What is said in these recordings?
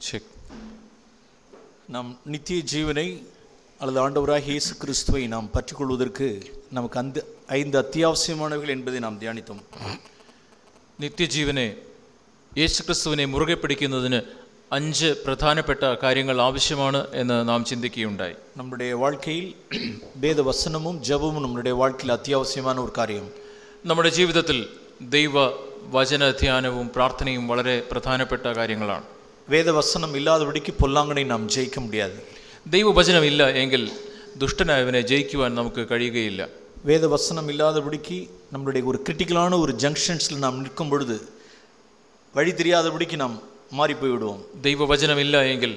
Check நம் நித்திய ஜீவனை அல்லது ஆண்டவராக இயேசு கிறிஸ்துவை நாம் பற்றிக்கொள்வதற்கு நமக்கு அந்த ஐந்து அத்தியாவசியமானவைகள் என்பதை நாம் தியானித்தோம் നിത്യജീവനെ യേശുക്രിസ്തുവിനെ മുറുകെ പിടിക്കുന്നതിന് അഞ്ച് പ്രധാനപ്പെട്ട കാര്യങ്ങൾ ആവശ്യമാണ് എന്ന് നാം ചിന്തിക്കുകയുണ്ടായി நம்முடைய வாழ்க்கையில் வேத வசனமும் ஜெபமும் நம்முடைய வாழ்க்கையில் அத்தியாவசியமான ஒரு காரியம் നമ്മുടെ ജീവിതത്തിൽ ദൈവ വചന ധ്യാനവും പ്രാർത്ഥനയും വളരെ പ്രധാനപ്പെട്ട കാര്യങ്ങളാണ് வேத வசனம் இல்லாதபடிக்கு பொல்லாங்கனை நாம் ஜெயிக்க முடியாது ദൈവവചനമില്ല എങ്കിൽ ദുഷ്ടനായവനെ ജയിക്കുവാൻ നമുക്ക് കഴിയുകയില്ല வேத வசனம் இல்லாதபடிக்கு நம்மளுடைய ஒரு கிரிட்டிக்கலான ஒரு ஜங்ஷன்ஸில் நாம் நிற்கும் பொழுது வழி தெரியாதபடிக்கு நாம் மாறி போய் விடுவோம் ദൈവവചനമില്ല എങ്കിൽ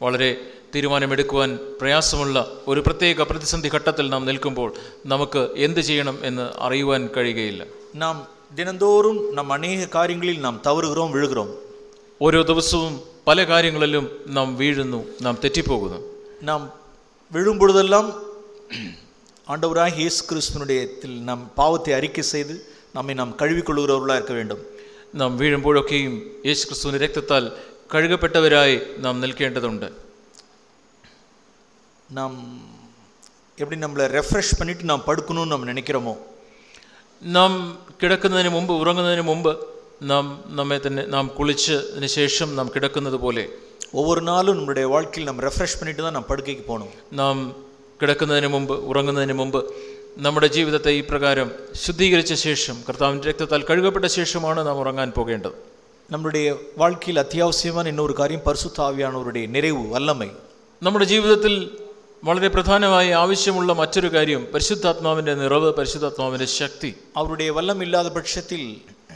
വളരെ തീരുമാനമെടുക്കുവാൻ പ്രയാസമുള്ള ഒരു പ്രത്യേക പ്രതിസന്ധി ഘട്ടത്തിൽ നാം നിൽക്കുമ്പോൾ നമുക്ക് എന്ത് ചെയ്യണം എന്ന് അറിയുവാൻ കഴിയുകയില്ല நாம் தினந்தோறும் நம் அநேக காரியங்களில் நாம் தவறுகிறோம் விழுகிறோம் ഓരോ ദിവസവും പല കാര്യങ്ങളിലും നാം വീഴുന്നു നാം തെറ്റിപ്പോകുന്നു நாம் விழும் பொழுதெல்லாம் ஆண்டவராக இயேசு கிறிஸ்துவனுடைய நாம் பாவத்தை அறிக்கை செய்து நம்மை நாம் கழுவிக்கொள்கிறவர்களாக இருக்க வேண்டும் നാം വീഴുമ്പോഴൊക്കെയും യേശു ക്രിസ്തുവിൻ്റെ രക്തത്താൽ കഴുകപ്പെട്ടവരായി നാം നിൽക്കേണ്ടതുണ്ട് நாம் எப்படி நம்மளை ரெஃப்ரெஷ் பண்ணிட்டு நாம் படுக்கணும்னு நம்ம நினைக்கிறோமோ നാം കിടക്കുന്നതിന് മുമ്പ് ഉറങ്ങുന്നതിന് മുമ്പ് നാം നമ്മെ തന്നെ നാം കുളിച്ചതിന് ശേഷം നാം കിടക്കുന്നത് പോലെ ஒவ்வொரு நாளும் நம்மளுடைய வாழ்க்கையில் நம்ம ரெஃப்ரெஷ் பண்ணிட்டு தான் நம்ம படுக்கைக்கு போகணும் നാം കിടക്കുന്നതിന് മുമ്പ് ഉറങ്ങുന്നതിന് മുമ്പ് നമ്മുടെ ജീവിതത്തെ ഈ പ്രകാരം ശുദ്ധീകരിച്ച ശേഷം കർത്താവിൻ്റെ രക്തത്താൽ കഴുകപ്പെട്ട ശേഷമാണ് നാം ഉറങ്ങാൻ പോകേണ്ടത് நம்மளுடைய வாழ்க்கையில் அத்தியாவசியமான இன்னொரு காரியம் பரிசுத்த ஆவியானவருடைய நிறைவு வல்லமை നമ്മുടെ ജീവിതത്തിൽ വളരെ പ്രധാനമായി ആവശ്യമുള്ള മറ്റൊരു കാര്യം പരിശുദ്ധാത്മാവിൻ്റെ നിറവ് പരിശുദ്ധാത്മാവിൻ്റെ ശക്തി அவருடைய வல்லம் இல்லாத பட்சத்தில்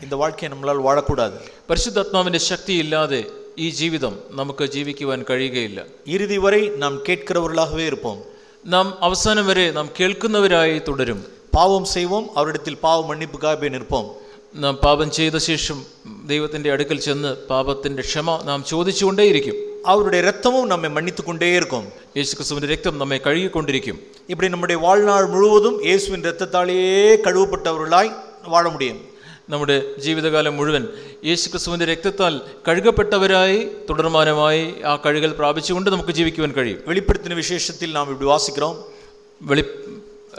இந்த வாழ்க்கையை நம்மளால் வாழக்கூடாது പരിശുദ്ധാത്മാവിൻ്റെ ശക്തിയില്ലാതെ ഈ ജീവിതം നമുക്ക് ജീവിക്കുവാൻ കഴിയുകയില്ല இறுதி வரை நாம் கேட்கிறவர்களாகவே இருப்போம் നാം അവസാനം വരെ നാം കേൾക്കുന്നവരായി തുടരും பாவம் செய்வோம் அவரிடத்தில் பாவ மன்னிப்புக்காக போய் நிற்போம் നാം പാപം ചെയ്ത ശേഷം ദൈവത്തിൻ്റെ അടുക്കൽ ചെന്ന് പാപത്തിൻ്റെ ക്ഷമ നാം ചോദിച്ചുകൊണ്ടേയിരിക്കും அவருடைய இரத்தமும் நம்மை மன்னித்து கொண்டே இருக்கும் യേശുക്രിസ്തുവിൻ്റെ രക്തം നമ്മെ കഴുകിക്കൊണ്ടിരിക്കും இப்படி நம்முடைய வாழ்நாள் முழுவதும் இயேசுவின் இரத்தத்தாலேயே கழுவப்பட்டவர்களாய் வாழ முடியும் നമ്മുടെ ജീവിതകാലം മുഴുവൻ യേശുക്രിസ്തുവിൻ്റെ രക്തത്താൽ കഴുകപ്പെട്ടവരായി തുടർമാനമായി ആ കഴുകൽ പ്രാപിച്ചുകൊണ്ട് നമുക്ക് ജീവിക്കുവാൻ കഴിയും வெளிப்படுத்தின விசேஷத்தில் நாம் இப்படி வாசிக்கிறோம் വെളി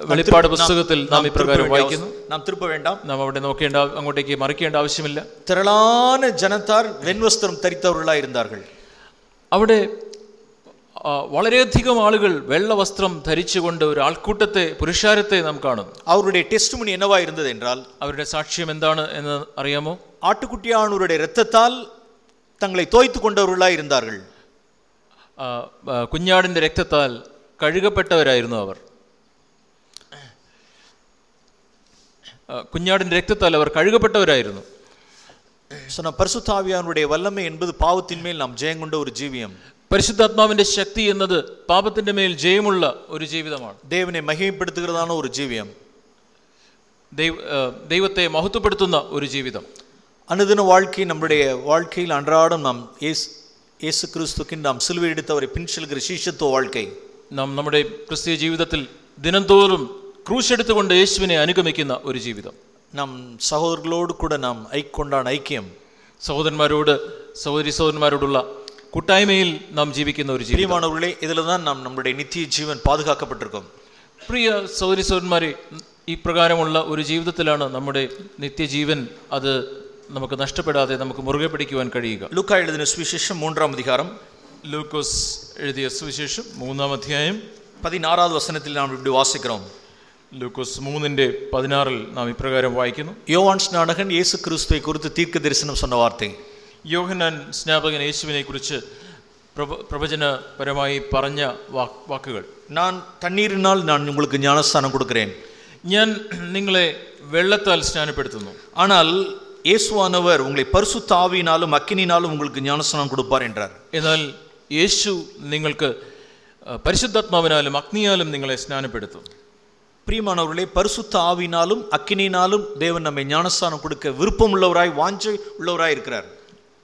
വെളിപ്പാട് പുസ്തകത്തിൽ നാം ഇപ്രകാരം വായിക്കുന്നു நாம் திருப்ப வேண்டாம் നാം അവിടെ നോക്കേണ്ട അങ്ങോട്ടേക്ക് മറിക്കേണ്ട ആവശ്യമില്ല திரளான ஜனத்தார் வெண்வஸ்திரம் தரித்தவர்களாய் இருந்தார்கள் അവിടെ ആ, വളരെയധികം ആളുകൾ വെള്ള വസ്ത്രം ധരിച്ചുകൊണ്ട് ഒരു ആൾക്കൂട്ടത്തെ പുരുഷാരത്തെ നാം കാണുന്നു அவருடைய டெஸ்ட்மனி என்னவா இருந்தது என்றால் അവരുടെ സാക്ഷ്യം എന്താണ് എന്ന് അറിയാമോ ஆட்டுக்குட்டியானவருடைய இரத்தத்தால் தங்களை தோய்த்து கொண்டவர்களாய் இருந்தார்கள் ആ, ആ, കുഞ്ഞാടിൻ്റെ രക്തത്താൽ കഴുകപ്പെട്ടവരായിരുന്നു അവർ ആ, കുഞ്ഞാടിൻ്റെ രക്തത്താൽ അവർ കഴുകപ്പെട്ടവരായിരുന്നു சொன்ன பரிசுத்தாவியானுடைய வல்லமை என்பது பாவத்தின் மேல் நாம் ஜெயம் கொண்ட ஒரு ஜீவியம் പരിശുദ്ധാത്മാവിന്റെ ശക്തി എന്നത് പാപത്തിന്റെ മേൽ ജയമുള്ള ഒരു ജീവിതമാണ് தேவனை மகிமைப்படுத்துகிறதான ஒரு ஜீவியம் ദൈവ ആ, ദൈവത്തെ മഹത്വപ്പെടുത്തുന്ന ഒരു ജീവിതം அனுதின வாழ்க்கை நம்முடைய வாழ்க்கையில் அன்றாடம் நாம் இயேசு இயேசு கிறிஸ்துக்கு நாம் சிலுவை எடுத்தவரை பின் செல்கிற சீஷத்துவ வாழ்க்கை നാം നമ്മുടെ ക്രിസ്തീയ ജീവിതത്തിൽ ദിനംതോറും ക്രൂശ് എടുത്തുകൊണ്ട് യേശുവിനെ അനുഗമിക്കുന്ന ഒരു ജീവിതം நம் சகோதரர்களோடு கூட நாம் ஐக்கொண்டான ஐக்கியம் സഹോദരന്മാരോട് സഹോദരി സഹോദരന്മാരോടുള്ള കൂട്ടായ്മയിൽ നാം ജീവിക്കുന്ന ഒരു ജീവിതം பிரியமானவர்களே இதில் தான் நாம் நம்முடைய நித்திய ஜீவன் பாதுகாக்கப்பட்டிருக்கோம் പ്രിയ സഹോദരി സഹോദരന്മാരെ ഈ പ്രകാരമുള്ള ഒരു ജീവിതത്തിലാണ് നമ്മുടെ നിത്യജീവൻ അത് നമുക്ക് നഷ്ടപ്പെടാതെ നമുക്ക് മുറുകെ പിടിക്കുവാൻ കഴിയുക லூக்கா எழுதின சுவிசேஷம் மூன்றாம் அதிகாரம் ലൂക്കോസ് എഴുതിയ സുവിശേഷം മൂന്നാം അധ്യായം பதினாறாவது வசனத்தில் நாம் இப்படி வாசிக்கிறோம் ലൂക്കോസ് മൂന്നിൻ്റെ പതിനാറിൽ നാം ഇപ്രകാരം വായിക്കുന്നു யோவான் ஸ்நானகன் இயேசு கிறிஸ்துவை குறித்து தீர்க்க தரிசனம் சொன்ன வார்த்தை യോഹനാൻ സ്നാപകൻ യേശുവിനെ കുറിച്ച് പ്രവ പ്രവചനപരമായി പറഞ്ഞ വാ- വാക്കുകൾ நான் தண்ணீரினால் நான் உங்களுக்கு ஞானஸ்தானம் கொடுக்கிறேன் ഞാൻ നിങ്ങളെ വെള്ളത്താൽ സ്നാനപ്പെടുത്തുന്നു ஆனால் இயேசுவானவர் உங்களை பரிசுத்த ஆவியினாலும் அக்கினினாலும் உங்களுக்கு ஞானஸ்தானம் கொடுப்பார் என்றார் എന്നാൽ യേശു നിങ്ങൾക്ക് ആ, പരിശുദ്ധാത്മാവിനാലും അഗ്നിയാലും നിങ്ങളെ സ്നാനപ്പെടുത്തും பிரியமானவர்களே பரிசுத்த ஆவியினாலும் அக்கினியினாலும் தேவன் நம்மை ஞானஸ்தானம் கொடுக்க விருப்பம் உள்ளவராய் வாஞ்சை உள்ளவராய் இருக்கிறார்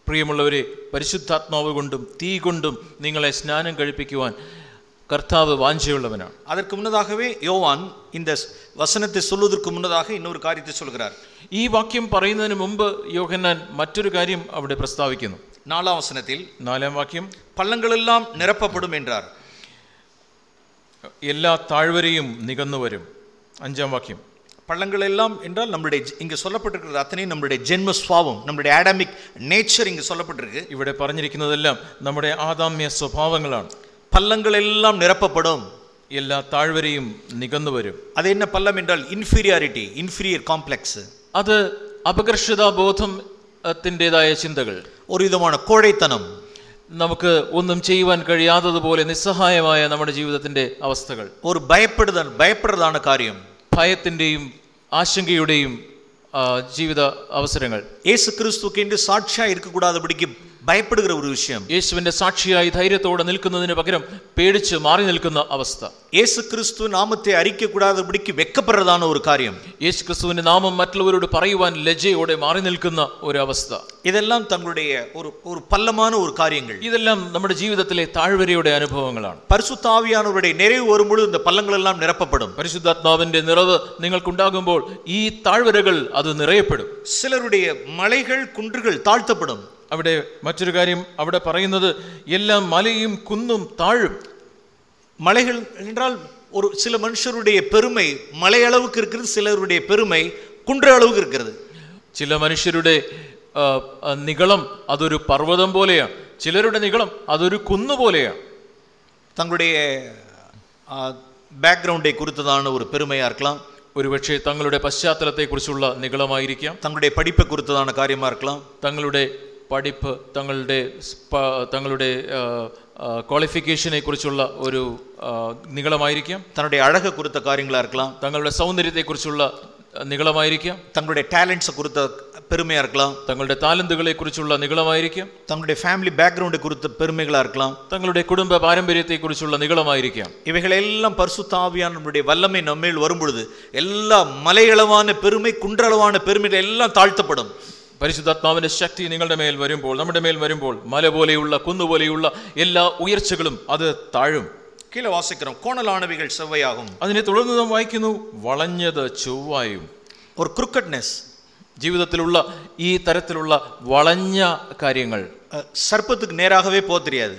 പ്രിയമുള്ളവരെ പരിശുദ്ധാത്മാവ് കൊണ്ടും തീ കൊണ്ടും നിങ്ങളെ സ്നാനം കഴിപ്പിക്കുവാൻ കർത്താവ് വാഞ്ചയുള്ളവനാണ് அதற்கு முன்னதாகவே யோவான் இந்த வசனத்தை சொல்வதற்கு முன்னதாக இன்னொரு காரியத்தை சொல்கிறார் ഈ വാക്യം പറയുന്നതിന് മുമ്പ് യോഹന്നാൻ മറ്റൊരു കാര്യം അവിടെ പ്രസ്താവിക്കുന്നു நாலாம் வசனத்தில் നാലാം വാക്യം பள்ளங்களெல்லாம் நிரப்பப்படும் என்றார் എല്ലാ താഴ്വരയും നികന്നു വരും അഞ്ചാം വാക്യം பள்ளங்கள் எல்லாம் என்றால் நம்மளுடைய ஜ- இங்க சொல்லப்பட்டிருக்கிறது அத்தனையும் நம்மளுடைய ஜென்ம சுவாவம் நம்மளுடைய ஆடாமிக் நேச்சர் இங்க சொல்லப்பட்டிருக்கு ഇവിടെ പറഞ്ഞിരിക്കുന്നതെല്ലാം നമ്മുടെ ആദാമ്യ സ്വഭാവങ്ങളാണ് பள்ளங்கள் எல்லாம் நிரப்பப்படும் എല്ലാ താഴ്വരയും നികന്നു വരും அது என்ன பள்ளம் என்றால் இன்ஃபீரியாரிட்டி இன்ஃபீரியர் காம்ப்ளெக்ஸ் അത് അപകർഷതാ ബോധത്തിൻ്റെതായ ചിന്തകൾ ஒரு விதமான கோழைத்தனம் നമുക്ക് ഒന്നും ചെയ്യുവാൻ കഴിയാത്തതുപോലെ നിസ്സഹായമായ നമ്മുടെ ജീവിതത്തിന്റെ അവസ്ഥകൾ ஒரு பயப்படுதல் பயப்படுறதான காரியம் ഭയത്തിൻ്റെയും ആശങ്കയുടെയും ജീവിത അവസരങ്ങൾ യേശു ക്രിസ്തുവിന്റെ സാക്ഷിയായി ഇരിക്കക്കൂടാതെ പിടിക്കും ഭയപ്പെടുകിற ഒരു വിഷയം. യേശുവിന്റെ സാക്ഷിയായി ധൈര്യത്തോടെ നിൽക്കുന്നതിന് പകരം പേടിച്ച് മാറി നിൽക്കുന്ന അവസ്ഥ. യേശു ക്രിസ്തു നാമത്തെ അരിക്കൂടാതെ പിടിക്ക് വെക്കപ്പെടുന്നതാണ് ഒരു കാര്യം. യേശു ക്രിസ്തുവിന്റെ നാമം മറ്റുള്ളവരോട് പറയുവാൻ ലജ്ജയോടെ മാറി നിൽക്കുന്ന ഒരു അവസ്ഥ ഇതെല്ലാം തങ്ങളുടെ ഒരു ഒരു പല്ലമാണ് ഒരു കാര്യങ്ങൾ. ഇതെല്ലാം നമ്മുടെ ജീവിതത്തിലെ താഴ്വരയുടെ അനുഭവങ്ങളാണ്. പരിശുദ്ധാവിയാണവരുടെ നിറവ് വരുമ്പോൾ ഇന്ന് പല്ലങ്ങളെല്ലാം നിരപ്പപ്പെടും. പരിശുദ്ധാത്മാവിന്റെ നിറവ് നിങ്ങൾക്കുണ്ടാകുമ്പോൾ ഈ താഴ്വരകൾ അത് നിറയപ്പെടും. ചിലരുടെ മലകൾ കുണ്ടുകൾ താഴ്ത്തപ്പെടും. അവിടെ മറ്റൊരു കാര്യം അവിടെ പറയുന്നത് എല്ലാം മലയും കുന്നും താഴും மலைகள் என்றால் ஒரு சில மனுஷருடைய பெருமை மலை அளவுக்கு இருக்கிறது சிலருடைய பெருமை குன்று அளவுக்கு இருக்கிறது ചില മനുഷ്യരുടെ ആ, ആ, നിഗളം അതൊരു പർവ്വതം പോലെയാണ് ചിലരുടെ നിഗളം അതൊരു കുന്നു പോലെയാണ് தங்களுடைய பேக்ரவுண்டை குறித்ததான ஒரு பெருமையா இருக்கலாம் ഒരുപക്ഷെ തങ്ങളുടെ പശ്ചാത്തലത്തെക്കുറിച്ചുള്ള നിഗളമായിരിക്കാം தங்களுடைய படிப்பை குறித்ததான காரியமா இருக்கலாம் തങ്ങളുടെ പഠിപ്പ് തങ്ങളുടെ സ്പ- തങ്ങളുടെ ക്വാളിഫിക്കേഷനെ കുറിച്ചുള്ള ഒരു ആ, നിഗളമായിരിക്കാം தன்னுடைய அழகை குறித்த காரியங்களா இருக்கலாம் തങ്ങളുടെ സൗന്ദര്യത്തെക്കുറിച്ചുള്ള ആ, നിഗളമായിരിക്കാം தங்களுடைய டேலண்ட்ஸை குறித்த பெருமையா இருக்கலாம் തങ്ങളുടെ താലന്തുകളെ കുറിച്ചുള്ള നിഗളമായിരിക്കാം தங்களுடைய ஃபேமிலி பேக்ரவுண்டை குறித்த பெருமைகளா இருக்கலாம் തങ്ങളുടെ കുടുംബ പാരമ്പര്യത്തെക്കുറിച്ചുള്ള നിഗളമായിരിക്കാം இவைகளெல்லாம் பரிசுத்த ஆவியானவருடைய வல்லமை நம்மேல் வரும்பொழுது எல்லா மலையளவான பெருமை குன்றளவான பெருமைகள் எல்லாம் தாழ்த்தப்படும் പരിശുദ്ധാത്മാവിന്റെ ശക്തി നിങ്ങളുടെ മേൽ വരുമ്പോൾ നമ്മുടെ മേൽ വരുമ്പോൾ മല പോലെയുള്ള കുന്നുപോലെയുള്ള എല്ലാ ഉയർച്ചകളും അത് താഴും கீழே வாசிக்கிறோம் கோணலானவைகள் செவ்வையாகும் അതിനെ തുടർന്ന് നാം വായിക്കുന്നു വളഞ്ഞത് ചൊവ്വായും ஒரு குறுக்கட்னஸ் ജീവിതത്തിലുള്ള ഈ തരത്തിലുള്ള വളഞ്ഞ കാര്യങ്ങൾ சர்ப்பத்துக்கு நேராகவே போக தெரியாது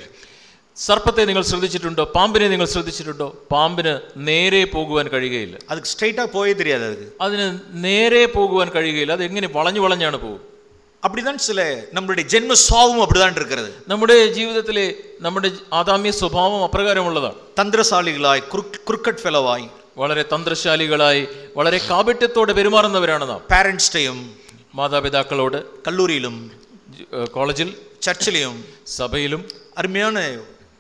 സർപ്പത്തെ നിങ്ങൾ ശ്രദ്ധിച്ചിട്ടുണ്ടോ പാമ്പിനെ നിങ്ങൾ ശ്രദ്ധിച്ചിട്ടുണ്ടോ പാമ്പിന് നേരെ പോകുവാൻ കഴിയുകയില്ല அதுக்கு ஸ்ட்ரைட்டாக போயே தெரியாது அதுக்கு അതിന് നേരെ പോകുവാൻ കഴിയുകയില്ല അത് എങ്ങനെ വളഞ്ഞു വളഞ്ഞാണ് പോകും அப்படிதான் சில நம்மளுடைய ஜென்ம சுவாவம் அப்படிதான் இருக்கிறது നമ്മുടെ ജീവിതത്തിലെ നമ്മുടെ ആദാമ്യ സ്വഭാവം അപ്രകാരമുള്ളതാണ് தந்திரசாலிகளாய் குறுக் குறுக்கட் ஃபெலவாய் വളരെ തന്ത്രശാലികളായി വളരെ കാപട്യത്തോടെ പെരുമാറുന്നവരാണ് നാം பேரண்ட்ஸ்டையும் മാതാപിതാക്കളോട് கல்லூரியிலும் ജ്- ഏഹ് കോളേജിൽ சர்ச்சிலையும் സഭയിലും அருமையான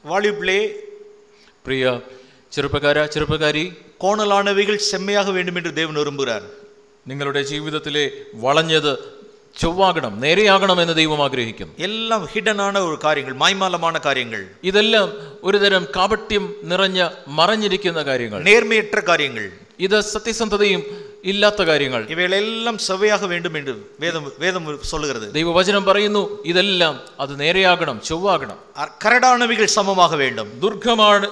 வாலிபிளே പ്രിയ ചെറുപ്പക്കാര ചെറുപ്പക്കാരി கோணலானவைகள் செம்மையாக வேண்டும் என்று தேவன் விரும்புகிறார் നിങ്ങളുടെ ജീവിതത്തിലെ വളഞ്ഞത് ചൊവ്വാകണം നേരെയാകണം എന്ന് ദൈവം ആഗ്രഹിക്കുന്നു. എല്ലാം ഹിഡനാണ് ഒരു കാര്യങ്ങൾ മായ്മാലമാണ് കാര്യങ്ങൾ. ഇതെല്ലാം ഒരുതരം കാപട്യം നിറഞ്ഞ മറഞ്ഞിരിക്കുന്ന കാര്യങ്ങൾ. നേർമയറ്റ കാര്യങ്ങൾ. ഇത് സത്യസന്ധതയും ഇല്ലാത്ത കാര്യങ്ങൾ. ഇവയെല്ലാം സവയാക വേണ്ടും വേണ്ടും വേദം വേദം സൊല്ലുകരുത് ദൈവവചനം പറയുന്നു ഇതെല്ലാം അത് നേരെയാകണം ചൊവ്വാകണം. കരടാണമികൾ സമമാക വേണ്ടും. ദുർഘമാണ്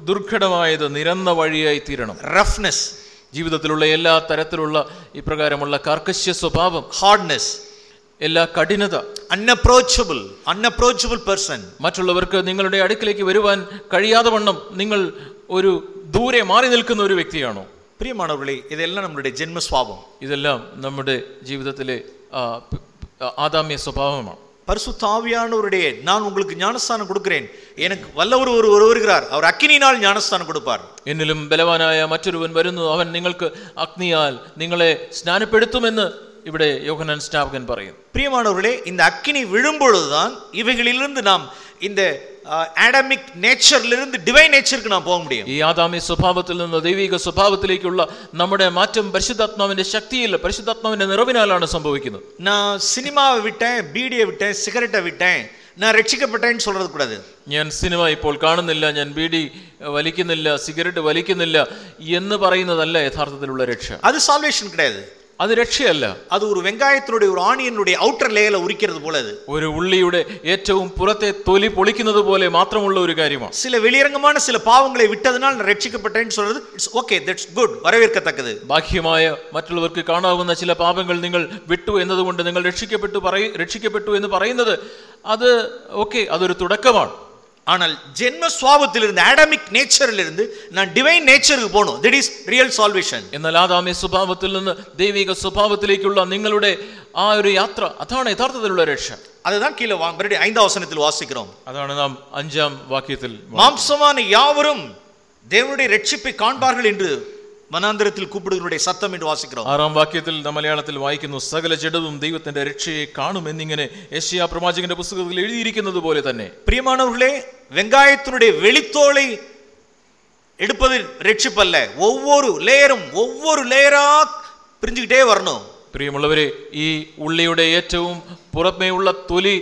ദുർഘടമായത് നിരന്ന വഴിയായി തീരണം. റഫ്നെസ് ജീവിതത്തിലുള്ള എല്ലാ തരത്തിലുള്ള ഇപ്രകാരമുള്ള കർക്കശ്യ സ്വഭാവം ഹാർഡ്നെസ് എല്ലാ കഠിനത അൺഅപ്രോച്ചബിൾ അൺഅപ്രോച്ചബിൾ പേഴ്സൺ മറ്റുള്ളവർക്ക് നിങ്ങളുടെ അടുക്കിലേക്ക് വരുവാൻ കഴിയാതെ വണ്ണം നിങ്ങൾ ഒരു ദൂരെ മാറി നിൽക്കുന്ന ഒരു വ്യക്തിയാണോ? പ്രിയമാണവളെ ഇതെല്ലാം നമ്മുടെ ജന്മസ്വഭാവം. ഇതെല്ലാം നമ്മുടെ ജീവിതത്തിലെ ആദാമ്യ സ്വഭാവമാണ്. பரிசுத்த ஆவியானவருடைய நான் உங்களுக்கு ஞானஸ்தானம் கொடுக்கிறேன் எனக்கு வல்லவர் ஒரு ஒரு வருகிறார் அவர் அக்கினியினால் ஞானஸ்தானம் கொடுப்பார் എന്നിലും ബലവാനായ മറ്റൊരുവൻ വരുന്നു അവൻ നിങ്ങൾക്ക് അഗ്നിയാൽ നിങ്ങളെ സ്നാനപ്പെടുത്തുമെന്ന് ഇവിടെ യോഹനാൻ സ്നാപകൻ പറയുന്നു பிரியமானவர்களே இந்த அக்கினி விழும்பொழுதுதான் இவைகளிலிருந்து நாம் இந்த ஆடமிக் நேச்சர்லிருந்து டிவைன் நேச்சருக்கு நாம் போக முடியும் ഈ ആദാമ്യ സ്വഭാവത്തിൽ നിന്ന് ദൈവിക സ്വഭാവത്തിലേക്കുള്ള നമ്മുടെ മാറ്റം പരിശുദ്ധാത്മാവിന്റെ ശക്തിയിൽ പരിശുദ്ധാത്മാവിന്റെ നിറവിനാലാണ് സംഭവിക്കുന്നത് நான் சினிமாவை விட்டேன் பீடியை விட்டேன் சிகரெட்டை விட்டேன் நான் ரட்சிக்கப்பட்டேன்னு சொல்றது கூடாது ഞാൻ സിനിമ ഇപ്പോൾ കാണുന്നില്ല ഞാൻ ബീഡി വലിക്കുന്നില്ല സിഗരറ്റ് വലിക്കുന്നില്ല എന്ന് പറയുന്നതല്ല യഥാർത്ഥത്തിലുള്ള രക്ഷ அது சால்வேஷன் கிடையாது അത് രക്ഷയല്ല அது ஒரு வெங்காயத்தினுடைய ஒரு ஆனியனுடைய அவுட்டர் லேயர்ல உரிக்கிறது போல அது ഒരു ഉള്ളിയുടെ ഏറ്റവും പുറത്തെ തൊലി പൊളിക്കുന്നത് പോലെ മാത്രമുള്ള ഒരു കാര്യമാണ് சில வெளியரங்கமான சில பாவங்களை விட்டதனால் நான் ரட்சிக்கப்பட்டேன்னு சொல்றது இட்ஸ் ஓகே தட்ஸ் குட் வரவேற்கத்தக்கது ബാഹ്യമായ മറ്റുള്ളവർക്ക് കാണാവുന്ന ചില പാപങ്ങൾ നിങ്ങൾ വിട്ടു എന്നതുകൊണ്ട് നിങ്ങൾ രക്ഷിക്കപ്പെട്ടു പറയ രക്ഷിക്കപ്പെട്ടു എന്ന് പറയുന്നത് അത് ഓക്കെ അതൊരു തുടക്കമാണ് ஆனால் ஜென்ம சுவாபத்திலிருந்து ஆடமிக் நேச்சரிலிருந்து நான் டிவைன் நேச்சருக்கு போகணும் தட் இஸ் ரியல் சால்வேஷன் എന്നാൽ ആദാമ്യ സ്വഭാവത്തിൽ നിന്ന് ദൈവിക സ്വഭാവത്തിലേക്കുള്ള നിങ്ങളുടെ ആ ഒരു യാത്ര അതാണ് യഥാർത്ഥത്തിലുള്ള രക്ഷ அதுதான் கீழே வா- மறுபடியும் ஐந்தாம் வசனத்தில் வாசிக்கிறோம் അതാണ് നാം അഞ്ചാം വാക്യത്തിൽ மாம்சமான யாவரும் தேவனுடைய ரட்சிப்பை காண்பார்கள் என்று மனாந்திரத்தில் கூப்பிடுகிறவருடைய சத்தம் என்று வாசிக்கிறோம் ആറാം വാക്യത്തിൽ നാം മലയാളത്തിൽ വായിക്കുന്നു സകല ജഡവും ദൈവത്തിന്റെ രക്ഷയെ കാണും എന്നിങ്ങനെ യശയാ പ്രവാചകന്റെ പുസ്തകത്തിൽ എഴുതിയിരിക്കുന്നത് പോലെ തന്നെ பிரியமானவர்களே வெங்காயத்தினுடைய வெளித்தோலை எடுப்பது ரட்சிப்பல்ல ஒவ்வொரு லேயரும் ஒவ்வொரு லேயரா பிரிஞ்சுக்கிட்டே வரணும் പ്രിയമുള്ളവരെ ഈ ഉള്ളിയുടെ ഏറ്റവും പുറമേയുള്ള തൊലി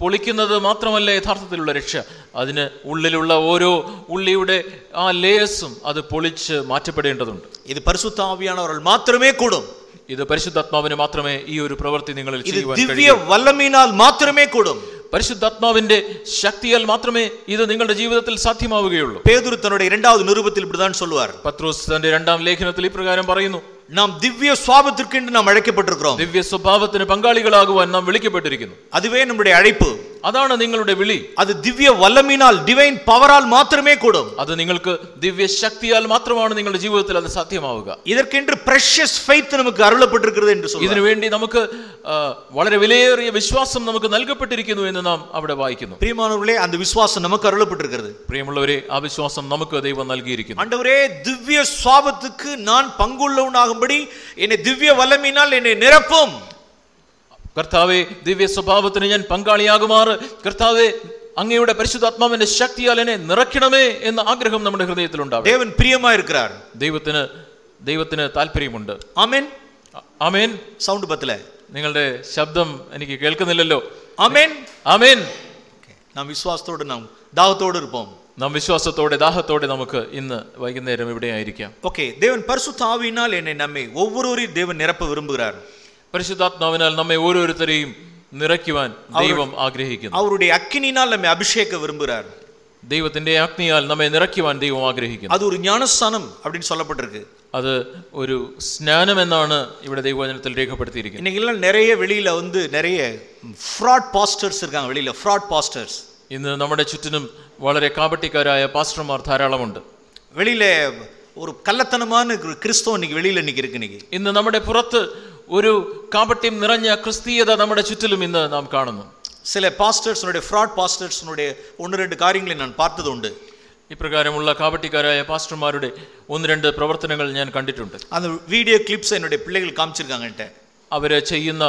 പൊളിക്കുന്നത് മാത്രമല്ല യഥാർത്ഥത്തിലുള്ള രക്ഷ അതിന് ഉള്ളിലുള്ള ഓരോ ഉള്ളിയുടെ ആ ലേയേഴ്സും അത് പൊളിച്ച് മാറ്റപ്പെടേണ്ടതുണ്ട് இது பரிசுத்த ஆவியானவர்கள் மாத்திரமே கூடும் ഇത് പരിശുദ്ധാത്മാവിന് മാത്രമേ ഈ ഒരു പ്രവൃത്തി നിങ്ങളിൽ இது ചെയ്യുവാൻ திவ்ய കഴിയൂ வல்லமையினால் மாத்திரமே கூடும் പരിശുദ്ധാത്മാവിന്റെ ശക്തിയാൽ മാത്രമേ ഇത് നിങ്ങളുടെ ജീവിതത്തിൽ സാധ്യമാവുകയുള്ളൂ பேதுரு தன்னுடைய இரண்டாவது நிருபத்தில் இப்படிதான் சொல்லுவார் പത്രോസ് തന്റെ രണ്ടാം ലേഖനത്തിൽ ഇപ്രകാരം പറയുന്നു நாம் திவ்ய சுவாபத்திற்கு என்று நாம் அழைக்கப்பட்டிருக்கிறோம் ദിവ്യ സ്വഭാവത്തിന് പങ്കാളികളാകുവാൻ നാം വിളിക്കപ്പെട്ടിരിക്കുന്നു அதுவே நம்முடைய அழைப்பு അതാണ് നിങ്ങളുടെ വിളി அது திவ்ய வல்லமையினால் டிவைன் பவரால் மாத்திரமே கூடும் അത് നിങ്ങൾക്ക് ദിവ്യ ശക്തിയാൽ മാത്രമാണ് നിങ്ങളുടെ ജീവിതത്തിൽ അത് സാധ്യമാവുക இதற்கென்று precious faith நமக்கு அருளப்பட்டிருக்கிறது என்று சொல்லுவார் ഇതിനു വേണ്ടി നമുക്ക് ആ, വളരെ വിലയേറിയ വിശ്വാസം നമുക്ക് നൽകപ്പെട്ടിരിക്കുന്നു എന്ന് നാം അവിടെ വായിക്കുന്നു பிரியமானவர்களே அந்த விசுவாசம் நமக்கு அருளப்பட்டிருக்கிறது പ്രിയമുള്ളവരെ ആ വിശ്വാസം നമുക്ക് ദൈവം നൽകിയിരിക്കുന്നു ஆண்டவரே திவ்ய சுவாபத்துக்கு நான் பங்குள்ளவனாகும்படி என்னை திவ்ய வல்லமையினால் என்னை நிரப்பும் കർത്താവെ ദിവ്യ സ്വഭാവത്തിന് ഞാൻ പങ്കാളിയാകുമാർ. കർത്താവെ അങ്ങയുടെ പരിശുദ്ധാത്മാവിന്റെ ശക്തിയാൽ എന്നെ നിറയ്ക്കണമേ എന്ന ആഗ്രഹം നമ്മുടെ ഹൃദയത്തിൽ ഉണ്ടാവും പ്രിയമായിരിക്കാർ ദൈവത്തിന് ദൈവത്തിന് താല്പര്യമുണ്ട് ആമേൻ. ആമേൻ. സൗണ്ട് പത്തിലെ. നിങ്ങളുടെ ശബ്ദം എനിക്ക് കേൾക്കുന്നില്ലല്ലോ. ആമേൻ. ആമേൻ. നാം വിശ്വാസത്തോടെ നാം ദാഹത്തോടെ ഇരുപ്പം. നാം വിശ്വാസത്തോടെ ദാഹത്തോടെ നമുക്ക് ഇന്ന് വൈകുന്നേരം ഇവിടെ ആയിരിക്കാം ഓക്കെ ദേവൻ പരിശുദ്ധാവിനാൽ എന്നെ നമ്മെ ഒവ്വൊരു ദേവൻ നിരപ്പ് വിരുമ്പുകാരാണ്. പരിശുദ്ധാത്മാവിനാൽ നമ്മെ ഓരോരുത്തരെയും നിറയ്ക്കുവാൻ ദൈവം ആഗ്രഹിക്കുന്നു அவருடைய அக்கினினால் நம்மை அபிஷேக விரும்புகிறார் ദൈവത്തിന്റെ അഗ്നിയാൽ നമ്മെ നിറയ്ക്കുവാൻ ദൈവം ആഗ്രഹിക്കുന്നു அது ஒரு ஞானஸ்தானம் அப்படின்னு சொல்லப்பட்டிருக்கு അത് ഒരു സ്നാനം എന്നാണ് ഇവിടെ ദൈവവചനത്തിൽ രേഖപ്പെടുത്തിയിരിക്കുന്നത് இன்னைக்கு எல்லாம் நிறைய வெளியில வந்து நிறைய ஃப்ராட் பாஸ்டர்ஸ் இருக்காங்க வெளியில ஃப்ராட் பாஸ்டர்ஸ் ഇന്ന് നമ്മുടെ ചുറ്റിനും വളരെ കാപട്ടിക്കാരായ പാസ്റ്റർമാർ ധാരാളമുണ്ട് வெளியில ஒரு கள்ளத்தனமான ஒரு கிறிஸ்தவம் இன்னைக்கு வெளியில இன்னைக்கு இருக்கு இன்னைக்கு ഇന്ന് നമ്മുടെ പുറത്ത് ഒരു കാപട്യം നിറഞ്ഞ ക്രിസ്തീയത നമ്മുടെ ചുറ്റിലും ഇന്ന് നാം കാണുന്നു சில பாஸ்டர்ஸ்னுடைய ஃப்ராட் பாஸ்டர்ஸ்னுடைய ஒன்று ரெண்டு காரியங்களை நான் பார்த்தது உண்டு ഇപ്രകാരമുള്ള കാപട്ടിക്കാരായ പാസ്റ്റർമാരുടെ ഒന്ന് രണ്ട് പ്രവർത്തനങ്ങൾ ഞാൻ കണ്ടിട്ടുണ്ട് அந்த வீடியோ கிளிப்ஸ் என்னுடைய பிள்ளைகள் காமிச்சிருக்காங்க என்கிட்ட അവർ ചെയ്യുന്ന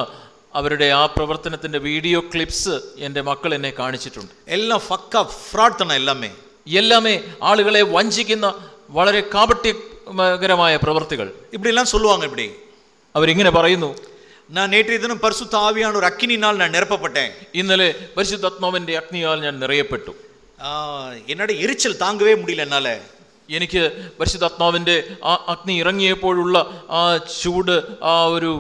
അവരുടെ ആ പ്രവർത്തനത്തിന്റെ വീഡിയോ ക്ലിപ്സ് എൻ്റെ മക്കൾ എന്നെ കാണിച്ചിട്ടുണ്ട് எல்லாம் ஃபக்கா ஃப்ராட் தானே எல்லாமே എല്ലാമേ ആളുകളെ വഞ്ചിക്കുന്ന വളരെ കാപട്യകരമായ പ്രവർത്തികൾ இப்படிலாம் சொல்லுவாங்க இப்படி അവരിങ്ങനെ പറയുന്നു ഞാൻ നേറ്റു ഇതിനും പരിശുദ്ധ ആവിയാണ് ഒരു അഗ്നിനാൽ ഞാൻ നിരപ്പപ്പെട്ടേ ഇന്നലെ പരിശുദ്ധാത്മാവിന്റെ അഗ്നിയാൽ ഞാൻ നിറയപ്പെട്ടു. എന്നോട് എരിച്ചൽ താങ്കവേ മുടിയില്ല എന്നാലേ എനിക്ക് പരിശുദ്ധാത്മാവിന്റെ ആ അഗ്നി ഇറങ്ങിയപ്പോഴുള്ള ആ ചൂട് ആ ഒരു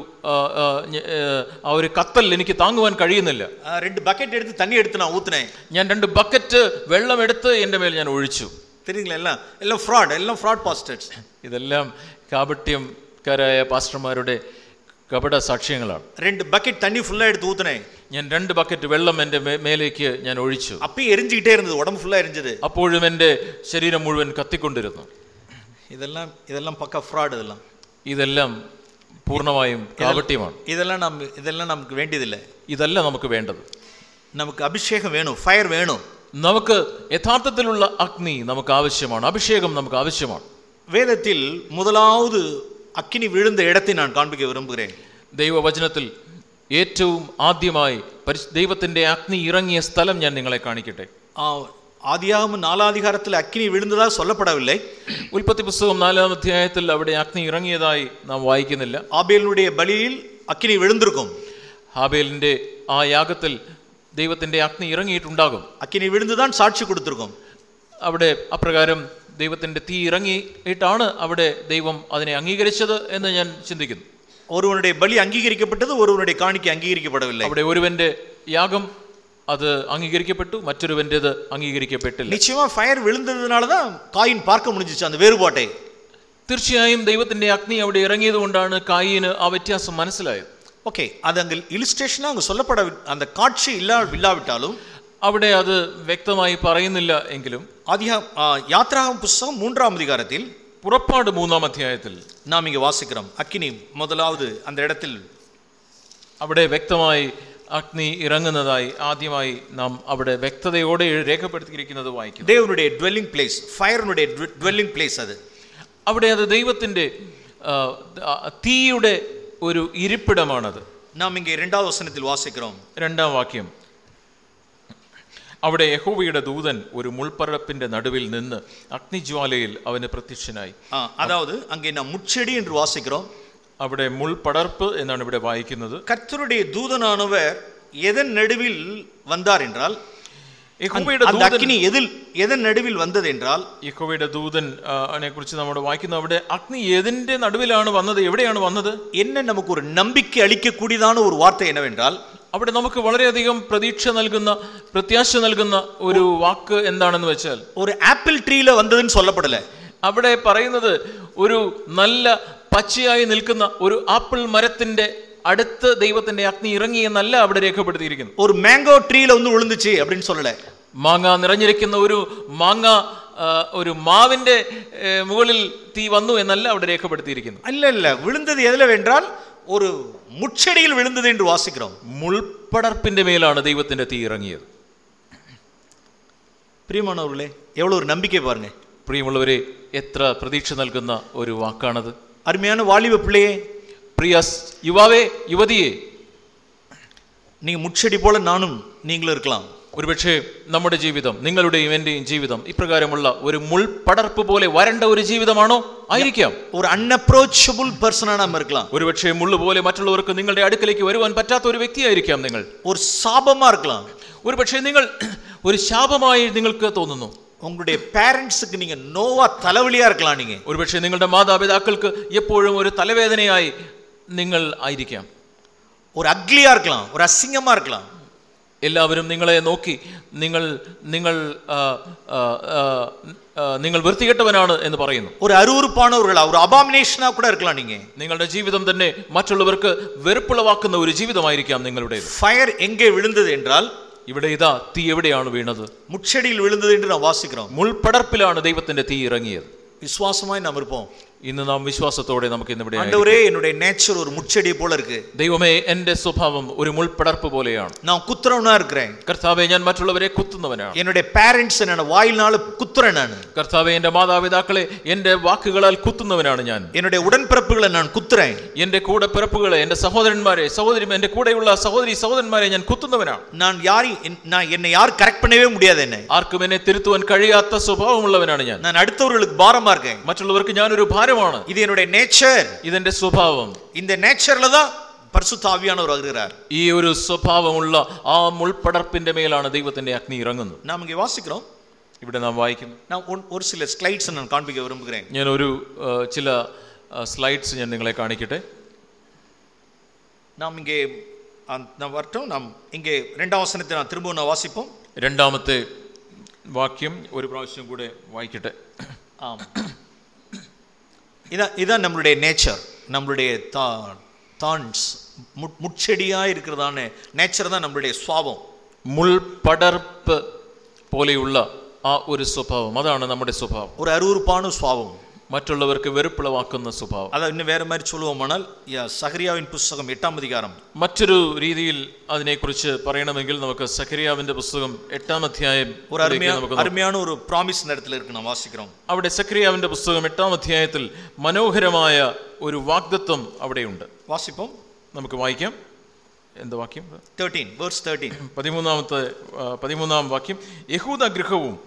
ആ ഒരു കത്തൽ എനിക്ക് താങ്ങുവാൻ കഴിയുന്നില്ല. രണ്ട് ബക്കറ്റ് എടുത്ത് തന്നെ എടുത്ത് ഞാൻ ഊത്തിനെ ഞാൻ രണ്ട് ബക്കറ്റ് വെള്ളം എടുത്ത് എന്റെ മേൽ ഞാൻ ഒഴിച്ചു. തിരിഞ്ഞില്ല എല്ലാം എല്ലാം ഫ്രോഡ് എല്ലാം ഫ്രോഡ് പോസ്റ്റേഴ്സ് ഇതെല്ലാം കാപട്യം കാരായ പാസ്റ്റർമാരുടെ കപട സാക്ഷ്യങ്ങളാണ്. രണ്ട് ബക്കറ്റ് തണ്ണി ഫുള്ളായിട്ട് തൂത്തണേ. ഞാൻ രണ്ട് ബക്കറ്റ് വെള്ളം എന്റെ മേലേക്ക് ഞാൻ ഒഴിച്ചു. അപ്പി എരിഞ്ചിട്ടേ ഇരുന്നത് ഉടമ്പ് ഫുള്ളായി എരിഞ്ഞത് അപ്പോഴും എന്റെ ശരീരം മുഴുവൻ കത്തിക്കൊണ്ടിരുന്നു. ഇതെല്ലാം ഇതെല്ലാം പക്ക ഫ്രോഡ് ഇതെല്ലാം. ഇതെല്ലാം പൂർണമായും കാവട്യമാണ് ഇതെല്ലാം നാം ഇതെല്ലാം നമുക്ക് വേണ്ടിയതില്ല? ഇതല്ല നമുക്ക് വേണ്ടത്. നമുക്ക് അഭിഷേകം വേണോ? ഫയർ വേണോ? നമുക്ക് യഥാർത്ഥത്തിലുള്ള അഗ്നി നമുക്ക് ആവശ്യമാണ്. അഭിഷേകം നമുക്ക് ആവശ്യമാണ്. വേദത്തിൽ മുതലാവത് அக்கினி விழுந்த இடத்தை நான் காண்பிக்க விரும்புகிறேன் ദൈവവചനത്തിൽ ഏറ്റവും ആദ്യമായി പരിശ് ദൈവത്തിൻ്റെ അഗ്നി ഇറങ്ങിയ സ്ഥലം ഞാൻ നിങ്ങളെ കാണിക്കട്ടെ ஆ, ஆதியாகமம் நாலாதிகாரத்தில் அக்கினி விழுந்ததாக சொல்லப்படவில்லை ഉൽപ്പത്തി പുസ്തകം നാലാം അധ്യായത്തിൽ അവിടെ അഗ്നി ഇറങ്ങിയതായി നാം വായിക്കുന്നില്ല ஆபேலினுடைய பலியில் அக்கினி விழுந்திருக்கும் ഹാബേലിൻ്റെ ആ യാഗത്തിൽ ദൈവത്തിൻ്റെ അഗ്നി ഇറങ്ങിയിട്ടുണ്ടാകും அக்கினி விழுந்துதான் சாட்சி கொடுத்திருக்கும் അവിടെ അപ്രകാരം ദൈവത്തിൻ്റെ തീ ഇറങ്ങിയിട്ടാണ് അവിടെ ദൈവം അതിനെ അംഗീകരിച്ചത് എന്ന് ഞാൻ ചിന്തിക്കുന്നു ஒருவனுடைய பலி அங்கீகரிக்கப்பட்டது ஒருவனுடைய காணிக்கை அங்கீகரிக்கப்படவில்லை അവിടെ ഒരുവന്റെ യാഗം അത് അംഗീകരിക്കപ്പെട്ടു മറ്റൊരുവൻ്റെത് അംഗീകരിക്കപ്പെട്ടില്ല நிச்சயமா ஃபயர் விழுந்ததுனால தான் காயின் பார்க்க முடிஞ்சிச்சு அந்த வேறுபாட்டை തീർച്ചയായും ദൈവത്തിന്റെ അഗ്നി അവിടെ ഇറങ്ങിയത് കൊണ്ടാണ് കായിന് ആ വ്യത്യാസം മനസ്സിലായത് ஓகே அது அங்கே இலிஸ்ட்ரேஷனாக அங்கே சொல்லப்பட அந்த காட்சி இல்லா இல்லாவிட்டாலும் അവിടെ അത് വ്യക്തമായി പറയുന്നില്ല എങ്കിലും அதிகா ஆ, யாத்ராகம் புஸ்தகம் மூன்றாம் அதிகாரத்தில் പുറപ്പാട് മൂന്നാം അധ്യായത്തിൽ நாம் இங்கே வாசிக்கிறோம் அக்கினி முதலாவது அந்த இடத்தில் അവിടെ വ്യക്തമായി അഗ്നി ഇറങ്ങുന്നതായി ആദ്യമായി നാം അവിടെ വ്യക്തതയോടെ രേഖപ്പെടുത്തിയിരിക്കുന്നത് വായിക്കുന്നു தேவனுடைய டுவெல்லிங் பிளேஸ் ஃபயர்னுடைய டுவெல்லிங் பிளேஸ் அது അവിടെ അത് ദൈവത്തിന്റെ ആ, ആ, തീയുടെ ഒരു ഇരിപ്പിടമാണത് நாம் இங்கே இரண்டாவது வசனத்தில் வாசிக்கிறோம் രണ്ടാം വാക്യം അവിടെ യഹോവയുടെ ദൂതൻ ഒരു മുൾപ്പറപ്പിന്റെ നടുവിൽ നിന്ന് അഗ്നിജ്വാലയിൽ അവന് പ്രത്യക്ഷനായി ஆ, அதாவது அங்கே நாம் முச்செடி என்று வாசிக்கிறோம் അവിടെ മുൾപടർപ്പ് എന്നാണ് ഇവിടെ വായിക്കുന്നത് கர்த்தருடைய தூதனானவர் எதன் நடுவில் வந்தார் என்றால் യഹോവയുടെ அந்த ദൂതൻ அக்கினி எதில் எதன் நடுவில் வந்தது என்றால் യഹോവയുടെ ദൂതൻ അതിനെ കുറിച്ച് നമ്മൾ വായിക്കുന്നു അവിടെ അഗ്നി ഏതിന്റെ നടുവിലാണ് വന്നത് എവിടെയാണ് വന്നത് என்ன நமக்கு ஒரு நம்பிக்கை அளிக்கக்கூடியதான ஒரு வார்த்தை என்னவென்றால் അവിടെ നമുക്ക് വളരെയധികം പ്രതീക്ഷ നൽകുന്ന പ്രത്യാശ നൽകുന്ന ഒരു വാക്ക് എന്താണെന്ന് വെച്ചാൽ ஒரு ஆப்பிள் ட்ரீல வந்ததுன்னு சொல்லப்படல അവിടെ പറയുന്നത് ഒരു നല്ല പച്ചയായി നിൽക്കുന്ന ഒരു ആപ്പിൾ മരത്തിന്റെ അടുത്ത് ദൈവത്തിന്റെ അഗ്നി ഇറങ്ങി എന്നല്ല അവിടെ രേഖപ്പെടുത്തിയിരിക്കുന്നു ஒரு மேங்கோ ட்ரீல வந்து விழுந்துச்சு அப்படின்னு சொல்லல മാങ്ങ നിറഞ്ഞിരിക്കുന്ന ഒരു മാങ്ങ ആ, ഒരു മാവിന്റെ ഏ, മുകളിൽ തീ വന്നു എന്നല്ല അവിടെ രേഖപ്പെടുത്തിയിരിക്കുന്നു இல்ல இல்ல விழுந்தது எதுல வென்றால் ஒரு முச்செடியில் விழுந்தது என்று வாசிக்கிறோம் മുൾപ്പടർപ്പിന്റെ മേലാണ് ദൈവത്തിന്റെ തീ ഇറങ്ങിയത് பிரியமானவர்களே எவ்வளவு ஒரு நம்பிக்கை பாருங்க പ്രിയമുള്ളവരെ എത്ര പ്രതീക്ഷ നൽകുന്ന ഒരു വാക്കാണത് அருமையான வாலிப பிள்ளையே പ്രിയ സ് യുവാവേ യുവതിയെ நீங்க முச்செடி போல நானும் நீங்களும் இருக்கலாம் ഒരുപക്ഷെ നമ്മുടെ ജീവിതം നിങ്ങളുടെയും എൻ്റെയും ജീവിതം ഇപ്രകാരമുള്ള ഒരു മുൾപടർപ്പ് പോലെ വരണ്ട ഒരു ജീവിതമാണോ ആയിരിക്കാം ஒரு அன்அப்ரோச்சபிள் பர்சனா நம்ம இருக்கலாம் ഒരുപക്ഷെ മുള്ളു പോലെ മറ്റുള്ളവർക്ക് നിങ്ങളുടെ അടുക്കലേക്ക് വരുവാൻ പറ്റാത്ത ഒരു വ്യക്തിയായിരിക്കാം നിങ്ങൾ ஒரு சாபமா இருக்கலாம் ഒരുപക്ഷെ നിങ്ങൾ ഒരു ശാപമായി നിങ്ങൾക്ക് തോന്നുന്നു உங்களுடைய பேரண்ட்ஸுக்கு நீங்க நோவா தலைவலியா இருக்கலாம் நீங்க ഒരുപക്ഷെ നിങ്ങളുടെ മാതാപിതാക്കൾക്ക് എപ്പോഴും ഒരു തലവേദനയായി നിങ്ങൾ ആയിരിക്കാം ஒரு அக்லியா இருக்கலாம் ஒரு அசிங்கமா இருக்கலாம் എല്ലാവരും നിങ്ങളെ നോക്കി നിങ്ങൾ നിങ്ങൾ ആ, ആ, ആ, ആ, നിങ്ങൾ വൃത്തികെട്ടവനാണ് എന്ന് പറയുന്നു ஒரு அருவருப்பானவர்களா ஒரு அபாமினேஷனா கூட இருக்கலாம் நீங்க നിങ്ങളുടെ ജീവിതം തന്നെ മറ്റുള്ളവർക്ക് വെറുപ്പുളവാക്കുന്ന ഒരു ജീവിതമായിരിക്കാം നിങ്ങളുടേത് ஃபயர் எங்கே விழுந்தது என்றால் ഇവിടെ ഇതാ തീ എവിടെയാണ് വീണത് முச்செடியில் விழுந்தது என்று நாம் வாசிக்கிறோம் മുൾപടർപ്പിലാണ് ദൈവത്തിന്റെ തീ ഇറങ്ങിയത് விசுவாசமாய் நாம் இருப்போம் ഇന്ന് നാം വിശ്വാസത്തോടെ നമുക്ക് ഇന്ന് ഇവിടെ ആയിരിക്കാം. ஆண்டவரே என்னுடைய நேச்சர் ஒரு முச்செடி போல இருக்கு ദൈവമേ എന്റെ സ്വഭാവം ഒരു മുൾപടർപ്പ് പോലെയാണ് நான் குத்துறவனா இருக்கிறேன் കർത്താവെ ഞാൻ മറ്റുള്ളവരെ കുത്തുന്നവനാണ് என்னுடைய பேரண்ட்ஸ் என்ன வாயினால குத்துறேன் நான் കർത്താവെ എന്റെ മാതാപിതാക്കളെ എന്റെ വാക്കുകളാൽ കുത്തുന്നവനാണ് ഞാൻ என்னுடைய உடன்பிறப்புகளை நான் குத்துறேன் എന്റെ കൂടെ പിറപ്പുകളെ എന്റെ സഹോദരന്മാരെ സഹോദരി എന്റെ കൂടെയുള്ള സഹോദരി സഹോദരന്മാരെ ഞാൻ കുത്തുന്നവനാണ് நான் யாரையும் நான் என்னை யாரும் கரெக்ட் பண்ணவே முடியாது என்ன ആർക്കും എന്നെ തിരുത്തുവാൻ കഴിയാത്ത സ്വഭാവമുള്ളവനാണ് ഞാൻ நான் அடுத்தவர்களுக்கு பாரமா இருக்கேன் മറ്റുള്ളവർക്ക് ഞാനൊരു ഭാരമാണ് இது என்னுடைய நேச்சர் ഇതെന്റെ സ്വഭാവം இந்த நேச்சர்ல தான் பரிசுத்த ஆவியானவர் வருகிறார் ഈ ഒരു സ്വഭാവമുള്ള ആ മുൾപടർപ്പിന്റെ മേലാണ് ദൈവത്തിന്റെ അഗ്നി ഇറങ്ങുന്നത് நாம் இங்கே வாசிக்கிறோம் ഇവിടെ നാം വായിക്കുന്നു நான் ஒன்- ஒரு சில ஸ்லைட்ஸ் நான் காண்பிக்க விரும்புகிறேன் ഞാൻ ഒരു ആ, ചില സ്ലൈഡ്സ് ഞാൻ നിങ്ങളെ കാണിക്കട്ടെ நாம் இங்கே அந்த- நாம் வரட்டும் நாம் இங்கே ரெண்டாம் வசனத்தை நான் திரும்பவும் நான் வாசிப்போம் രണ്ടാമത്തെ വാക്യം ഒരു പ്രാവശ്യം കൂടെ വായിക്കട്ടെ ஆம் இதான் இதான் நம்மளுடைய நேச்சர் நம்மளுடைய தா தான்ஸ் முட் முட்செடியாக இருக்கிறதான நேச்சர் தான் நம்மளுடைய சுவாபம் മുൾപടർപ്പ് പോലെയുള്ള ആ ഒരു സ്വഭാവം അതാണ് നമ്മുടെ സ്വഭാവം ஒரு அருவருப்பான சுவாபம் മറ്റുള്ളവർക്ക് വെറുപ്പുളവാക്കുന്ന സ്വഭാവം. അത് പിന്നെ വേറെ മാറി ചൊല്ലുവോമാണാൽ സഹരിയാവിൻ പുസ്തകം എട്ടാം അധികാരം. മറ്റൊരു രീതിയിൽ അതിനെക്കുറിച്ച് പറയണമെങ്കിൽ നമുക്ക് സഖരിയാവിന്റെ പുസ്തകം എട്ടാം അധ്യായം ഒരു അരുമയാണ് ഒരു പ്രോമിസ് നടത്തിലിരിക്കണം വാസിക്കണം. അവിടെ സഖരിയാവിന്റെ പുസ്തകം എട്ടാം അധ്യായത്തിൽ മനോഹരമായ ഒരു വാഗ്ദത്വം അവിടെയുണ്ട്. വാസിപ്പം. നമുക്ക് വായിക്കാം. എന്ത് വാക്യം? തേർട്ടീൻ വേഴ്സ് തേർട്ടീൻ പതിമൂന്നാമത്തെ പതിമൂന്നാം വാക്യം. യഹൂദ ഗൃഹവും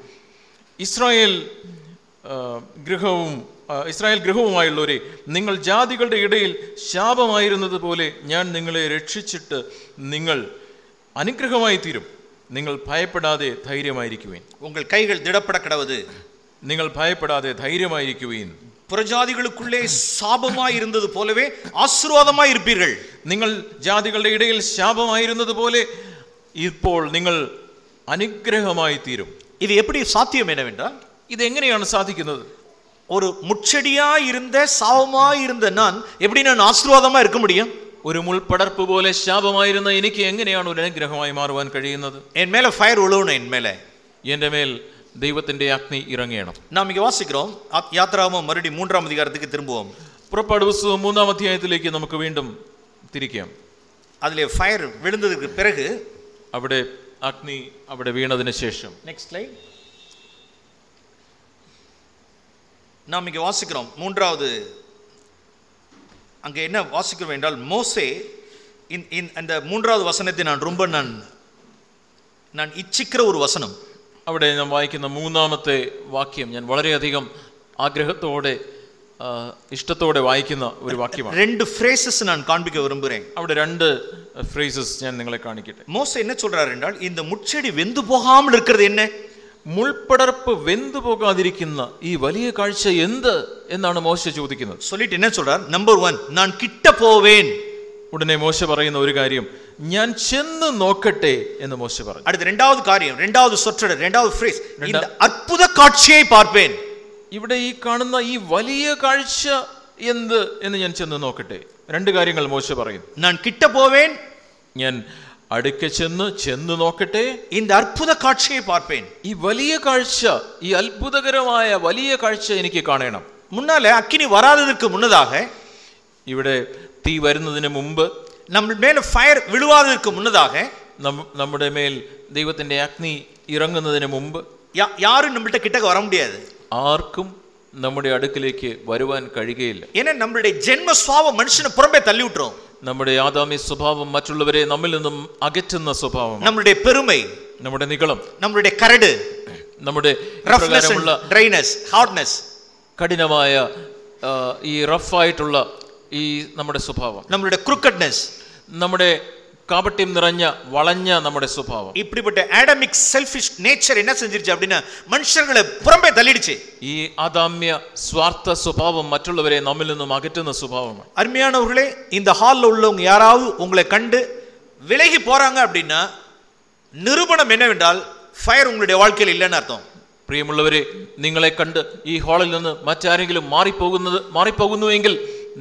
ഇസ്രായേൽ ഗൃഹവും ഇസ്രായേൽ ഗൃഹവുമായുള്ളവരെ നിങ്ങൾ ജാതികളുടെ ഇടയിൽ ശാപമായിരുന്നത് പോലെ ഞാൻ നിങ്ങളെ രക്ഷിച്ചിട്ട് നിങ്ങൾ അനുഗ്രഹമായി തീരും നിങ്ങൾ ഭയപ്പെടാതെ ധൈര്യമായിരിക്കുവേൻ உங்கள் கைகள் திடப்பட கிடவது നിങ്ങൾ ഭയപ്പെടാതെ ധൈര്യമായിരിക്കുവേൻ புறஜாதிகளுக்குள்ளே சாபமாய் இருந்தது போலவே ஆசீர்வாதமாய் இருப்பீர்கள் നിങ്ങൾ ജാതികളുടെ ഇടയിൽ ശാപമായിരുന്നത് പോലെ ഇപ്പോൾ നിങ്ങൾ അനുഗ്രഹമായി തീരും இது எப்படி சாத்தியம் என்னவென்றால் ഇതെങ്ങനെയാണ് സാധിക്കുന്നത് ஒரு முச்செடியாய் இருந்த சாபமாய் இருந்த நான் எப்படி நான் ஆசீர்வாதமா இருக்க முடியும் ഒരു മുൾപ്പടർപ്പ് പോലെ ശാപമായിരുന്ന എനിക്ക് എങ്ങനെയാണ് ഒരു അനുഗ്രഹമായി മാറുവാൻ കഴിയുന്നത് என் மேல ஃபயர் விழுவணும் என் மேல എൻ്റെ മേൽ ദൈവത്തിന്റെ അഗ്നി ഇറങ്ങണം நாம் இங்க வாசிக்கிறோம் ஆத்- யாத்ராகமம் மறுபடி மூன்றாம் அதிகாரத்துக்கு திரும்புவோம் പുറപ്പാട് പുസ്തകം മൂന്നാം അധ്യായത്തിലേക്ക് നമുക്ക് വീണ്ടും തിരിക്കാം அதிலே ஃபயர் விழுந்ததுக்கு பிறகு അവിടെ അഗ്നി അവിടെ വീണതിന് ശേഷം நெக்ஸ்ட் லைன் நாம் இங்கே வாசிக்கிறோம் மூன்றாவது அங்கே என்ன வாசிக்கிறோம் என்றால் மோசே இந் இந் அந்த மூன்றாவது வசனத்தை நான் ரொம்ப நான் நான் இச்சிக்கிற ஒரு வசனம் അവിടെ ഞാൻ വായിക്കുന്ന മൂന്നാമത്തെ വാക്യം ഞാൻ വളരെയധികം ആഗ്രഹത്തോടെ ആ, ഇഷ്ടത്തോടെ വായിക്കുന്ന ഒരു വാക്യമാണ് ரெண்டு ஃப்ரேசஸ் நான் காண்பிக்க விரும்புகிறேன் അവിടെ രണ്ട് ഫ്രേസസ് ഞാൻ നിങ്ങളെ കാണിക്കട്ടെ மோசே என்ன சொல்றாரு என்றால் இந்த முச்செடி வெந்து போகாமல் இருக்கிறது என்ன മുൾപ്പടർപ്പ് വെന്തു പോകാതിരിക്കുന്ന ഈ വലിയ കാഴ്ച എന്ത് എന്നാണ് മോശ ചോദിക്കുന്നത്. സൊല്ലിട്ട് എന്നെ നമ്പർ വൺ ഞാൻ കിട്ട പോവേൻ ഉടനെ മോശ പറയുന്ന ഒരു കാര്യം ഞാൻ ചെന്ന് നോക്കട്ടെ എന്ന് മോശ പറഞ്ഞു. അടുത്ത രണ്ടാമത് കാര്യം രണ്ടാമത് സ്വറ്റഡ് രണ്ടാമത് ഫ്രീസ് അത്ഭുത കാഴ്ചയെ പാർപ്പേൻ. ഇവിടെ ഈ കാണുന്ന ഈ വലിയ കാഴ്ച എന്ത് എന്ന് ഞാൻ ചെന്ന് നോക്കട്ടെ. രണ്ട് കാര്യങ്ങൾ മോശ പറയും. ഞാൻ കിട്ട പോവേൻ ഞാൻ അടുക്ക ചെന്ന് ചെന്ന് നോക്കട്ടെ இந்த அற்புத காட்சியை பார்ப்பேன் ഈ വലിയ കാഴ്ച ഈ അത്ഭുതകരമായ വലിയ കാഴ്ച എനിക്ക് കാണണം முன்னால அக்கினி வராததற்கு முன்னதாக ഇവിടെ തീ വരുന്നതിന് മുമ്പ് நம்ம மேல ஃபயர் விழுவாததற்கு முன்னதாக നം- നമ്മുടെ മേൽ ദൈവത്തിന്റെ അഗ്നി ഇറങ്ങുന്നതിന് മുമ്പ് யா- யாரும் நம்மள்ட்ட கிட்டக்க வர முடியாது ആർക്കും നമ്മുടെ അടുക്കിലേക്ക് വരുവാൻ കഴിയുകയില്ല ஏன்னா நம்மளுடைய ஜென்ம சுவாவம் மனுஷனை புறம்பே தள்ளி விட்டுரும் നമ്മുടെ ആദാമി സ്വഭാവം മറ്റുള്ളവരെ നമ്മിൽ നിന്നും അകറ്റുന്ന സ്വഭാവം. നമ്മുടെ പെരുമ നമ്മുടെ നികളം നമ്മുടെ കരട് നമ്മുടെ ഡ്രൈനസ് ഹാർഡ്നെസ് കഠിനമായ ഈ റഫായിട്ടുള്ള ഈ നമ്മുടെ സ്വഭാവം. നമ്മുടെ ക്രിക്കറ്റ്നെസ് നമ്മുടെ കാപട്യം നിറഞ്ഞ വളഞ്ഞ നമ്മുടെ സ്വഭാവം இப்படிப்பட்ட ஆடமிக் செல்ஃபிஷ் நேச்சர் என்ன செஞ்சிருச்சு அப்படின்னா மனுஷர்களை புறம்பே தள்ளிடுச்சு ഈ ആദാമ്യ സ്വാർത്ഥ സ്വഭാവം മറ്റുള്ളവരെ നമ്മിൽ നിന്നും അകറ്റുന്ന സ്വഭാവമാണ് அருமையானவர்களே இந்த ஹாலில் உள்ளவங்க யாராவது உங்களை கண்டு விலகி போறாங்க அப்படின்னா நிரூபணம் என்னவென்றால் ஃபயர் உங்களுடைய வாழ்க்கையில் இல்லைன்னு அர்த்தம் പ്രിയമുള്ളവരെ നിങ്ങളെ കണ്ട് ഈ ഹാളിൽ നിന്ന് മറ്റാരെങ്കിലും മാറിപ്പോകുന്നത് മാറിപ്പോകുന്നുവെങ്കിൽ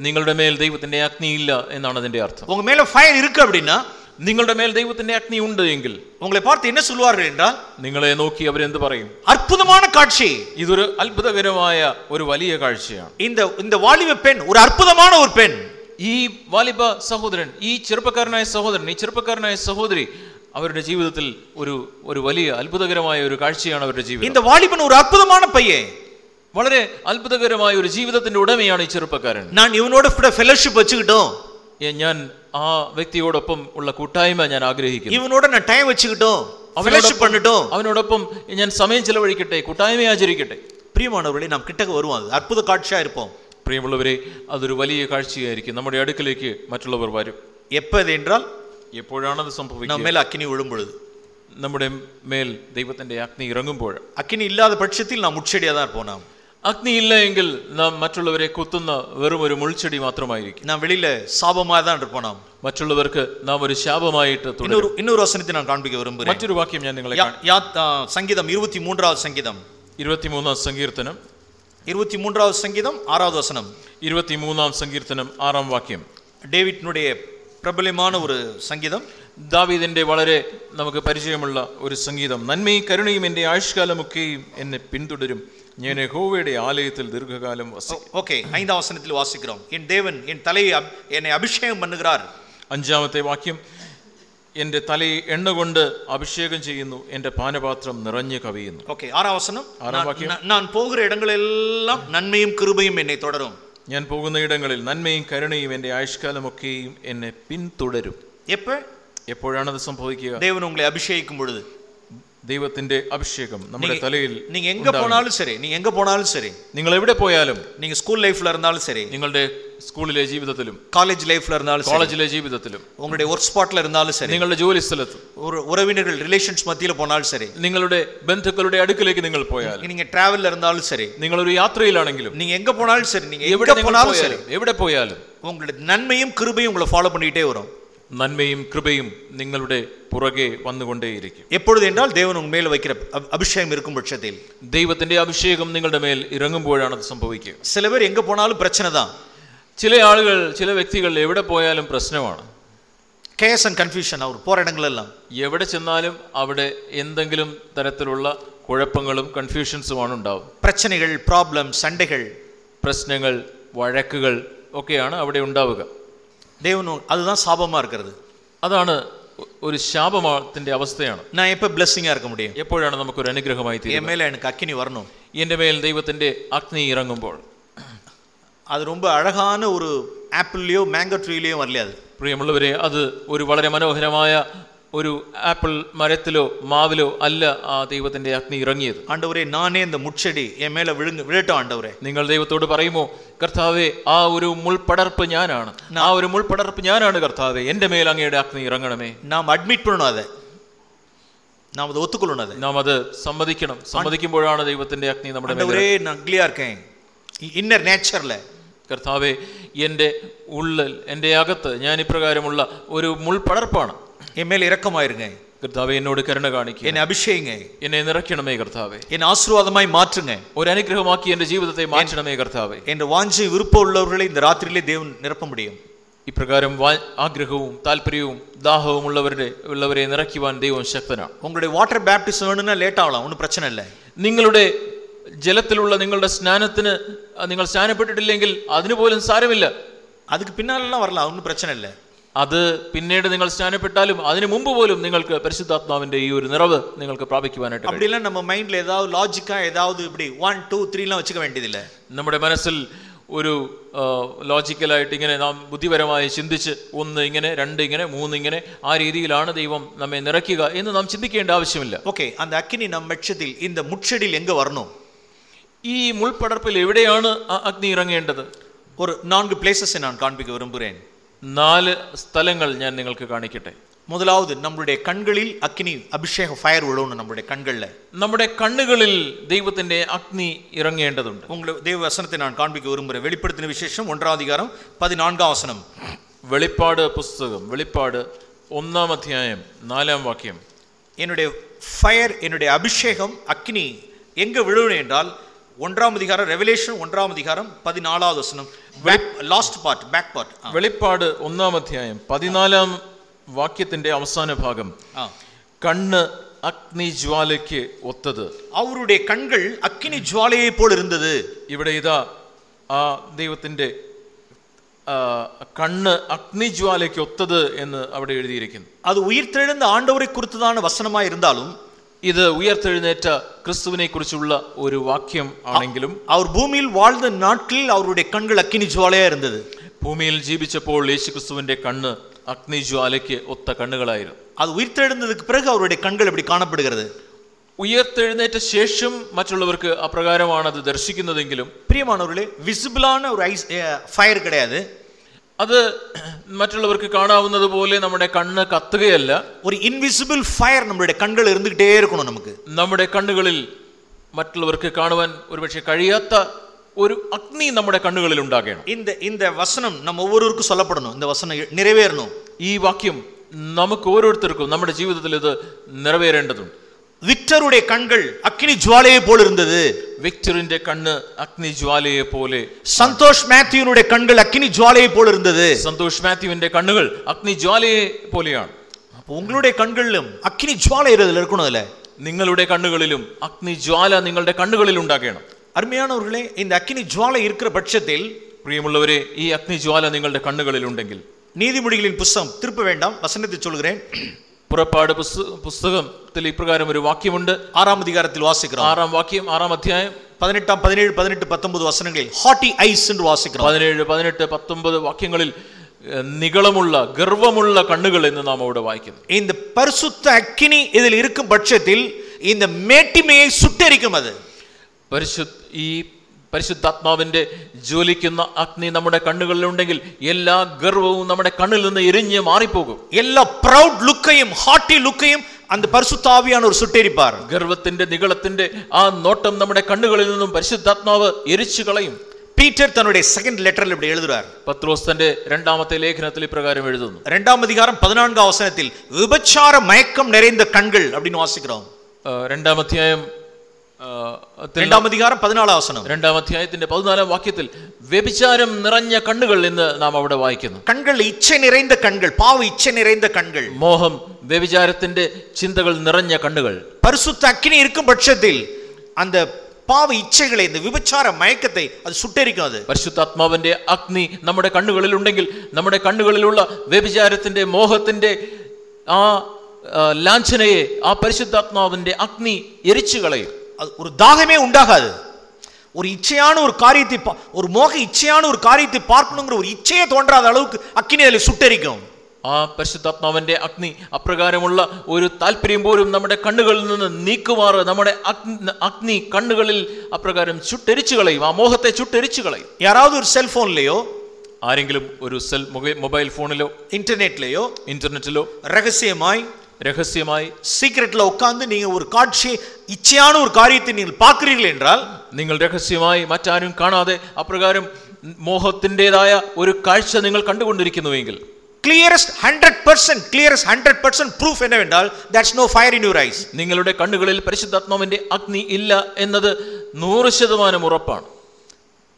നിങ്ങളുടെ മേൽ ദൈവത്തിന്റെ അഗ്നി ഇല്ല എന്നാണ് അതിന്റെ അർത്ഥം உங்க மேல ஃபயர் இருக்கு அப்படின்னா നിങ്ങളുടെ മേൽ ദൈവത്തിന്റെ അഗ്നി ഉണ്ട് എങ്കിൽ உங்களை பார்த்து என்ன சொல்வார்கள் என்றால் നിങ്ങളെ നോക്കി അവരെന്ത് പറയും அற்புதமான காட்சி ഇതൊരു അത്ഭുതകരമായ ഒരു വലിയ കാഴ്ചയാണ് இந்த இந்த வாலிப பெண் ஒரு அற்புதமான ஒரு பெண் ഈ വാലിബ സഹോദരൻ ഈ ചെറുപ്പക്കാരനായ സഹോദരൻ ഈ ചെറുപ്പക്കാരനായ സഹോദരി അവരുടെ ജീവിതത്തിൽ ഒരു ഒരു വലിയ അത്ഭുതകരമായ ഒരു കാഴ്ചയാണ് അവരുടെ ജീവിതം இந்த வாலிபன் ஒரு அற்புதமான பையன் വളരെ അത്ഭുതകരമായ ഒരു ജീവിതത്തിന്റെ ഉടമയാണ് ഈ ചെറുപ്പക്കാരൻ நான் ഇവനോട് கூட ஃபெலோஷிப் வச்சுக்கிட்டோம் ഏ, ഞാൻ ആ വ്യക്തിയോടൊപ്പം ഉള്ള കൂട്ടായ്മ ഞാൻ ആഗ്രഹിക്കുന്നു இவனோட நான் டைம் வச்சுக்கிட்டோம் ஃபெலோஷிப் അവനോടൊപ്പം பண்ணிட்டோம் അവനോടൊപ്പം ഞാൻ സമയം ചെലവഴിക്കട്ടെ കൂട്ടായ്മ ആചരിക്കട്ടെ பிரியமானவர்களே நாம் கிட்டக்க வருவோம் அது அற்புத காட்சியா இருப்போம் പ്രിയമുള്ളവരെ അതൊരു വലിയ കാഴ്ചയായിരിക്കും നമ്മുടെ അടുക്കിലേക്ക് മറ്റുള്ളവർ വരും எப்ப இது என்றால் എപ്പോഴാണത് நம்ம സംഭവിക്കുക மேல அக்கினி விழும் பொழுது നമ്മുടെ മേൽ ദൈവത്തിന്റെ അഗ്നി ഇറങ്ങുമ്പോൾ அக்கினி இல்லாத பட்சத்தில் நாம் முச்செடியா தான் இருப்போம் நாம் അഗ്നി ഇല്ല എങ്കിൽ നാം മറ്റുള്ളവരെ കുത്തുന്ന വെറും ഒരു മുൾച്ചെടി മാത്രമായിരിക്കും நாம் வெளியில சாபமா தான் இருப்போம் நாம் മറ്റുള്ളവർക്ക് നാം ഒരു ശാപമായിട്ട് തുടരും இன்னொரு இன்னொரு வசனத்தை நான் காண்பிக்க விரும்புகிறேன் മറ്റൊരു വാക്യം ഞാൻ നിങ്ങളെ யா- யா- ஆ, சங்கீதம் இருபத்தி மூன்றாவது சங்கீதம் ഇരുപത്തിമൂന്നാം സങ്കീർത്തനം இருபத்தி மூன்றாவது சங்கீதம் ஆறாவது வசனம் ഇരുപത്തിമൂന്നാം സങ്കീർത്തനം ആറാം വാക്യം டேவிட்னுடைய பிரபலமான ஒரு சங்கீதம் ദാവീദിന്റെ വളരെ നമുക്ക് പരിചയമുള്ള ഒരു സംഗീതം നന്മയും കരുണയും എൻ്റെ ആയുഷ്കാലമൊക്കെയും എന്നെ പിന്തുടരും ഞാൻ യഹോവയുടെ ആലയത്തിൽ ദീർഘകാലം വസിക്കും ஓகே ஐந்தாம் வசனத்தில் வாசிக்கிறோம் என் தேவன் என் தலையை அப்- என்னை அபிஷேகம் பண்ணுகிறார் അഞ്ചാമത്തെ വാക്യം എൻ്റെ തലയെ എണ്ണ കൊണ്ട് അഭിഷേകം ചെയ്യുന്നു എൻ്റെ പാനപാത്രം നിറഞ്ഞു കവിയുന്നു ஓகே ஆறாம் வசனம் ஆறாம் நான்- வாக்கியம். நான்- நான் போகிற இடங்கள் எல்லாம் நன்மையும் கிருபையும் என்னை தொடரும் ഞാൻ പോകുന്ന ഇടങ്ങളിൽ നന്മയും കരുണയും എൻ്റെ ആയുഷ്കാലമൊക്കെയും എന്നെ പിന്തുടരും எப்ப എപ്പോഴാണത് സംഭവിക്കുക தேவன் உங்களை அபிஷேகிக்கும் பொழுது ദൈവത്തിന്റെ അഭിഷേകം നമ്മുടെ തലയിൽ നിങ്ങൾ എങ്ക പോണാലും ശരി നിങ്ങൾ എങ്ക പോണാലും ശരി. നിങ്ങൾ എവിടെ പോയാലും നിങ്ങൾ സ്കൂൾ ലൈഫിൽ ഇരുന്നാലും ശരി. നിങ്ങളുടെ സ്കൂളിലെ ജീവിതത്തിലും കോളേജ് ലൈഫിൽ ഇരുന്നാലും കോളേജിലെ ജീവിതത്തിലും നിങ്ങളുടെ വർക്ക് സ്പോട്ടിൽ ഇരുന്നാലും ശരി. നിങ്ങളുടെ ജോലി സ്ഥലത്ത് ഉറവിനകൾ റിലേഷൻസ് മധ്യയിൽ പോണാലും ശരി. നിങ്ങളുടെ ബന്ധുക്കളുടെ അടുക്കിലേക്ക് നിങ്ങൾ പോയാൽ നിങ്ങൾ ട്രാവലിൽ ഇരുന്നാലും ശരി. നിങ്ങൾ ഒരു യാത്രയിലാണെങ്കിലും നിങ്ങൾ എങ്ക പോണാലും ശരി നിങ്ങൾ എവിടെ പോണാലും ശരി. എവിടെ പോയാലും നിങ്ങളുടെ നന്മയും കൃപയും ഉള്ള ഫോളോ പണിയിട്ടേ വരും. നന്മയും കൃപയും നിങ്ങളുടെ പുറകെ വന്നുകൊണ്ടേയിരിക്കും எப்பொழுது என்றால் தேவன் உங்க மேல வைக்கிற அப- அபிஷேகம் இருக்கும் பட்சத்தில் ദൈവത്തിന്റെ അഭിഷേകം നിങ്ങളുടെ മേൽ ഇറങ്ങുമ്പോഴാണ് അത് സംഭവിക്കുക சில பேர் எங்க போனாலும் பிரச்சனை தான் ചില ആളുകൾ ചില വ്യക്തികൾ എവിടെ പോയാലും പ്രശ്നമാണ് கேஸ் அண்ட் கன்ஃபியூஷன் அவர் போற இடங்கள் எல்லாம் എവിടെ ചെന്നാലും അവിടെ എന്തെങ്കിലും തരത്തിലുള്ള കുഴപ്പങ്ങളും കൺഫ്യൂഷൻസുമാണ് ഉണ്ടാവും பிரச்சனைகள் ப்ராப்ளம் சண்டைகள் പ്രശ്നങ്ങൾ വഴക്കുകൾ ഒക്കെയാണ് അവിടെ ഉണ്ടാവുക தேவன் அதுதான் சாபமா இருக்கிறது അതാണ് ഒ- ഒരു ശാപമാത്തിന്റെ അവസ്ഥയാണ് நான் எப்ப பிளெஸ்ஸிங்கா இருக்க முடியும் എപ്പോഴാണ് നമുക്കൊരു അനുഗ്രഹമായി തീരുന്നത് என் மேல எனக்கு அக்கினி வரணும் എന്റെ മേൽ ദൈവത്തിന്റെ അഗ്നി ഇറങ്ങുമ്പോൾ அது ரொம்ப அழகான ஒரு ஆப்பிள்லயோ மேங்கோ ட்ரீலயோ வரல அது പ്രിയമുള്ളവരെ അത് ഒരു വളരെ മനോഹരമായ ഒരു ആപ്പിൾ മരത്തിലോ മാവിലോ അല്ല ആ ദൈവത്തിന്റെ അഗ്നി ഇറങ്ങിയത് ஆண்டவரே நானே இந்த முட்செடி என் மேல விழுங்க விழட்டும் ஆண்டவரே നിങ്ങൾ ദൈവത്തോട് പറയുമോ കർത്താവെ ആ ഒരു മുൾപടർപ്പ് ഞാനാണ് ആ ഒരു മുൾപടർപ്പ് ഞാനാണ് കർത്താവെ എന്റെ മേൽ അങ്ങയുടെ അഗ്നി ഇറങ്ങണമേ நாம் அட்மிட் பண்ணணும் அதை நாம் அதை ஒத்துக்கொள்ளணும் அதை നാം അത് സമ്മതിക്കണം സമ്മതിക്കുമ്പോഴാണ് ദൈവത്തിന്റെ അഗ്നി നമ്മുടെ മേൽ ஆண்டவரே நான் அக்லியா இருக்கேன் இன்னர் நேச்சர்ல കർത്താവെ എൻ്റെ ഉള്ളിൽ എൻ്റെ അകത്ത് ഞാൻ ഇപ്രകാരമുള്ള ഒരു മുൾപടർപ്പാണ് என் மேல இரக்கமாயிருங்க കർത്താവെ എന്നോട് കരുണ കാണിക്കുക என்னை அபிஷேகிங்க എന്നെ നിറയ്ക്കണമേ കർത്താവെ என்னை ஆசீர்வாதமாய் மாற்றுங்க ഒരു അനുഗ്രഹമാക്കി എൻ്റെ ജീവിതത്തെ മാറ്റണമേ കർത്താവെ என்ற வாஞ்சி விருப்பம் உள்ளவர்களை இந்த ராத்திரியிலே தேவன் நிரப்ப முடியும் ഇപ്രകാരം വാ- ആഗ്രഹവും താല്പര്യവും ദാഹവും ഉള്ളവരുടെ ഉള്ളവരെ നിറയ്ക്കുവാൻ ദൈവം ശക്തനാണ് உங்களுடைய வாட்டர் பேப்டிசம் வேணும்னா லேட் ஆகலாம் ஒன்றும் பிரச்சனை இல்லை നിങ്ങളുടെ ജലത്തിലുള്ള നിങ്ങളുടെ സ്നാനത്തിന് അഹ് നിങ്ങൾ സ്നാനപ്പെട്ടിട്ടില്ലെങ്കിൽ അതിന് പോലും സാരമില്ല அதுக்கு பின்னாலெல்லாம் வரலாம் ஒன்றும் பிரச்சனை இல்லை അത് പിന്നീട് നിങ്ങൾ സ്നാനപ്പെട്ടാലും അതിനു മുമ്പ് പോലും നിങ്ങൾക്ക് പരിശുദ്ധാത്മാവിന്റെ ഈ ഒരു നിറവ് നിങ്ങൾക്ക് പ്രാപിക്കുവാനായിട്ട് കഴിയും. அப்படிலாம் நம்ம மைண்ட்ல ஏதாவது லாஜிக்கா ஏதாவது இப்படி ஒன் டூ த்ரீலாம் வச்சுக்க வேண்டியதில்லை നമ്മുടെ മനസ്സിൽ ഒരു ആ, ലോജിക്കലായിട്ട് ഇങ്ങനെ നാം ബുദ്ധിപരമായി ചിന്തിച്ച് ഒന്ന് ഇങ്ങനെ രണ്ട് ഇങ്ങനെ മൂന്ന് ഇങ്ങനെ ആ രീതിയിലാണ് ദൈവം നമ്മെ നിറയ്ക്കുക എന്ന് നാം ചിന്തിക്കേണ്ട ആവശ്യമില്ല ஓகே அந்த அக்கினி நம் பட்சத்தில் இந்த முட்செடியில் எங்க வரணும் ഈ മുൾപടർപ്പിൽ എവിടെയാണ് ആ അഗ്നി ഇറങ്ങേണ്ടത് ஒரு நான்கு பிளேசஸை நான் காண்பிக்க விரும்புகிறேன் നാല് സ്ഥലങ്ങൾ ഞാൻ നിങ്ങൾക്ക് കാണിക്കട്ടെ முதலாவது நம்மளுடைய கண்களில் அக்கினி அபிஷேக ஃபயர் விழணும் நம்மளுடைய கண்கள்ல നമ്മുടെ കണ്ണുകളിൽ ദൈവത്തിന്റെ അഗ്നി ഇറങ്ങേണ്ടതുണ്ട് உங்களை தேவ வசனத்தை நான் காண்பிக்க விரும்புகிறேன் வெளிப்படுத்தின விசேஷம் ஒன்றாம் அதிகாரம் பதினான்காம் வசனம் വെളിപ്പാട് പുസ്തകം വെളിപ്പാട് ഒന്നാം അധ്യായം നാലാം വാക്യം என்னுடைய ஃபயர் என்னுடைய அபிஷேகம் அக்கினி எங்க விழணும் என்றால் ஒன்றாம் அதிகாரம் ரெவலேஷன் ஒன்றாம் அதிகாரம் பதினாலாவது வசனம் லாஸ்ட் பார்ட் பேக் பார்ட் വെളിപ്പാട് ഒന്നാം അധ്യായം പതിനാലാം വാക്യത്തിന്റെ അവസാന ഭാഗം കണ്ണ് അഗ്നിജ്വാലയ്ക്ക് ഒത്തത് அவருடைய கண்கள் அக்கினி ஜுவாலையை போல் இருந்தது ഇവിടെ ഇതാ ആ ദൈവത്തിന്റെ ആ, കണ്ണ് അഗ്നിജ്വാലയ്ക്ക് ഒത്തത് എന്ന് അവിടെ എഴുതിയിരിക്കുന്നു அது உயிர்த்தெழுந்த ஆண்டவரை குறித்துதான வசனமா இருந்தாலும் ഇത് ഉയർത്തെഴുന്നേറ്റ ക്രിസ്തുവിനെ കുറിച്ചുള്ള ഒരു വാക്യം ആണെങ്കിലും അവർ ഭൂമിയിൽ വാഴ്ന്ന നാട്ടിൽ അവരുടെ കണ്ണുകൾ അക്കിനിജ്വാളയാ ജ്വാലയായിരുന്നത് ഭൂമിയിൽ ജീവിച്ചപ്പോൾ യേശുക്രിസ്തുവിന്റെ കണ്ണ് അഗ്നിജ്വാലയ്ക്ക് ഒത്ത കണ്ണുകളായിരുന്നു. അത് ഉയർത്തെഴുന്നതിന് പിറകെ അവരുടെ കണ്ണുകൾ എപ്പി കാണപ്പെടുകത് ഉയർത്തെഴുന്നേറ്റ ശേഷം മറ്റുള്ളവർക്ക് അപ്രകാരമാണ് അത് ദർശിക്കുന്നതെങ്കിലും പ്രിയമാണവരുടെ വിസിബിളാണ് ഒരു ഐസ് ഫയർ കിടയാതെ. അത് മറ്റുള്ളവർക്ക് കാണാവുന്നത് പോലെ നമ്മുടെ കണ്ണ് കത്തുകയല്ല ஒரு இன்விசிபிள் ஃபயர் நம்மளுடைய கண்கள் இருந்துகிட்டே இருக்கணும் நமக்கு നമ്മുടെ കണ്ണുകളിൽ മറ്റുള്ളവർക്ക് കാണുവാൻ ഒരുപക്ഷെ കഴിയാത്ത ഒരു അഗ്നി നമ്മുടെ കണ്ണുകളിൽ ഉണ്ടാകണം இந்த இந்த வசனம் நம்ம ஒவ்வொருவருக்கும் சொல்லப்படணும் இந்த வசனம் நிறைவேறணும் ഈ വാക്യം നമുക്ക് ഓരോരുത്തർക്കും നമ്മുടെ ജീവിതത്തിൽ ഇത് നിറവേറേണ്ടതുണ്ട് விக்டருடைய கண்கள் அக்கினி ஜுவாலையை போல் இருந்தது വിക്ടറിന്റെ കണ്ണ് അഗ്നിജ്വാലയെ പോലെ சந்தோஷ் மேத்யூனுடைய கண்கள் அக்கினி ஜுவாலையை போல் இருந்தது സന്തോഷ് മാത്യുവിന്റെ കണ്ണുകൾ അഗ്നിജ്വാലയെ പോലെയാണ് அப்போ உங்களுடைய கண்களிலும் அக்கினி ஜுவாலை இதுல இருக்கணும் அதுல നിങ്ങളുടെ കണ്ണുകളിലും അഗ്നിജ്വാല നിങ്ങളുടെ കണ്ണുകളിൽ ഉണ്ടാകണം அருமையானவர்களே இந்த அக்கினி ஜுவாலை இருக்கிற பட்சத்தில் പ്രിയമുള്ളവരെ ഈ അഗ്നിജ്വാല നിങ്ങളുടെ കണ്ണുകളിൽ ഉണ്ടെങ്കിൽ நீதிமொழிகளின் புஸ்தகம் திருப்ப வேண்டாம் வசனத்தை சொல்கிறேன் പുറപ്പാട് പുസ്ത- പുസ്തകത്തിൽ ഇപ്രകാരം ഒരു വാക്യമുണ്ട് ஆறாம் அதிகாரத்தில் வாசிக்கிறோம் ആറാം വാക്യം ആറാം അധ്യായം பதினெட்டாம் பதினேழு பதினெட்டு பத்தொன்பது வசனங்களில் ஹாட்டி ஐஸ் என்று வாசிக்கிறோம் പതിനേഴ് പതിനെട്ട് പത്തൊമ്പത് വാക്യങ്ങളിൽ ഏഹ്, നികളമുള്ള ഗർവമുള്ള കണ്ണുകൾ എന്ന് നാം അവിടെ വായിക്കുന്നു இந்த பரிசுத்த அக்கினி இதில் இருக்கும் பட்சத்தில் இந்த மேட்டிமையை சுட்டெரிக்கும் அது പരിശുദ്ധ ഈ പരിശുദ്ധാത്മാവിന്റെ ജ്വലിക്കുന്ന അഗ്നി നമ്മുടെ കണ്ണുകളിലുണ്ടെങ്കിൽ എല്ലാ ഗർവവും നമ്മുടെ കണ്ണിൽ നിന്ന് എരിഞ്ഞ് മാറിപ്പോകും எல்லா ப்ரவுட் லுக்கையும் ஹாட்டி லுக்கையும் அந்த பரிசுத்தாவியானவர் சுட்டெரிப்பார் ഗർവത്തിന്റെ നികളത്തിന്റെ ആ നോട്ടം നമ്മുടെ കണ്ണുകളിൽ നിന്നും പരിശുദ്ധാത്മാവ് എരിച്ചു കളയും பீட்டர் தன்னுடைய செகண்ட் லெட்டரில் இப்படி எழுதுறார் പത്രോസ് തന്റെ രണ്ടാമത്തെ ലേഖനത്തിൽ ഇപ്രകാരം എഴുതുന്നു இரண்டாம் அதிகாரம் பதினான்காம் வசனத்தில் விபச்சார மயக்கம் நிறைந்த கண்கள் அப்படின்னு வாசிக்கிறோம் ആ, രണ്ടാം അധ്യായം രണ്ടാം അധികാരം പതിനാലാം വസനം രണ്ടാം അധ്യായത്തിന്റെ പതിനാലാം വാക്യത്തിൽ വ്യഭിചാരം നിറഞ്ഞ കണ്ണുകൾ എന്ന് നാം അവിടെ വായിക്കുന്നു. കണ്ണുകൾ ഇച്ഛ നിറയുന്ന കണ്ണുകൾ പാവ ഇച്ഛ നിറയുന്ന കണ്ണുകൾ. മോഹം വ്യഭിചാരത്തിന്റെ ചിന്തകൾ നിറഞ്ഞ കണ്ണുകൾ. പരിശുദ്ധ അഗ്നി ഇരിക്കും പക്ഷത്തിൽ അന്ത പാവ ഇച്ഛകളെ വിപചാര മയക്കത്തെ അത് സുട്ടരിക്കും അത്. പരിശുദ്ധാത്മാവിന്റെ അഗ്നി നമ്മുടെ കണ്ണുകളിൽ ഉണ്ടെങ്കിൽ നമ്മുടെ കണ്ണുകളിലുള്ള വ്യഭിചാരത്തിന്റെ മോഹത്തിന്റെ ആ ലാഞ്ചനയെ ആ പരിശുദ്ധാത്മാവിന്റെ അഗ്നി എരിച്ചു കളയും. ஒரு தாகமே உண்டாகாது ஒரு இச்சையான ஒரு காரியத்தை பா- ஒரு மோக இச்சையான ஒரு காரியத்தை பார்க்கணுங்கிற ஒரு இச்சையே தோன்றாத அளவுக்கு அக்கினி அதில் சுட்டெரிக்கும் ആ പരിശുദ്ധാത്മാവിന്റെ അഗ്നി അപ്രകാരമുള്ള ഒരു താല്പര്യം പോലും നമ്മുടെ കണ്ണുകളിൽ നിന്ന് നീക്കുമാറ് നമ്മുടെ അഗ്നി അഗ്നി കണ്ണുകളിൽ അപ്രകാരം ചുട്ടെരിച്ചു കളയും ആ മോഹത്തെ ചുട്ടെരിച്ചു കളയും யாராவது ஒரு செல்போன்லயோ ആരെങ്കിലും ഒരു സെൽ മൊബൈ- മൊബൈൽ ഫോണിലോ இன்டர்நெட்லயோ ഇന്റർനെറ്റിലോ ரகசியமாய் രഹസ്യമായി சீக்கிரட்ல உட்கார்ந்து நீங்க ஒரு காட்சியை இச்சையான ஒரு காரியத்தை நீங்கள் பார்க்கிறீர்கள் என்றால் നിങ്ങൾ രഹസ്യമായി മറ്റാരും കാണാതെ അപ്രകാരം മോഹത്തിൻ്റെതായ ഒരു കാഴ്ച നിങ്ങൾ കണ്ടുകൊണ്ടിരിക്കുന്നുവെങ്കിൽ clearest hundred percent clearest hundred percent proof என்னவென்றால் that's no fire in your eyes നിങ്ങളുടെ കണ്ണുകളിൽ പരിശുദ്ധാത്മാവിന്റെ അഗ്നി ഇല്ല എന്നത് നൂറ് ശതമാനം ഉറപ്പാണ്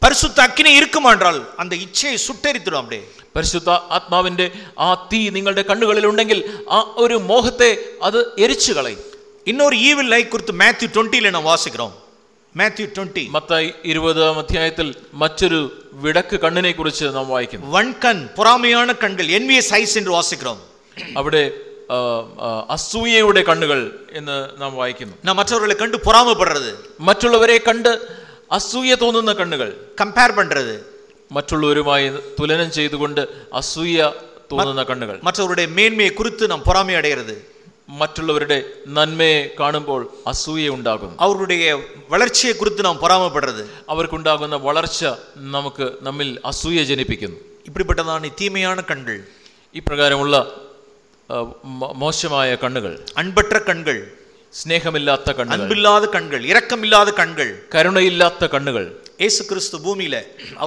பரிசுத்த அக்கினி இருக்குமான்றால் அந்த இச்சையை சுட்டெரித்துடும் அப்படியே പരിശുദ്ധ ആത്മാവിന്റെ ആ തീ നിങ്ങളുടെ കണ്ണുകളിൽ ഉണ്ടെങ്കിൽ ആ ഒരു മോഹത്തെ അത് എരിച്ചു കളയും இன்னொரு ஈவில் லை குறித்து மேத்யூ டுவெண்ட்டியில் நாம் வாசிக்கிறோம் மேத்யூ டுவெண்ட்டி മത്തായി ഇരുപതാം അധ്യായത്തിൽ മറ്റൊരു വിടക്ക് കണ്ണിനെ കുറിച്ച് നാം വായിക്കുന്നു வன்கண் பொறாமையான கண்கள் என்விஎஸ் ஐஸ் என்று வாசிக்கிறோம் അവിടെ ആ, ആ, അസൂയയുടെ കണ്ണുകൾ എന്ന് നാം വായിക്കുന്നു நான் மற்றவர்களை கண்டு பொறாமைப்படுறது മറ്റുള്ളവരെ കണ്ട് അസൂയ തോന്നുന്ന കണ്ണുകൾ கம்பேர் பண்றது മറ്റുള്ളവരുമായി തുലനം ചെയ്തുകൊണ്ട് അസൂയ തോന്നുന്ന കണ്ണുകൾ மற்றவருடைய மேன்மையை குறித்து நாம் பொறாமை அடைகிறது മറ്റുള്ളവരുടെ നന്മയെ കാണുമ്പോൾ അസൂയ ഉണ്ടാകുന്നു அவருடைய வளர்ச்சியை குறித்து நாம் பொறாமைப்படுறது അവർക്കുണ്ടാകുന്ന വളർച്ച നമുക്ക് നമ്മിൽ അസൂയ ജനിപ്പിക്കുന്നു இப்படிப்பட்டதான தீமையான கண்கள் ഇപ്രകാരമുള്ള ആ, മോ- മോശമായ കണ്ണുകൾ அன்பற்ற கண்கள் സ്നേഹമില്ലാത്ത കണ്ണുകൾ. അൻപില്ലാത്ത കണ്ണുകൾ ഇറക്കമില്ലാത്ത കണ്ണുകൾ. കരുണയില്ലാത്ത കണ്ണുകൾ. യേശു ക്രിസ്തു ഭൂമിയിലെ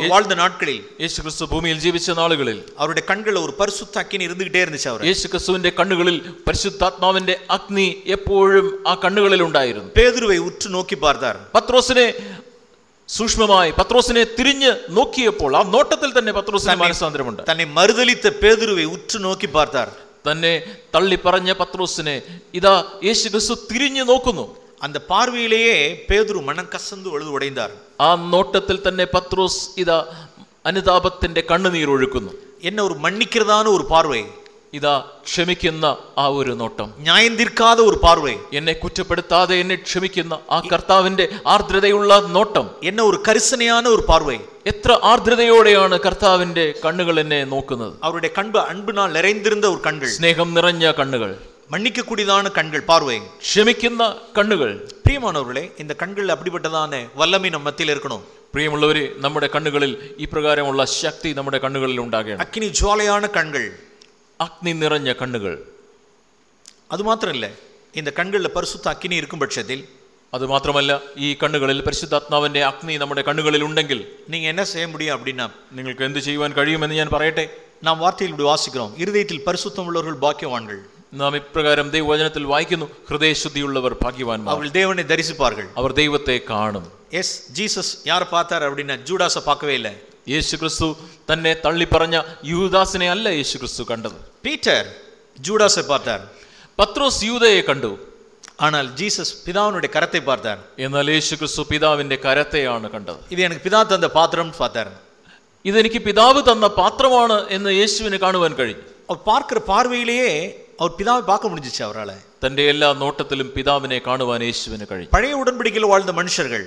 വാഴ്ന്ന നാട്കളിൽ യേശു ക്രിസ്തു ഭൂമിയിൽ ജീവിച്ച നാളുകളിൽ. അവരുടെ കണ്ണുകൾ ഒരു പരിശുദ്ധ അഗ്നി ഇരുന്നുകിട്ടേ ഇരുന്നു അവർ യേശു ക്രിസ്തുവിന്റെ കണ്ണുകളിൽ പരിശുദ്ധാത്മാവിന്റെ അഗ്നി എപ്പോഴും ആ കണ്ണുകളിൽ ഉണ്ടായിരുന്നു. പേതുരുവെ ഉറ്റു നോക്കി പാർത്താർ. പത്രോസിനെ സൂക്ഷ്മമായി പത്രോസിനെ തിരിഞ്ഞ് നോക്കിയപ്പോൾ ആ നോട്ടത്തിൽ തന്നെ പത്രോസിന് മനസ്സാന്തരമുണ്ട് തന്നെ മറുതലിത്ത പേതുരുവെ ഉറ്റു നോക്കി പാർത്താർ. തന്നെ തള്ളി പറഞ്ഞ പത്രോസിനെ ഇതാ യേശു ക്രിസ്തു തിരിഞ്ഞു നോക്കുന്നു அந்த பார்வையிலேயே பேதுரு மனம் கசந்து ஒழுது உடைந்தார் ആ നോട്ടത്തിൽ തന്നെ പത്രോസ് ഇതാ അനുതാപത്തിന്റെ കണ്ണുനീർ ഒഴുക്കുന്നു என்ன ஒரு மன்னிக்கிறதான ஒரு பார்வை ഇതാ ക്ഷമിക്കുന്ന ആ ഒരു നോട്ടം நியாயம் தீர்க்காத ஒரு பார்வை എന്നെ കുറ്റപ്പെടുത്താതെ എന്നെ ക്ഷമിക്കുന്ന ആ കർത്താവിന്റെ ആർദ്രതയുള്ള നോട്ടം என்ன ஒரு கரிசனையான ஒரு பார்வை എത്ര ആർദ്രതയോടെയാണ് കർത്താവിന്റെ കണ്ണുകൾ എന്നെ നോക്കുന്നത് அவருடைய கண்பு அன்பினால் நிறைந்திருந்த ஒரு கண்கள் സ്നേഹം നിറഞ്ഞ കണ്ണുകൾ மன்னிக்கக்கூடியதான கண்கள் பார்வை ക്ഷമിക്കുന്ന കണ്ണുകൾ பிரியமானவர்களே இந்த கண்கள் அப்படிப்பட்டதான வல்லமை நம்ம மத்தியில் இருக்கணும் പ്രിയമുള്ളവരെ നമ്മുടെ കണ്ണുകളിൽ ഈ പ്രകാരമുള്ള ശക്തി നമ്മുടെ കണ്ണുകളിൽ ഉണ്ടാകണം அக்கினி ஜுவாலையான கண்கள் അഗ്നി നിറഞ്ഞ കണ്ണുകൾ அது மாத்திரம் இல்லை இந்த கண்களில் பரிசுத்த அக்கினி இருக்கும் பட்சத்தில் അതുമാത്രമല്ല ഈ കണ്ണുകളിൽ പരിശുദ്ധാത്മാവിന്റെ അഗ്നി നമ്മുടെ കണ്ണുകളിൽ ഉണ്ടെങ്കിൽ நீங்க என்ன செய்ய முடியும் அப்படின்னா നിങ്ങൾക്ക് എന്ത് ചെയ്യുവാൻ കഴിയുമെന്ന് ഞാൻ പറയട്ടെ நாம் வார்த்தையில் இப்படி வாசிக்கிறோம் இருதயத்தில் பரிசுத்தம் உள்ளவர்கள் பாக்கியவான்கள் നാം ഇപ്രകാരം ദൈവവചനത്തിൽ വായിക്കുന്നു ഹൃദയശുദ്ധിയുള്ളവർ ഭാഗ്യവാന്മാർ அவர்கள் தேவனை தரிசிப்பார்கள் അവർ ദൈവത്തെ കാണും எஸ் ஜீசஸ் யாரை பார்த்தார் அப்படின்னா ஜூடாஸை பார்க்கவே இல்லை യേശു ക്രിസ്തു തന്നെ തള്ളിപ്പറഞ്ഞ യൂദാസിനെ അല്ല യേശു ക്രിസ്തു കണ്ടത് பீட்டர் ஜூடாஸை பார்த்தார் പത്രോസ് യൂതയെ കണ്ടു ஆனால் ஜீசஸ் பிதாவினுடைய கரத்தை பார்த்தார் എന്നാൽ യേശു ക്രിസ്തു പിതാവിന്റെ കരത്തെയാണ് കണ്ടത് இது எனக்கு பிதா தந்த பாத்திரம்னு பார்த்தார் ഇതെനിക്ക് പിതാവ് തന്ന പാത്രമാണ് എന്ന് യേശുവിന് കാണുവാൻ കഴിഞ്ഞു அவர் பார்க்கிற பார்வையிலேயே அவர் பிதாவை பார்க்க முடிஞ்சிச்சு அவரால் തന്റെ എല്ലാ നോട്ടത്തിലും പിതാവിനെ കാണുവാൻ യേശുവിന് കഴിഞ്ഞു பழைய உடன்படிக்கையில் வாழ்ந்த மனுஷர்கள்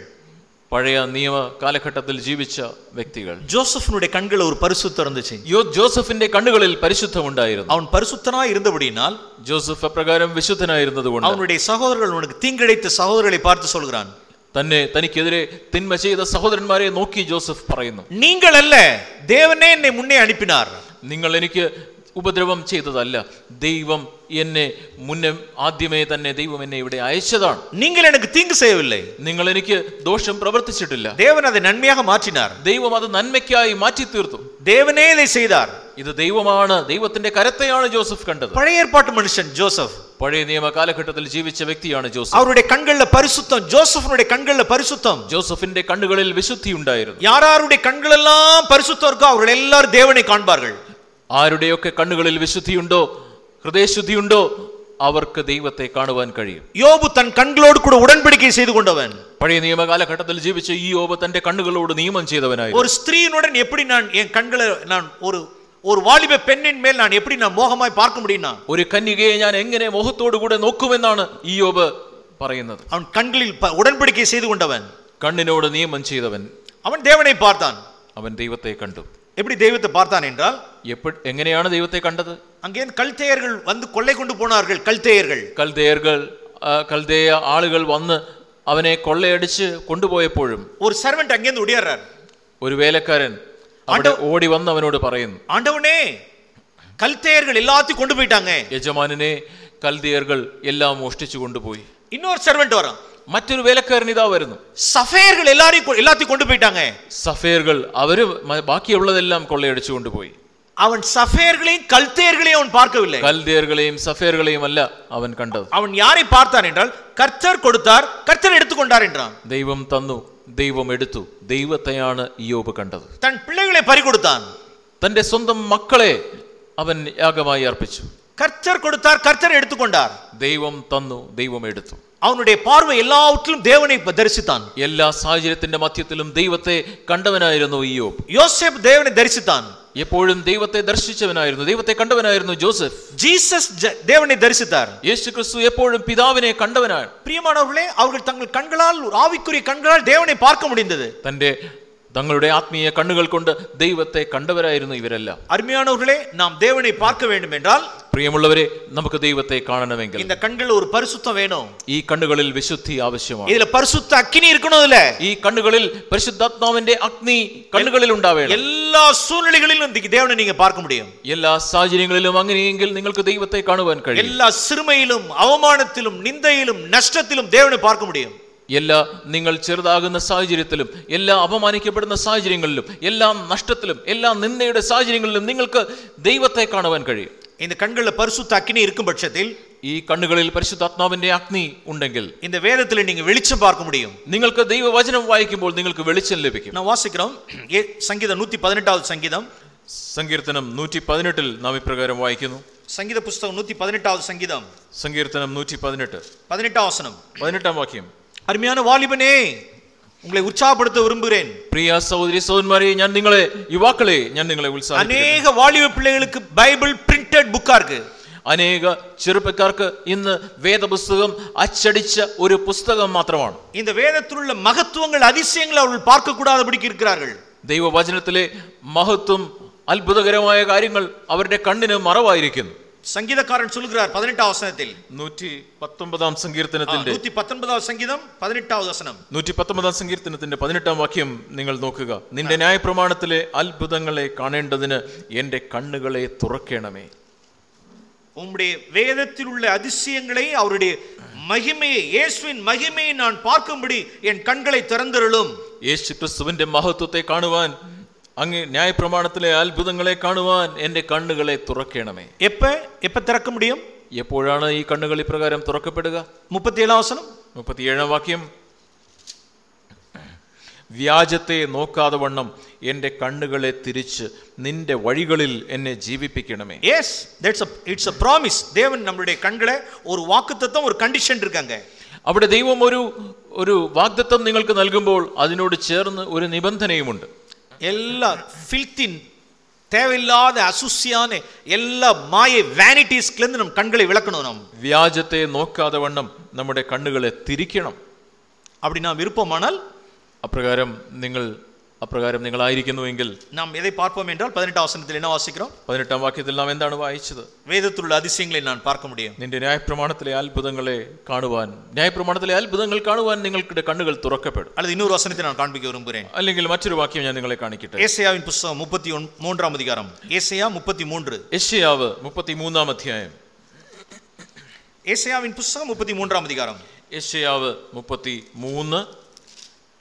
പഴയ നിയമ കാലഘട്ടത്തിൽ ജീവിച്ച വ്യക്തികൾ ஜோசப்னுடைய கண்கள் ஒரு பரிசுத்தம் இருந்துச்சு യോ ജോസഫിന്റെ കണ്ണുകളിൽ പരിശുദ്ധമുണ്ടായിരുന്നു அவன் பரிசுத்தனாய் இருந்தபடியினால் ജോസഫ് അപ്രകാരം വിശുദ്ധനായിരുന്നതുകൊണ്ട് அவனுடைய சகோதரர்கள் உனக்கு தீங்கிழைத்த சகோதரர்களை பார்த்து சொல்கிறான் തന്നെ തനിക്കെതിരെ തിന്മ ചെയ്ത സഹോദരന്മാരെ നോക്കി ജോസഫ് പറയുന്നു நீங்கள் அல்ல தேவனே என்னை முன்னே அனுப்பினார் നിങ്ങൾ എനിക്ക് ഉപദ്രവം ചെയ്തതല്ല. ദൈവം എന്നെ മുന്നേ ആദ്യമേ തന്നെ ദൈവം എന്നെ ഇവിടെ അയച്ചതാണ്. നിങ്ങൾ എനിക്ക് തിങ്ക് ചെയ്യവില്ലേ? നിങ്ങൾ എനിക്ക് ദോഷം പ്രവർത്തിച്ചിട്ടില്ല. ദേവൻ അത് നന്മയാ മാറ്റിനാർ. ദൈവം അത് നന്മയ്ക്കായി മാറ്റി തീർത്തു ദേവനേ ചെയ്താർ. ഇത് ദൈവമാണ് ദൈവത്തിന്റെ കരത്തെയാണ് ജോസഫ് കണ്ടത്. പഴയ ഏർപ്പാട്ട് മനുഷ്യൻ ജോസഫ്. പഴയ നിയമ കാലഘട്ടത്തിൽ ജീവിച്ച വ്യക്തിയാണ് ജോസഫ്. അവരുടെ കണ്ണുകളുടെ പരിശുദ്ധം ജോസഫിനുടെ കണ്ണുകളുടെ പരിശുദ്ധം. ജോസഫിന്റെ കണ്ണുകളിൽ വിശുദ്ധി ഉണ്ടായിരുന്നു. യാരാരുടെ കണ്ണുകളെല്ലാം പരിശുദ്ധർക്കോ അവരുടെ എല്ലാവരും ദേവനെ കാണുമ്പോൾ ആരുടെയൊക്കെ കണ്ണുകളിൽ വിശുദ്ധിയുണ്ടോ ഹൃദയശുദ്ധിയുണ്ടോ അവർക്ക് ദൈവത്തെ കാണുവാൻ കഴിയും யோபு தன் கண்களோடு கூட உடன்படிக்கை செய்து கொண்டவன் പഴയ നിയമ കാലഘട്ടത്തിൽ ജീവിച്ച ഈ യോബ് തന്റെ കണ്ണുകളോട് നിയമം ചെയ്തവനായിരുന്നു ஒரு ஸ்திரீனுடன் எப்படி நான் என் கண்களை நான் ஒரு ஒரு வாலிப பெண்ணின் மேல் நான் எப்படி நான் மோகமாய் பார்க்க முடியும்னா ഒരു കന്യകയെ ഞാൻ എങ്ങനെ മോഹത്തോടു കൂടെ നോക്കുമെന്നാണ് ഈ യോബ് പറയുന്നത് அவன் கண்களில் ப- உடன்படிக்கை செய்து கொண்டவன் കണ്ണിനോട് നിയമം ചെയ്തവൻ அவன் தேவனை பார்த்தான் അവൻ ദൈവത്തെ കണ്ടു எப்படி தெய்வத்தை பார்த்தான் என்றால் എപ്പോ എങ്ങനെയാണ് ദൈവത്തെ കണ്ടത് அங்கே கல்தேயர்கள் வந்து கொள்ளை கொண்டு போனார்கள் கல்தேயர்கள் കൽദേയർകൾ ആ, കൽദേയ ആളുകൾ വന്ന് അവനെ കൊള്ളയടിച്ച് കൊണ്ടുപോയപ്പോഴും ஒரு சர்வெண்ட் அங்கேருந்து ஒடியாடுறார் ഒരു വേലക്കാരൻ അവിടെ ഓടി വന്ന് അവനോട് പറയുന്നു ஆண்டவனே கல்தேயர்கள் எல்லாத்தையும் கொண்டு போயிட்டாங்க യജമാനനെ കൽദിയർകൾ എല്ലാം മോഷ്ടിച്ചു കൊണ്ടുപോയി இன்னொரு சர்வெண்ட் வரான் മറ്റൊരു വേലക്കാരൻ ഇതാ വരുന്നു சஃபேயர்கள் எல்லாரையும் கொ- எல்லாத்தையும் கொண்டு போயிட்டாங்க സഫേറുകൾ അവര് മ- ബാക്കിയുള്ളതെല്ലാം കൊള്ളയടിച്ചു കൊണ്ടുപോയി அவன் சஃபேயர்களையும் கல்தேயர்களையும் அவன் பார்க்கவில்லை കൽദിയറുകളെയും സഫേറുകളെയും അല്ല അവൻ കണ്ടത് அவன் யாரை பார்த்தான் என்றால் கர்த்தர் கொடுத்தார் கர்த்தர் எடுத்துக்கொண்டார் என்றான் ദൈവം തന്നു ദൈവം എടുത്തു ദൈവത്തെയാണ് ഇയോബ് കണ്ടത് தன் பிள்ளைகளை பறி கொடுத்தான் തന്റെ സ്വന്തം മക്കളെ അവൻ യാഗമായി അർപ്പിച്ചു கர்த்தர் கொடுத்தார் கர்த்தர் எடுத்துக்கொண்டார் ദൈവം തന്നു ദൈവം എടുത്തു அவனுடைய பார்வை எல்லாவற்றிலும் தேவனை தரிசித்தான் എല്ലാ സാഹചര്യത്തിന്റെ മധ്യത്തിലും ദൈവത്തെ കണ്ടവനായിരുന്നു ഇയോബ് யோசேப் தேவனை தரிசித்தான் എപ്പോഴും ദൈവത്തെ ദർശിച്ചവനായിരുന്നു ദൈവത്തെ കണ്ടവനായിരുന്നു ജോസഫ് ஜீசஸ் ஜ- தேவனை தரிசித்தார் യേശു ക്രിസ്തു എപ്പോഴും പിതാവിനെ കണ്ടവനാണ് பிரியமானவர்களே அவர்கள் தங்கள் கண்களால் ஒரு ஆவிக்குரிய கண்களால் தேவனை பார்க்க முடிந்தது തന്റെ തങ്ങളുടെ ആത്മീയ കണ്ണുകൾ കൊണ്ട് ദൈവത്തെ കണ്ടവരായിരുന്നു ഇവരെല്ലാം அருமையானவர்களே நாம் தேவனை பார்க்க வேண்டும் என்றால் പ്രിയമുള്ളവരെ നമുക്ക് ദൈവത്തെ കാണണമെങ്കിൽ இந்த கண்கள் ஒரு பரிசுத்தம் வேணும் ഈ കണ്ണുകളിൽ വിശുദ്ധി ആവശ്യമാണ് இதுல பரிசுத்த அக்கினி இருக்கணும் இதுல ഈ കണ്ണുകളിൽ പരിശുദ്ധാത്മാവിന്റെ അഗ്നി കണ്ണുകളിൽ ഉണ്ടാവേണം எல்லா சூழ்நிலைகளிலும் இந்த தேவனை நீங்க பார்க்க முடியும் എല്ലാ സാഹചര്യങ്ങളിലും അങ്ങനെയെങ്കിൽ നിങ്ങൾക്ക് ദൈവത്തെ കാണുവാൻ കഴിയും எல்லா சிறுமையிலும் அவமானத்திலும் நிந்தையிலும் நஷ்டத்திலும் தேவனை பார்க்க முடியும் എല്ലാ നിങ്ങൾ ചെറുതാകുന്ന സാഹചര്യത്തിലും എല്ലാ അപമാനിക്കപ്പെടുന്ന സാഹചര്യങ്ങളിലും എല്ലാ നഷ്ടത്തിലും എല്ലാ നിന്ദയുടെ സാഹചര്യങ്ങളിലും നിങ്ങൾക്ക് ദൈവത്തെ കാണുവാൻ കഴിയും இந்த கண்கள்ல பரிசுத்த அக்கினி இருக்கும் பட்சத்தில் ഈ കണ്ണുകളിൽ പരിശുദ്ധാത്മാവിന്റെ അഗ്നി ഉണ്ടെങ്കിൽ இந்த வேதத்துல நீங்க வெளிச்சம் பார்க்க முடியும் നിങ്ങൾക്ക് ദൈവവചനം വായിക്കുമ്പോൾ നിങ്ങൾക്ക് വെളിച്ചം ലഭിക്കും நான் வாசிக்கிறோம் ஏ- சங்கீதம் நூத்தி பதினெட்டாவது சங்கீதம் സങ്കീർത്തനം നൂറ്റി പതിനെട്ടിൽ നാം ഇപ്രകാരം വായിക്കുന്നു சங்கீத புஸ்தகம் நூத்தி பதினெட்டாவது சங்கீதம் സങ്കീർത്തനം നൂറ്റി പതിനെട്ട് பதினெட்டாம் வசனம் പതിനെട്ടാം വാക്യം அருமையான வாலிபனே உங்களை உற்சாகப்படுத்த விரும்புகிறேன் പ്രിയ സഹോദരി സഹോദരന്മാരെ ഞാൻ നിങ്ങളെ യുവാക്കളെ ഞാൻ നിങ്ങളെ ഉത്സാഹിപ്പിക്കട്ടെ அநேக வாலிப பிள்ளைகளுக்கு பைபிள் பிரிண்டட் புக்கா இருக்கு അനേക ചെറുപ്പക്കാർക്ക് ഇന്ന് വേദപുസ്തകം അച്ചടിച്ച ഒരു പുസ്തകം മാത്രമാണ് இந்த வேதத்தில் உள்ள மகத்துவங்கள் அதிசயங்களை அவர்கள் பார்க்க கூடாதபடிக்கு இருக்கிறார்கள் ദൈവവചനത്തിലെ മഹത്വം അത്ഭുതകരമായ കാര്യങ്ങൾ അവരുടെ കണ്ണിന് മറവായിരിക്കുന്നു சங்கீதக்காரன் சொல்லுகிறார் பதினெட்டாம் வசனத்தில் നൂറ്റി പത്തൊമ്പതാം സങ്കീർത്തനത്തിന്റെ நூத்தி பத்தொன்பதாவது சங்கீதம் பதினெட்டாவது வசனம் നൂറ്റി പത്തൊമ്പതാം സങ്കീർത്തനത്തിന്റെ പതിനെട്ടാം വാക്യം നിങ്ങൾ നോക്കുക നിന്റെ ന്യായപ്രമാണത്തിലെ അത്ഭുതങ്ങളെ കാണേണ്ടതിന് എന്റെ കണ്ണുകളെ തുറക്കണമേ உம்முடைய வேதத்தில் உள்ள அதிசயங்களை அவருடைய மகிமையை இயேசுவின் மகிமையை நான் பார்க்கும்படி என் கண்களை திறந்தருளும் യേശു ക്രിസ്തുവിന്റെ മഹത്വത്തെ കാണുവാൻ അങ്ങ് ന്യായപ്രമാണത്തിലെ അത്ഭുതങ്ങളെ കാണുവാൻ എന്റെ കണ്ണുകളെ തുറക്കണമേ எப்ப எப்ப திறக்க முடியும் എപ്പോഴാണ് ഈ കണ്ണുകൾ ഇപ്രകാരം തുറക്കപ്പെടുക முப்பத்தி ஏழாம் வசனம் മുപ്പത്തിയേഴാം വാക്യം വ്യാജത്തെ നോക്കാതെ വണ്ണം എൻ്റെ കണ്ണുകളെ തിരിച്ച് നിന്റെ വഴികളിൽ എന്നെ ജീവിപ്പിക്കണമേ yes that's it's a promise தேவன் நம்மளுடைய கண்களை ஒரு வாக்குத்தத்தம் ஒரு கண்டிஷன் இருக்காங்க അവിടെ ദൈവം ഒരു ഒരു വാഗ്ദത്തം നിങ്ങൾക്ക് നൽകുമ്പോൾ അതിനോട് ചേർന്ന് ഒരു നിബന്ധനയുമുണ്ട് எல்லா ஃபில்த்தின் தேவையில்லாத அசுசியான எல்லா மாயை வேனிட்டிஸ்லேருந்து நம் கண்களை விளக்கணும் நாம் വ്യാജത്തെ നോക്കാതെ വണ്ണം നമ്മുടെ കണ്ണുകളെ തിരിക്കണം அப்படி நாம் விருப்பமானால் അപ്രകാരം നിങ്ങൾ അപ്രകാരം നിങ്ങളായിരിക്കുന്നുവെങ്കിൽ நாம் எதை பார்ப்போம் என்றால் பதினெட்டாம் வசனத்தில் என்ன வாசிக்கிறோம் പതിനെട്ടാം വാക്യത്തിൽ നാം എന്താണ് വായിച്ചത് வேதத்தில் உள்ள அதிசயங்களை நான் பார்க்க முடியும் നിന്റെ ന്യായപ്രമാണത്തിലെ അത്ഭുതങ്ങളെ കാണുവാൻ ന്യായപ്രമാണത്തിലെ അത്ഭുതങ്ങൾ കാണുവാൻ നിങ്ങളുടെ കണ്ണുകൾ തുറക്കപ്പെടും அல்லது இன்னொரு வசனத்தை நான் காண்பிக்க விரும்புகிறேன் അല്ലെങ്കിൽ മറ്റൊരു വാക്യം ഞാൻ നിങ്ങളെ കാണിക്കട്ടെ ஏசையாவின் புஸ்தகம் முப்பத்தி ஒன் மூன்றாம் அதிகாரம் ஏசையா முப்பத்தி மூன்று യശ്യാവ് മുപ്പത്തിമൂന്നാം അധ്യായം ஏசையாவின் புஸ்தகம் முப்பத்தி மூன்றாம் அதிகாரம் യശ്യാവ് മുപ്പത്തി മൂന്ന്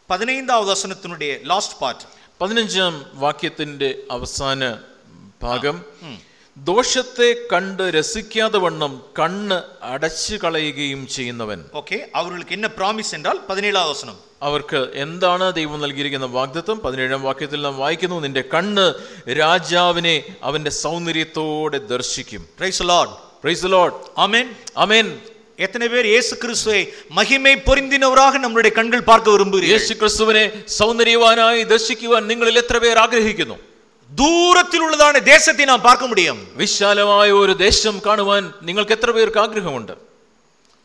പതിനൈന്താം വസനത്തിനുടേ ലാസ്റ്റ് പാർട്ട് പതിനഞ്ചാം വാക്യത്തിന്റെ അവസാന ഭാഗം. ദോഷത്തെ കണ്ട് രസിക്കാതെ വണ്ണം കണ്ണ് അടച്ചു കളയുകയും ചെയ്യുന്നവൻ. ഓക്കെ അവർക്ക് എന്നെ പ്രോമിസ് എന്നാൽ പതിനേഴാം ദിവസം അവർക്ക് എന്താണ് ദൈവം നൽകിയിരിക്കുന്ന വാഗ്ദത്വം പതിനേഴാം വാക്യത്തിൽ നാം വായിക്കുന്നു നിന്റെ കണ്ണ് രാജാവിനെ അവന്റെ സൗന്ദര്യത്തോടെ ദർശിക്കും. Praise Lord praise Lord amen amen எத்தனை பேர் இயேசு கிறிஸ்துவை மகிமை பொருந்தினவராக நம்மளுடைய கண்கள் பார்க்க விரும்புகிறீர்கள் യേശു ക്രിസ്തുവിനെ സൗന്ദര്യവാനായി ദർശിക്കുവാൻ നിങ്ങളിൽ എത്ര പേർ ആഗ്രഹിക്കുന്നു தூரத்தில் உள்ளதான தேசத்தை நாம் பார்க்க முடியும் വിശാലമായ ഒരു ദേശം കാണുവാൻ നിങ്ങൾക്ക് എത്ര പേർക്ക് ആഗ്രഹമുണ്ട്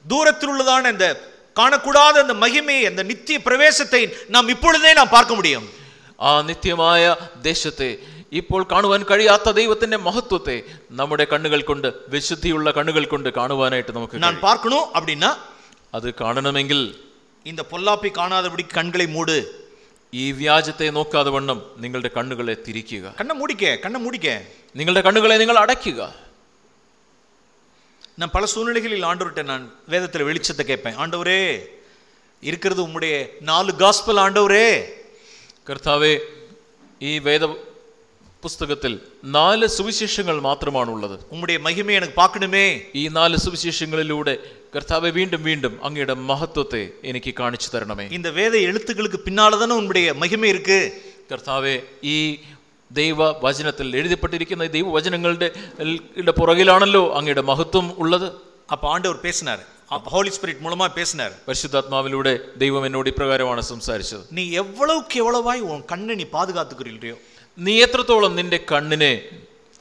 தூரத்தில் உள்ளதான இந்த காணக்கூடாத அந்த மகிமையை அந்த நித்திய பிரவேசத்தை நாம் இப்பொழுதே நாம் பார்க்க முடியும் ആ നിത്യമായ ദേശത്തെ ഇപ്പോൾ കാണുവാൻ കഴിയാത്ത ദൈവത്തിന്റെ മഹത്വത്തെ നമ്മുടെ കണ്ണുകൾ കൊണ്ട് വിശുദ്ധിയുള്ള കണ്ണുകൾ കൊണ്ട് കാണുവാനായിട്ട് നമുക്ക് நான் കഴിയും. பார்க்கணும் அப்படின்னா അത് കാണണമെങ്കിൽ இந்த பொல்லாப்பை காணாதபடி கண்களை மூடு ഈ വ്യാജത്തെ നോക്കാതെ വണ്ണം നിങ്ങളുടെ കണ്ണുകളെ തിരിക്കുക கண்ணை மூடிக்க கண்ணை மூடிக்க നിങ്ങളുടെ കണ്ണുകളെ നിങ്ങൾ അടയ്ക്കുക நான் பல சூழ்நிலைகளில் ஆண்டவர்கிட்ட நான் வேதத்தில் வெளிச்சத்தை கேட்பேன் ஆண்டவரே இருக்கிறது உம்முடைய நாலு காஸ்பல் ஆண்டவரே കർത്താവെ ഈ വേദ പുസ്തകത്തിൽ നാല് സുവിശേഷങ്ങൾ മാത്രമാണുള്ളത് உம்முடைய மகிமை எனக்கு பார்க்கணுமே ഈ നാല് സുവിശേഷങ്ങളിലൂടെ കർത്താവെ വീണ്ടും വീണ്ടും അങ്ങയുടെ മഹത്വത്തെ എനിക്ക് കാണിച്ചു തരണമേ இந்த வேத எழுத்துக்களுக்கு பின்னால தானே உன்னுடைய மகிமை இருக்கு കർത്താവെ ഈ ദൈവ വചനത്തിൽ എഴുതപ്പെട്ടിരിക്കുന്ന ഈ ദൈവവചനങ്ങളുടെ യുടെ പുറകിലാണല്ലോ അങ്ങയുടെ മഹത്വം ഉള്ളത് அப்ப ஆண்டவர் பேசினார் ஹோலி ஸ்பிரிட் மூலமா பேசினார் പരിശുദ്ധാത്മാവിലൂടെ ദൈവം എന്നോട് ഇപ്രകാരമാണ് സംസാരിച്ചത് நீ எவ்வளவுக்கு எவ்வளவாய் உன் கண்ணை நீ பாதுகாத்துக்கிறீர்களோ നീ എത്രത്തോളം നിന്റെ കണ്ണിനെ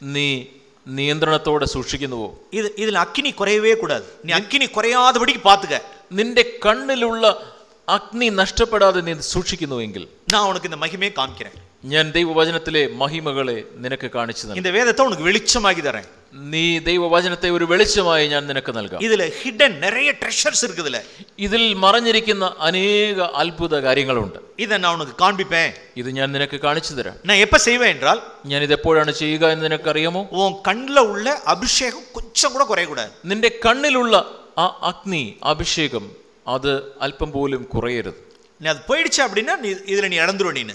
നീ നിയന്ത്രണത്തോടെ സൂക്ഷിക്കുന്നുവോ? ഇത് ഇതിൽ അഗ്നി കുറയവേ കൂടാതെ. നീ അഗ്നി കുറയാതെ പിടിക്ക് പാത്തുക. നിന്റെ കണ്ണിലുള്ള അഗ്നി നഷ്ടപ്പെടാതെ നീ സൂക്ഷിക്കുന്നുവെങ്കിൽ നാ ഉനക്ക് മഹിമയെ കാണിക്കാൻ ഞാൻ ദൈവവചനത്തിലെ മഹിമകളെ നിനക്ക് കാണിച്ചു നൽകും இந்த வேதத்தை உனக்கு வெளிச்சமாக்கி தரேன் നീ ദൈവവചനത്തെ ഒരു വെളിച്ചമായി ഞാൻ നിനക്ക് നൽകാം இதுல ஹிடன் நிறைய ட்ரெஷர்ஸ் இருக்குதுல ഇതിൽ മറഞ്ഞിരിക്കുന്ന അനേക അത്ഭുത കാര്യങ്ങളുണ്ട് இதை நான் உனக்கு காண்பிப்பேன் ഇത് ഞാൻ നിനക്ക് കാണിച്ചു തരാം நான் எப்ப செய்வேன் என்றால் ഞാൻ ഇത് എപ്പോഴാണ് ചെയ്യുക എന്ന് നിനക്കറിയാമോ உன் கண்ணில் உள்ள அபிஷேகம் கொஞ்சம் கூட குறையக்கூடாது നിന്റെ കണ്ണിലുള്ള ആ അഗ്നി അഭിഷേകം അത് അല്പം പോലും കുറയരുത് நீ அது போயிடுச்சு அப்படின்னா நீ இதுல நீ இழந்துருவ நீனு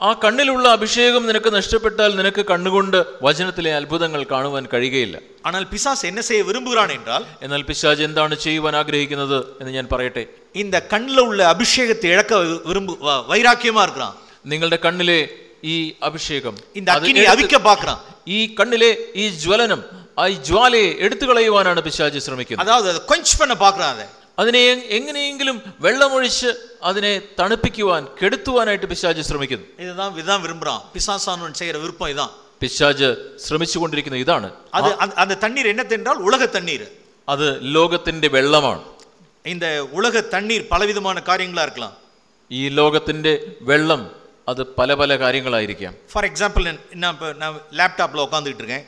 ആ കണ്ണിലുള്ള അഭിഷേകം നിനക്ക് നഷ്ടപ്പെട്ടാൽ നിനക്ക് കണ്ണുകൊണ്ട് വചനത്തിലെ അത്ഭുതങ്ങൾ കാണുവാൻ കഴിയുകയില്ല ஆனால் பிசாசு என்ன செய்ய விரும்புகிறான் என்றால் എന്നാൽ പിശാജ് എന്താണ് ചെയ്യുവാൻ ആഗ്രഹിക്കുന്നത് എന്ന് ഞാൻ പറയട്ടെ இந்த கண்ணில் உள்ள அபிஷேகத்தை இழக்க வி- விரும்பு வ- வைராக்கியமா இருக்கிறான் നിങ്ങളുടെ കണ്ണിലെ ഈ അഭിഷേകം இந்த അത് அக்கினி എടുത്ത് அவிக்க பார்க்கறான் ഈ കണ്ണിലെ ഈ ജ്വലനം ആ ഈ ജ്വാലയെ എടുത്തു കളയുവാനാണ് പിശാജ് ശ്രമിക്കുന്നത് அதாவது அதை கொஞ்ச பண்ண பார்க்கறான் அதை അതിനെ എ- എങ്ങനെയെങ്കിലും വെള്ളമൊഴിച്ച് അതിനെ തണുപ്പിക്കുവാൻ കെടുത്തുവാനായിട്ട് പിശാജ് ശ്രമിക്കുന്നു இதுதான் இதுதான் விரும்புறான் பிசாசானவன் செய்யற விருப்பம் இதான் പിശാജ് ശ്രമിച്ചുകൊണ്ടിരിക്കുന്ന ഇതാണ് அது அந்த- அந்த தண்ணீர் என்னது என்றால் உலக தண்ணீர் അത് ലോകത്തിന്റെ വെള്ളമാണ് இந்த உலக தண்ணீர் பலவிதமான காரியங்களா இருக்கலாம் ഈ ലോകത്തിന്റെ വെള്ളം അത് പല പല കാര്യങ്ങളായിരിക്കാം ஃபார் எக்ஸாம்பிள் நான் இப்போ நான் லேப்டாப்பில் உட்காந்துக்கிட்டு இருக்கேன்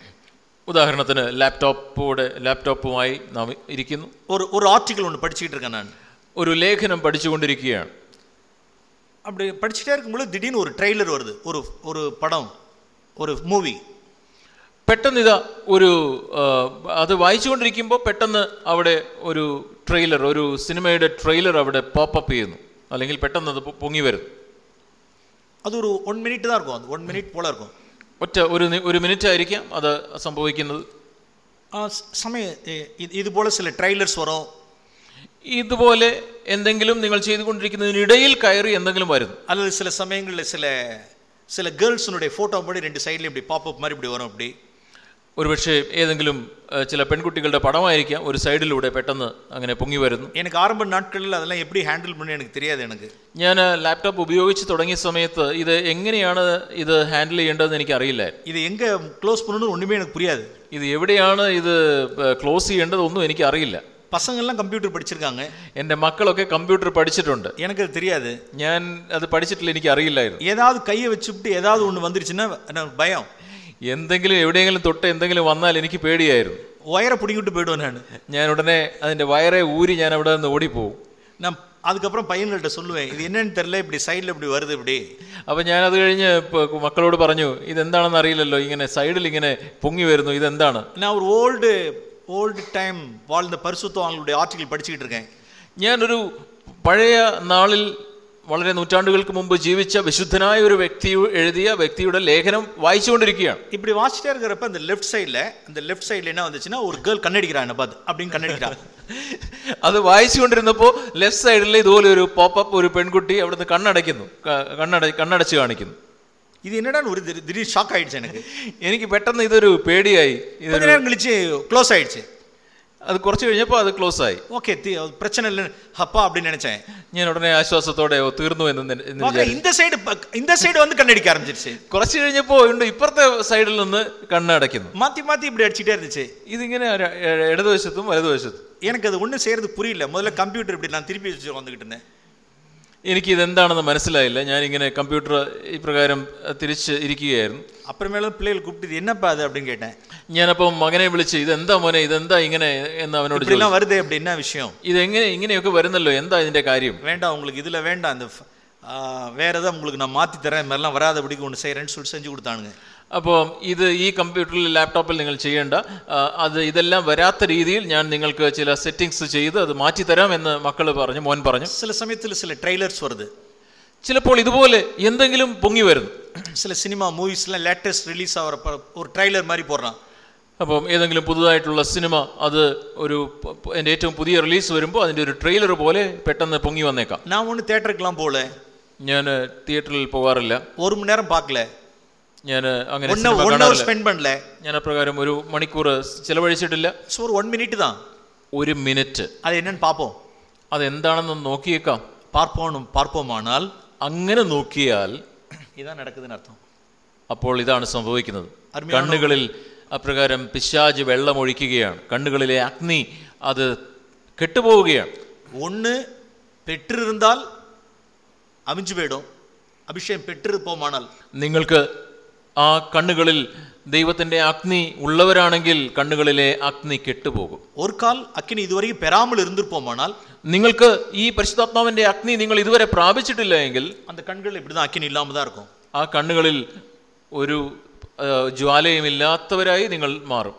ഉദാഹരണത്തിന് ലാപ്ടോപ്പോടെ ലാപ്ടോപ്പുമായി നാം ഇരിക്കുന്നു ஒரு ஒரு ஆர்டிக்கல் ஒன்று படிச்சுக்கிட்டு இருக்கேன் நான் ഒരു ലേഖനം പഠിച്ചുകൊണ്ടിരിക്കുകയാണ് அப்படி படிச்சுட்டே இருக்கும்போது திடீர்னு ஒரு ட்ரெய்லர் வருது ஒரு ஒரு படம் ஒரு மூவி പെട്ടെന്ന് ഇതാ ഒരു ആ, അത് വായിച്ചുകൊണ്ടിരിക്കുമ്പോൾ പെട്ടെന്ന് അവിടെ ഒരു ട്രെയിലർ ഒരു സിനിമയുടെ ട്രെയിലർ അവിടെ പോപ്പപ്പ് ചെയ്യുന്നു അല്ലെങ്കിൽ പെട്ടെന്ന് അത് പൊ- പൊങ്ങി വരുന്നു அது ஒரு ஒன் மினிட் தான் இருக்கும் அது ஒன் மினிட் போல இருக்கும் ഒറ്റ ഒരു നി- ഒരു മിനിറ്റ് ആയിരിക്കാം അത് സംഭവിക്കുന്നത് ஆ, ச- சமய இ- இது இது போல சில ட்ரெய்லர்ஸ் வரும் ഇതുപോലെ എന്തെങ്കിലും നിങ്ങൾ ചെയ്തുകൊണ്ടിരിക്കുന്നതിനിടയിൽ കയറി എന്തെങ്കിലും വരുന്നു அல்லது சில சமயங்களில் சில சில கேர்ள்ஸினுடைய ஃபோட்டோ மாதிரி ரெண்டு சைடில் இப்படி பாப்அப் மாதிரி இப்படி வரும் இப்படி ഒരുപക്ഷെ ഏതെങ്കിലും ആ, ചില പെൺകുട്ടികളുടെ പടമായിരിക്കാം ഒരു സൈഡിലൂടെ പെട്ടെന്ന് അങ്ങനെ പൊങ്ങി വരുന്നു எனக்கு ஆரம்ப நாட்களில் அதெல்லாம் எப்படி ஹேண்டில் பண்ணி எனக்கு தெரியாது எனக்கு ഞാൻ ലാപ്ടോപ്പ് ഉപയോഗിച്ച് തുടങ്ങിയ സമയത്ത് ഇത് എങ്ങനെയാണ് ഇത് ഹാൻഡിൽ ചെയ്യേണ്ടതെന്ന് എനിക്ക് അറിയില്ല இது எங்கே க்ளோஸ் பண்ணணும்னு ஒன்றுமே எனக்கு புரியாது ഇത് എവിടെയാണ് ഇത് ക്ലോസ് ചെയ്യേണ്ടത് ഒന്നും എനിക്ക് അറിയില്ല பசங்கள்லாம் கம்ப்யூட்டர் படிச்சிருக்காங்க എൻ്റെ മക്കളൊക്കെ കമ്പ്യൂട്ടർ പഠിച്ചിട്ടുണ്ട് எனக்கு அது தெரியாது ഞാൻ അത് പഠിച്ചിട്ടില്ല എനിക്ക് അറിയില്ലായിരുന്നു ஏதாவது கையை வச்சுவிட்டு ஏதாவது ஒன்று வந்துருச்சுன்னா எனக்கு பயம் എന്തെങ്കിലും എവിടെയെങ്കിലും തൊട്ട് എന്തെങ്കിലും വന്നാൽ എനിക്ക് പേടിയായിരുന്നു ஒயரை பிடிங்கிட்டு போயிடுவேன் நான் ഞാൻ ഉടനെ അതിൻ്റെ വയറെ ഊരി ഞാൻ അവിടെ നിന്ന് ഓടിപ്പോവും நான் அதுக்கப்புறம் பையன்கள்ட்ட சொல்லுவேன் இது என்னன்னு தெரியல இப்படி சைடில் இப்படி வருது இப்படி അപ്പം ഞാൻ അത് കഴിഞ്ഞ് ഇപ്പൊ മക്കളോട് പറഞ്ഞു ഇതെന്താണെന്ന് അറിയില്ലല്ലോ ഇങ്ങനെ സൈഡിൽ ഇങ്ങനെ പൊങ്ങി വരുന്നു ഇതെന്താണ് நான் ஒரு ஓல்டு ஓல்டு டைம் வாழ்ந்த பரிசுத்தவான்களுடைய ஆர்டிகல் படிச்சுக்கிட்டு இருக்கேன் ഞാനൊരു പഴയ നാളിൽ വളരെ നൂറ്റാണ്ടുകൾക്ക് മുമ്പ് ജീവിച്ച വിശുദ്ധനായ ഒരു വ്യക്തി എഴുതിയ വ്യക്തിയുടെ ലേഖനം വായിച്ചുകൊണ്ടിരിക്കുകയാണ് இப்படி வாசிட்டே இருக்கிறப்ப அந்த லெஃப்ட் சைடில் அந்த லெஃப்ட் சைடில் என்ன வந்துச்சுன்னா ஒரு கேர்ள் கண்ணடிக்கிறான் என்ன பார்த்து அப்படின்னு கண்ணடிக்கிறான் അത് വായിച്ചുകൊണ്ടിരുന്നപ്പോൾ ലെഫ്റ്റ് സൈഡിൽ ഇതുപോലെ ഒരു പോപ്പപ്പ് ഒരു പെൺകുട്ടി അവിടുന്ന് കണ്ണടയ്ക്കുന്നു ക- കണ്ണട കണ്ണടച്ച് കാണിക്കുന്നു இது என்னடான்னு ஒரு திடீர் திடீர் ஷாக் ஆயிடுச்சு எனக்கு എനിക്ക് പെട്ടെന്ന് ഇതൊരു പേടിയായി ഇത് கொஞ்ச நேரம் கழிச்சு க்ளோஸ் ஆயிடுச்சு അത് കുറച്ച് കഴിഞ്ഞപ്പോൾ അത് ക്ലോസ് ആയി ஓகே பிரச்சனை இல்லை அப்பா அப்படின்னு நினைச்சேன் ഞാൻ ഉടനെ ആശ്വാസത്തോടെ ഓ, തീർന്നു എന്ന് നി- എന്ന് பார்க்கறேன், വിചാരിച്ചു இந்த சைடு இந்த சைடு வந்து கண்ணடிக்க ஆரம்பிச்சிருச்சு കുറച്ച് കഴിഞ്ഞപ്പോൾ ഉണ്ട് ഇപ്പുറത്തെ സൈഡിൽ നിന്ന് കണ്ണടയ്ക്കുന്നു மாத்தி மாத்தி இப்படி அடிச்சுட்டே இருந்துச்சு ഇതിങ്ങനെ ര- എ- ഇടതുവശത്തും വലതുവശത്തും எனக்கு அது ஒன்றும் செய்யறது புரியல முதல்ல கம்ப்யூட்டர் இப்படி நான் திருப்பி வச்சு வந்துகிட்டு இருந்தேன் എനിക്ക് ഇതെന്താണെന്ന് മനസ്സിലായില്ല ഞാനിങ്ങനെ കമ്പ്യൂട്ടർ ഇപ്രകാരം അഹ്, തിരിച്ച് ഇരിക്കുകയായിരുന്നു அப்புறமேலும் பிள்ளைகள் கூப்பிட்டு "இது என்னப்பா அது அப்படின்னு கேட்டேன் ഞാനപ്പം മകനെ വിളിച്ച് ഇതെന്താ മോനെ ഇതെന്താ ഇങ്ങനെ എന്ന് അവനോട് ചോദിച്ചു இப்படிலாம் வருது அப்படி என்ன விஷயம் ഇതെങ്ങനെ ഇങ്ങനെയൊക്കെ വരുന്നല്ലോ എന്താ ഇതിന്റെ കാര്യം வேண்டாம் உங்களுக்கு இதுல வேண்டாம் இந்த ஃப- ஆ, வேற ஏதாவது உங்களுக்கு நான் மாத்தி தரேன் இது மாதிரிலாம் வராதபடிக்கு ஒன்று செய்கிறேன்னு சொல்லி செஞ்சு கொடுத்தானுங்க അപ്പോൾ ഇത് ഈ കമ്പ്യൂട്ടറിൽ ലാപ്ടോപ്പിൽ നിങ്ങൾ ചെയ്യേണ്ട അത് ഇതെല്ലാം വരാത്ത രീതിയിൽ ഞാൻ നിങ്ങൾക്ക് ചില സെറ്റിങ്സ് ചെയ്ത് അത് മാറ്റി തരാം എന്ന് മക്കൾ പറഞ്ഞു മോൻ പറഞ്ഞു. ചില സമയത്തിൽ ചില ട്രെയിലേഴ്സ് വരുത്. ചിലപ്പോൾ ഇതുപോലെ എന്തെങ്കിലും പൊങ്ങി വരുന്നു. ചില സിനിമ മൂവീസിലെ ലേറ്റസ്റ്റ് റിലീസ് ആവുക ഒരു ട്രെയിലർ മാറി പോരണം അപ്പം ഏതെങ്കിലും പുതുതായിട്ടുള്ള സിനിമ അത് ഒരു എന്റെ ഏറ്റവും പുതിയ റിലീസ് വരുമ്പോൾ അതിന്റെ ഒരു ട്രെയിലർ പോലെ പെട്ടെന്ന് പൊങ്ങി വന്നേക്കാം. ഞാൻ ഒന്ന് തിയേറ്ററിലാം പോലെ ഞാൻ തിയേറ്ററിൽ പോകാറില്ല ഒരു മണി നേരം പാക്കില്ലേ ഞാൻ അങ്ങനെ സ്പെൻഡ് പണില്ലേ ഞാൻ അപ്രകാരം ഒരു മണിക്കൂർ ചിലവഴിച്ചിട്ടില്ല. സോ ഒരു വൺ മിനിറ്റ് താ? ഒരു മിനിറ്റ്. അത് എന്നെ പാപ്പോ? അത് എന്താണെന്ന് നോക്കിയേക്കാം. പാർപ്പോണും പാർപ്പമാണാൽ അങ്ങനെ നോക്കിയാൽ ഇതാ നടക്കുന്നതിനർത്ഥം അപ്പോൾ ഇതാണ് സംഭവിക്കുന്നത്. കണ്ണുകളിൽ അപ്രകാരം പിശാജ് വെള്ളമൊഴിക്കുകയാണ് കണ്ണുകളിലെ അഗ്നി അത് കെട്ടുപോവുകയാണ്. ഒന്ന് പെട്ടിരുന്നാൽ അമിഞ്ചു പേടും അഭിഷേകം പെട്ടിരുപ്പോമാണാൽ നിങ്ങൾക്ക് ആ കണ്ണുകളിൽ ദൈവത്തിന്റെ അഗ്നി ഉള്ളവരാണെങ്കിൽ കണ്ണുകളിലെ അഗ്നി കെട്ടുപോകും ஒரு கால் அக்கினி இதுவரைக்கும் பெறாமல் இருந்திருப்போமானால் നിങ്ങൾക്ക് ഈ പരിശുദ്ധാത്മാവിന്റെ അഗ്നി നിങ്ങൾ ഇതുവരെ പ്രാപിച്ചിട്ടില്ല എങ്കിൽ அந்த கண்கள் இப்படி தான் அக்கினி இல்லாமல் தான் இருக்கும் ആ കണ്ണുകളിൽ ഒരു ആ, ജ്വാലയുമില്ലാത്തവരായി നിങ്ങൾ മാറും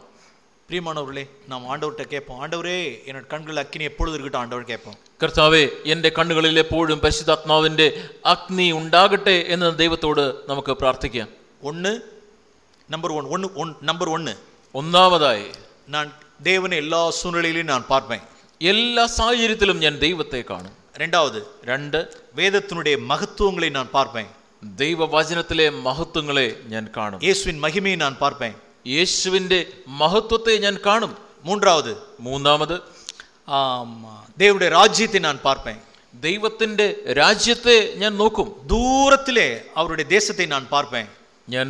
பிரியமானவர்களே நாம் ஆண்டவர்கிட்ட கேட்போம் ஆண்டவரே என்னோட கண்கள் அக்கினி எப்பொழுது இருக்கட்டும் ஆண்டவர் கேட்போம் കർത്താവെ എൻ്റെ കണ്ണുകളിൽ എപ്പോഴും പരിശുദ്ധാത്മാവിന്റെ അഗ്നി ഉണ്ടാകട്ടെ എന്ന് ദൈവത്തോട് നമുക്ക് പ്രാർത്ഥിക്കാം ஒன்று நம்பர் ஒன் ஒன்று ஒன் நம்பர் ஒன்று ഒന്നാമതായി நான் தேவனை எல்லா சூழ்நிலையிலும் நான் பார்ப்பேன் എല്ലാ സാഹചര്യത്തിലും ഞാൻ ദൈവത്തെ കാണും ரெண்டாவது രണ്ട് வேதத்தினுடைய மகத்துவங்களை நான் பார்ப்பேன் ദൈവവചനത്തിലെ മഹത്വങ്ങളെ ഞാൻ കാണും இயேசுவின் மகிமையை நான் பார்ப்பேன் യേശുവിന്റെ മഹത്വത്തെ ഞാൻ കാണും மூன்றாவது മൂന്നാമത് ஆமா, தேவனுடைய ராஜ்யத்தை நான் பார்ப்பேன் ദൈവത്തിന്റെ രാജ്യത്തെ ഞാൻ നോക്കും தூரத்திலே அவருடைய தேசத்தை நான் பார்ப்பேன் ഞാൻ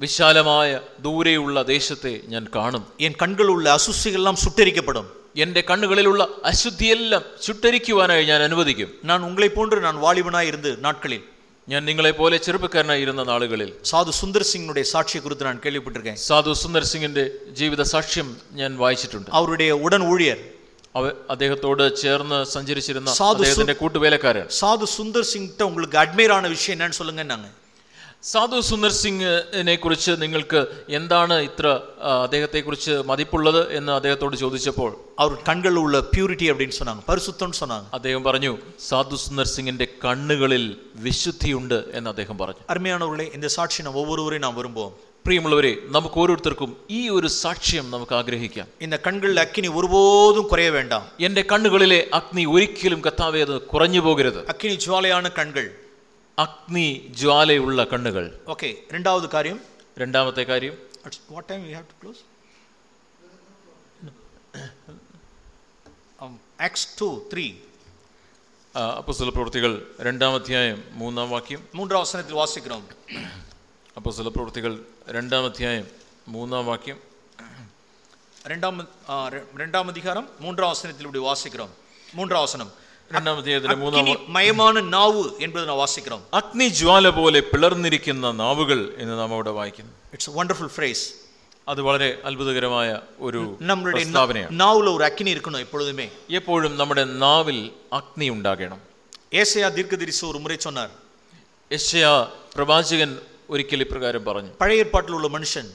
വിശാലമായ ദൂരെയുള്ള ദേശത്തെ ഞാൻ കാണും என் கண்கள் உள்ள அசுசிகள்லாம் சுட்டரிக்கப்படும் എൻ്റെ കണ്ണുകളിലുള്ള അശുദ്ധിയെല്ലാം ചുട്ടരിക്കുവാനായി ഞാൻ അനുവദിക്കും நான் உங்களை போன்று நான் வாலிபனாய் இருந்து நாட்களில் ഞാൻ നിങ്ങളെ പോലെ ചെറുപ്പക്കാരനായി ഇരുന്ന നാളുകളിൽ சாது சுந்தர் சிங்கினுடைய சாட்சியை குறித்து நான் கேள்விப்பட்டிருக்கேன் സാധു സുന്ദർ സിംഗിന്റെ ജീവിത സാക്ഷ്യം ഞാൻ വായിച്ചിട്ടുണ്ട് அவருடைய உடன் ஊழியர் അവ അദ്ദേഹത്തോട് ചേർന്ന് സഞ്ചരിച്ചിരുന്ന സാധു സു- അദ്ദേഹത്തിന്റെ കൂട്ടുവേലക്കാരൻ சாது சுந்தர் சிங்கிட்ட உங்களுக்கு அட்மையர் ஆன விஷயம் என்னன்னு சொல்லுங்க நாங்க സാധു സുന്ദർ സിംഗിനെ കുറിച്ച് നിങ്ങൾക്ക് എന്താണ് ഇത്ര ആ, അദ്ദേഹത്തെക്കുറിച്ച് മതിപ്പുള്ളത് എന്ന് അദ്ദേഹത്തോട് ചോദിച്ചപ്പോൾ அவர் கண்கள் உள்ள பியூரிட்டி அப்படின்னு சொன்னாங்க பரிசுத்தம்னு சொன்னாங்க അദ്ദേഹം പറഞ്ഞു സാധു സുന്ദർ സിംഗിന്റെ കണ്ണുകളിൽ വിശുദ്ധിയുണ്ട് എന്ന് അദ്ദേഹം പറഞ്ഞു அருமையானவர்களே இந்த சாட்சி நாம் ஒவ்வொருவரையும் நாம் விரும்புவோம் പ്രിയമുള്ളവരെ നമുക്ക് ഓരോരുത്തർക്കും ഈ ഒരു സാക്ഷ്യം നമുക്ക് ആഗ്രഹിക്കാം இந்த கண்கள் அக்கினி ஒருபோதும் குறைய வேண்டாம் എൻ്റെ കണ്ണുകളിലെ അഗ്നി ഒരിക്കലും കത്താവേ അത് കുറഞ്ഞു പോകരുത് அக்கினி ஜுவாலையான கண்கள் അഗ്നി ജ്വാലയുള്ള കണ്ണുകൾ. ഓക്കെ രണ്ടാമത് കാര്യം. രണ്ടാമത്തെ കാര്യം. What time you have to close Acts two three അപ്പസ്തല പ്രവൃത്തികൾ രണ്ടാം അധ്യായം മൂന്നാം വാക്യം. മൂന്നാം വസനത്തിൽ വാസിക്കണം അപ്പസ്തല പ്രവൃത്തികൾ രണ്ടാം അധ്യായം മൂന്നാം വാക്യം. രണ്ടാം രണ്ടാം അധികാരം മൂന്നാം വസനത്തിലൂടെ വാസിക്കണം മൂന്നാം വസനം അഗ്നി ജ്വാല പോലെ പിളർന്നിരിക്കുന്ന നാവുകൾ എന്ന് നാം അവിടെ വായിക്കുന്നു. ഇറ്റ്സ് വണ്ടർഫുൾ ഫ്രേസ് അത് വളരെ അത്ഭുതകരമായ ഒരു നമ്മുടെ ഒരു അഗ്നി ഇരിക്കണം എപ്പോഴുമേ. എപ്പോഴും നമ്മുടെ നാവിൽ അഗ്നി ഉണ്ടാകണം. പ്രവാചകൻ ഒരിക്കൽ ഇപ്രകാരം പറഞ്ഞു. പഴയ ഏർപ്പാട്ടിലുള്ള മനുഷ്യൻ.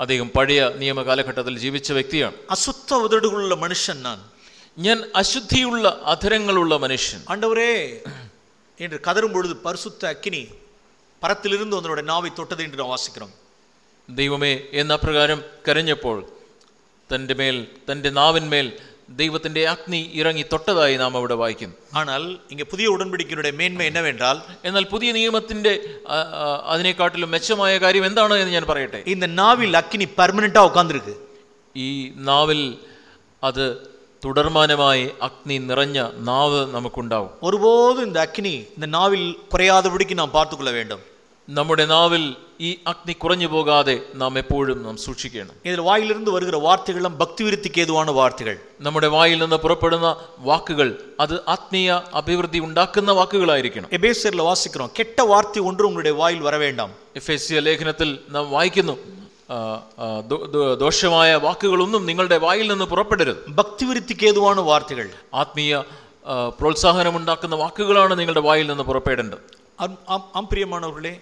അദ്ദേഹം പഴയ നിയമ കാലഘട്ടത്തിൽ ജീവിച്ച വ്യക്തിയാണ്. അസ്വത്വതയുള്ള മനുഷ്യൻ ഞാൻ. ഞാൻ അശുദ്ധിയുള്ള അധരങ്ങളുള്ള മനുഷ്യൻ ஆண்டவரே என்று கதறும் பொழுது பரிசுத்த அக்கினி பரத்திலிருந்து அதனுடைய நாவை தொட்டது என்று நான் வாசிக்கிறோம் ദൈവമേ എന്ന പ്രകാരം കരഞ്ഞപ്പോൾ തൻ്റെ മേൽ തൻ്റെ നാവിന്മേൽ ദൈവത്തിൻ്റെ അഗ്നി ഇറങ്ങി തൊട്ടതായി നാം അവിടെ വായിക്കുന്നു ஆனால் இங்கே புதிய உடன்படிக்கையினுடைய மேன்மை என்னவென்றால் എന്നാൽ പുതിയ നിയമത്തിൻ്റെ ആ, ആ, അതിനെക്കാട്ടിലും മെച്ചമായ കാര്യം എന്താണ് എന്ന് ഞാൻ പറയട്ടെ இந்த நாவில் அக்கினி பர்மனண்டா உட்கார்ந்துருக்கு ഈ നാവിൽ അത് തുടർമാനമായി അഗ്നി നിറഞ്ഞ നാവ് നമുക്കുണ്ടാവും ஒருபோதும் இந்த அக்கினி இந்த நாவில் குறையாதபடிக்கு நாம் பார்த்துக்கொள்ள வேண்டும் നമ്മുടെ നാവിൽ ഈ അഗ്നി കുറഞ്ഞു പോകാതെ നാം എപ്പോഴും നാം സൂക്ഷിക്കണം இதில் வாயிலிருந்து வருகிற வார்த்தைகளும் பக்தி விருத்திக்கு ஏதுவான வார்த்தைகள் നമ്മുടെ വായിൽ നിന്ന് പുറപ്പെടുന്ന വാക്കുകൾ അത് ആത്മീയ അഭിവൃദ്ധി ഉണ്ടാക്കുന്ന വാക്കുകളായിരിക്കണം எபேசியர்ல வாசிக்கிறோம் கெட்ட வார்த்தை ஒன்று உங்களுடைய வாயில் வர வேண்டாம் എഫ് എസ് സി ലേഖനത്തിൽ നാം വായിക്കുന്നു ആ, ആ, ദോ- ദോ- ദോഷമായ വാക്കുകളൊന്നും നിങ്ങളുടെ വായിൽ നിന്ന് പുറപ്പെടരുത് பக்தி விருத்திக்கு ஏதுவான வார்த்தைகள் ആത്മീയ ആ, പ്രോത്സാഹനമുണ്ടാക്കുന്ന വാക്കുകളാണ് നിങ്ങളുടെ വായിൽ നിന്ന് പുറപ്പെടേണ്ടത് ஆம், ஆம், ஆம் பிரியமானவர்களே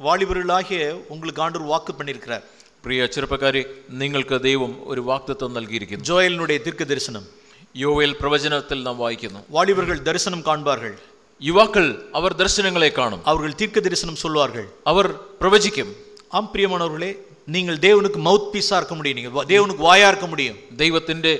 வாலிபர்களாகிய உங்களுக்கு ஆண்டவர் வாக்கு பண்ணியிருக்கிறார் പ്രിയ ചെറുപ്പക്കാരെ നിങ്ങൾക്ക് ദൈവം ഒരു വാക്തത്വം നൽകിയിരിക്കുന്നു ஜோயலினுடைய தீர்க்க தரிசனம் യോവേൽ പ്രവചനത്തിൽ നാം വായിക്കുന്നു வாலிபர்கள் தரிசனம் காண்பார்கள் യുവാക്കൾ അവർ ദർശനങ്ങളെ കാണും அவர்கள் தீர்க்க தரிசனம் சொல்வார்கள் അവർ പ്രവചിക്കും ஆம் பிரியமானவர்களே நீங்கள் தேவனுக்கு மவுத் பீஸா இருக்க முடியும் நீங்கள் வா- தேவனுக்கு வாயா இருக்க முடியும் ദൈവത്തിന്റെ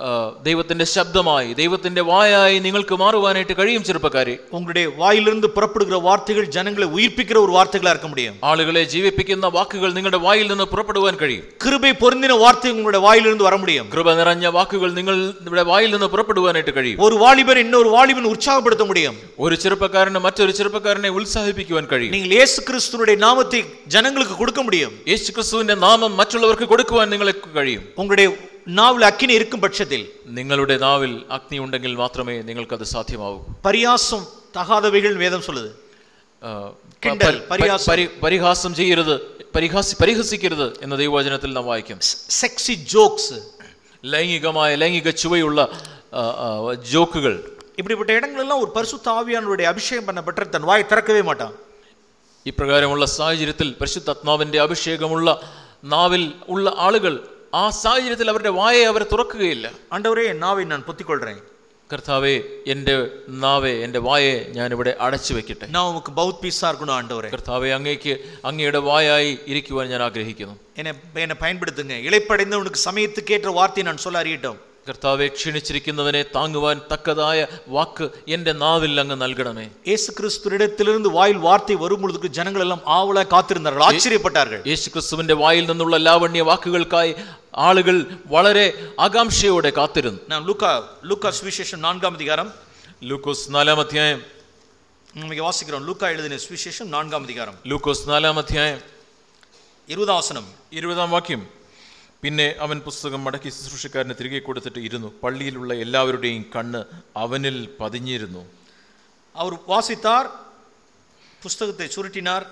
ആ, ദൈവത്തിന്റെ ശബ്ദമായി ദൈവത്തിന്റെ വായായി നിങ്ങൾക്ക് മാറുവാനായിട്ട് കഴിയും ചെറുപ്പക്കാരെ உங்களுடைய வாயிலிருந்து புறப்படுகிற வார்த்தைகள் ஜனங்களை உயிர்ப்பிக்கிற ஒரு வார்த்தைகளா இருக்க முடியும் ആളുകളെ ജീവിപ്പിക്കുന്ന വാക്കുകൾ നിങ്ങളുടെ വായിൽ നിന്ന് പുറപ്പെടുവാൻ കഴിയും கிருபை பொருந்தின வார்த்தை உங்களுடைய வாயிலிருந்து வர முடியும் കൃപ നിറഞ്ഞ വാക്കുകൾ നിങ്ങളുടെ വായിൽ നിന്ന് പുറപ്പെടുവാനായിട്ട് കഴിയും ஒரு வாலிபர் இன்னொரு வாலிபன் உற்சாகப்படுத்த முடியும் ഒരു ചെറുപ്പക്കാരന് മറ്റൊരു ചെറുപ്പക്കാരനെ ഉത്സാഹിപ്പിക്കുവാൻ കഴിയും நீங்கள் இயேசு கிறிஸ்துனுடைய நாமத்தை ஜனங்களுக்கு கொடுக்க முடியும் യേശു ക്രിസ്തുവിന്റെ നാമം മറ്റുള്ളവർക്ക് കൊടുക്കുവാൻ നിങ്ങളെ കഴിയും உங்களுடைய நாவில் அக்கினி இருக்கும் பட்சத்தில் നിങ്ങളുടെ നാവിൽ അഗ്നി ഉണ്ടെങ്കിൽ മാത്രമേ നിങ്ങൾക്കത് സാധ്യമാവൂ பரியாசம் தகாதவைகள் வேதம் சொல்லுது ആ, കിണ്ടൽ, പ- പരിഹാസം. പരി- പരിഹാസം ചെയ്യരുത് പരിഹാസി പരിഹസിക്കരുത് എന്ന ദൈവവചനത്തിൽ നാം വായിക്കും செக்ஸி ஜோக்ஸ் ലൈംഗികമായ ലൈംഗിക ചുവയുള്ള ആ, ആ, ജോക്കുകൾ இப்படிப்பட்ட இடங்கள் எல்லாம் ஒரு பரிசுத்த ஆவியானவருடைய அபிஷேகம் பண்ணப்பட்ட தன் வாயை திறக்கவே மாட்டான் ഇപ്രകാരമുള്ള സാഹചര്യത്തിൽ പരിശുദ്ധാത്മാവിന്റെ അഭിഷേകമുള്ള നാവിൽ ഉള്ള ആളുകൾ ആ സാഹചര്യത്തിൽ അവരുടെ വായെ അവർ തുറക്കുകയില്ല ஆண்டவரே என் நாவை நான் பொத்திக் கொள்றேன் കർത്താവെ എൻ്റെ നാവെ എൻ്റെ വായെ ഞാനിവിടെ അടച്ചു വെക്കട്ടെ நான் உமக்கு பௌத் பீஸா இருக்கணும் ஆண்டவரே കർത്താവെ അങ്ങേക്ക് അങ്ങയുടെ വായായി ഇരിക്കുവാൻ ഞാൻ ആഗ്രഹിക്കുന്നു என்னை என்னை பயன்படுத்துங்க இழைப்படைந்தவனுக்கு சமயத்துக்கேற்ற வார்த்தையை நான் சொல்ல அறியட்டும் കർത്താവെ ക്ഷണിച്ചിരിക്കുന്നവനെ താങ്ങുവാൻ തക്കതായ വാക്ക് എൻ്റെ നാവിൽ അങ്ങ് നൽകണമേ இயேசு கிறிஸ்துவிடத்திலிருந்து வாயில் வார்த்தை வரும் பொழுதுக்கு ஜனங்கள் எல்லாம் ஆவலா காத்திருந்தார்கள் ஆச்சரியப்பட்டார்கள் യേശു ക്രിസ്തുവിന്റെ വായിൽ നിന്നുള്ള ലാവണ്യ വാക്കുകൾക്കായി ആളുകൾ വളരെ ആകാംക്ഷയോടെ കാത്തിരുന്നു நான் லூக்கா லூக்கா சுவிசேஷம் நான்காம் அதிகாரம் ലൂക്കോസ് നാലാം അധ്യായം இன்னைக்கு வாசிக்கிறோம் லூக்கா எழுதின சுவிசேஷம் நான்காம் அதிகாரம் ലൂക്കോസ് നാലാം അധ്യായം இருபதாம் வசனம் ഇരുപതാം വാക്യം പിന്നെ അവൻ പുസ്തകം മടക്കി ശുശ്രൂഷക്കാരന് തിരികെ കൊടുത്തിട്ട് ഇരുന്നു പള്ളിയിലുള്ള എല്ലാവരുടെയും കണ്ണ് അവനിൽ പതിഞ്ഞിരുന്നു அவர் வாசித்தார் புஸ்தகத்தை சுருட்டினார்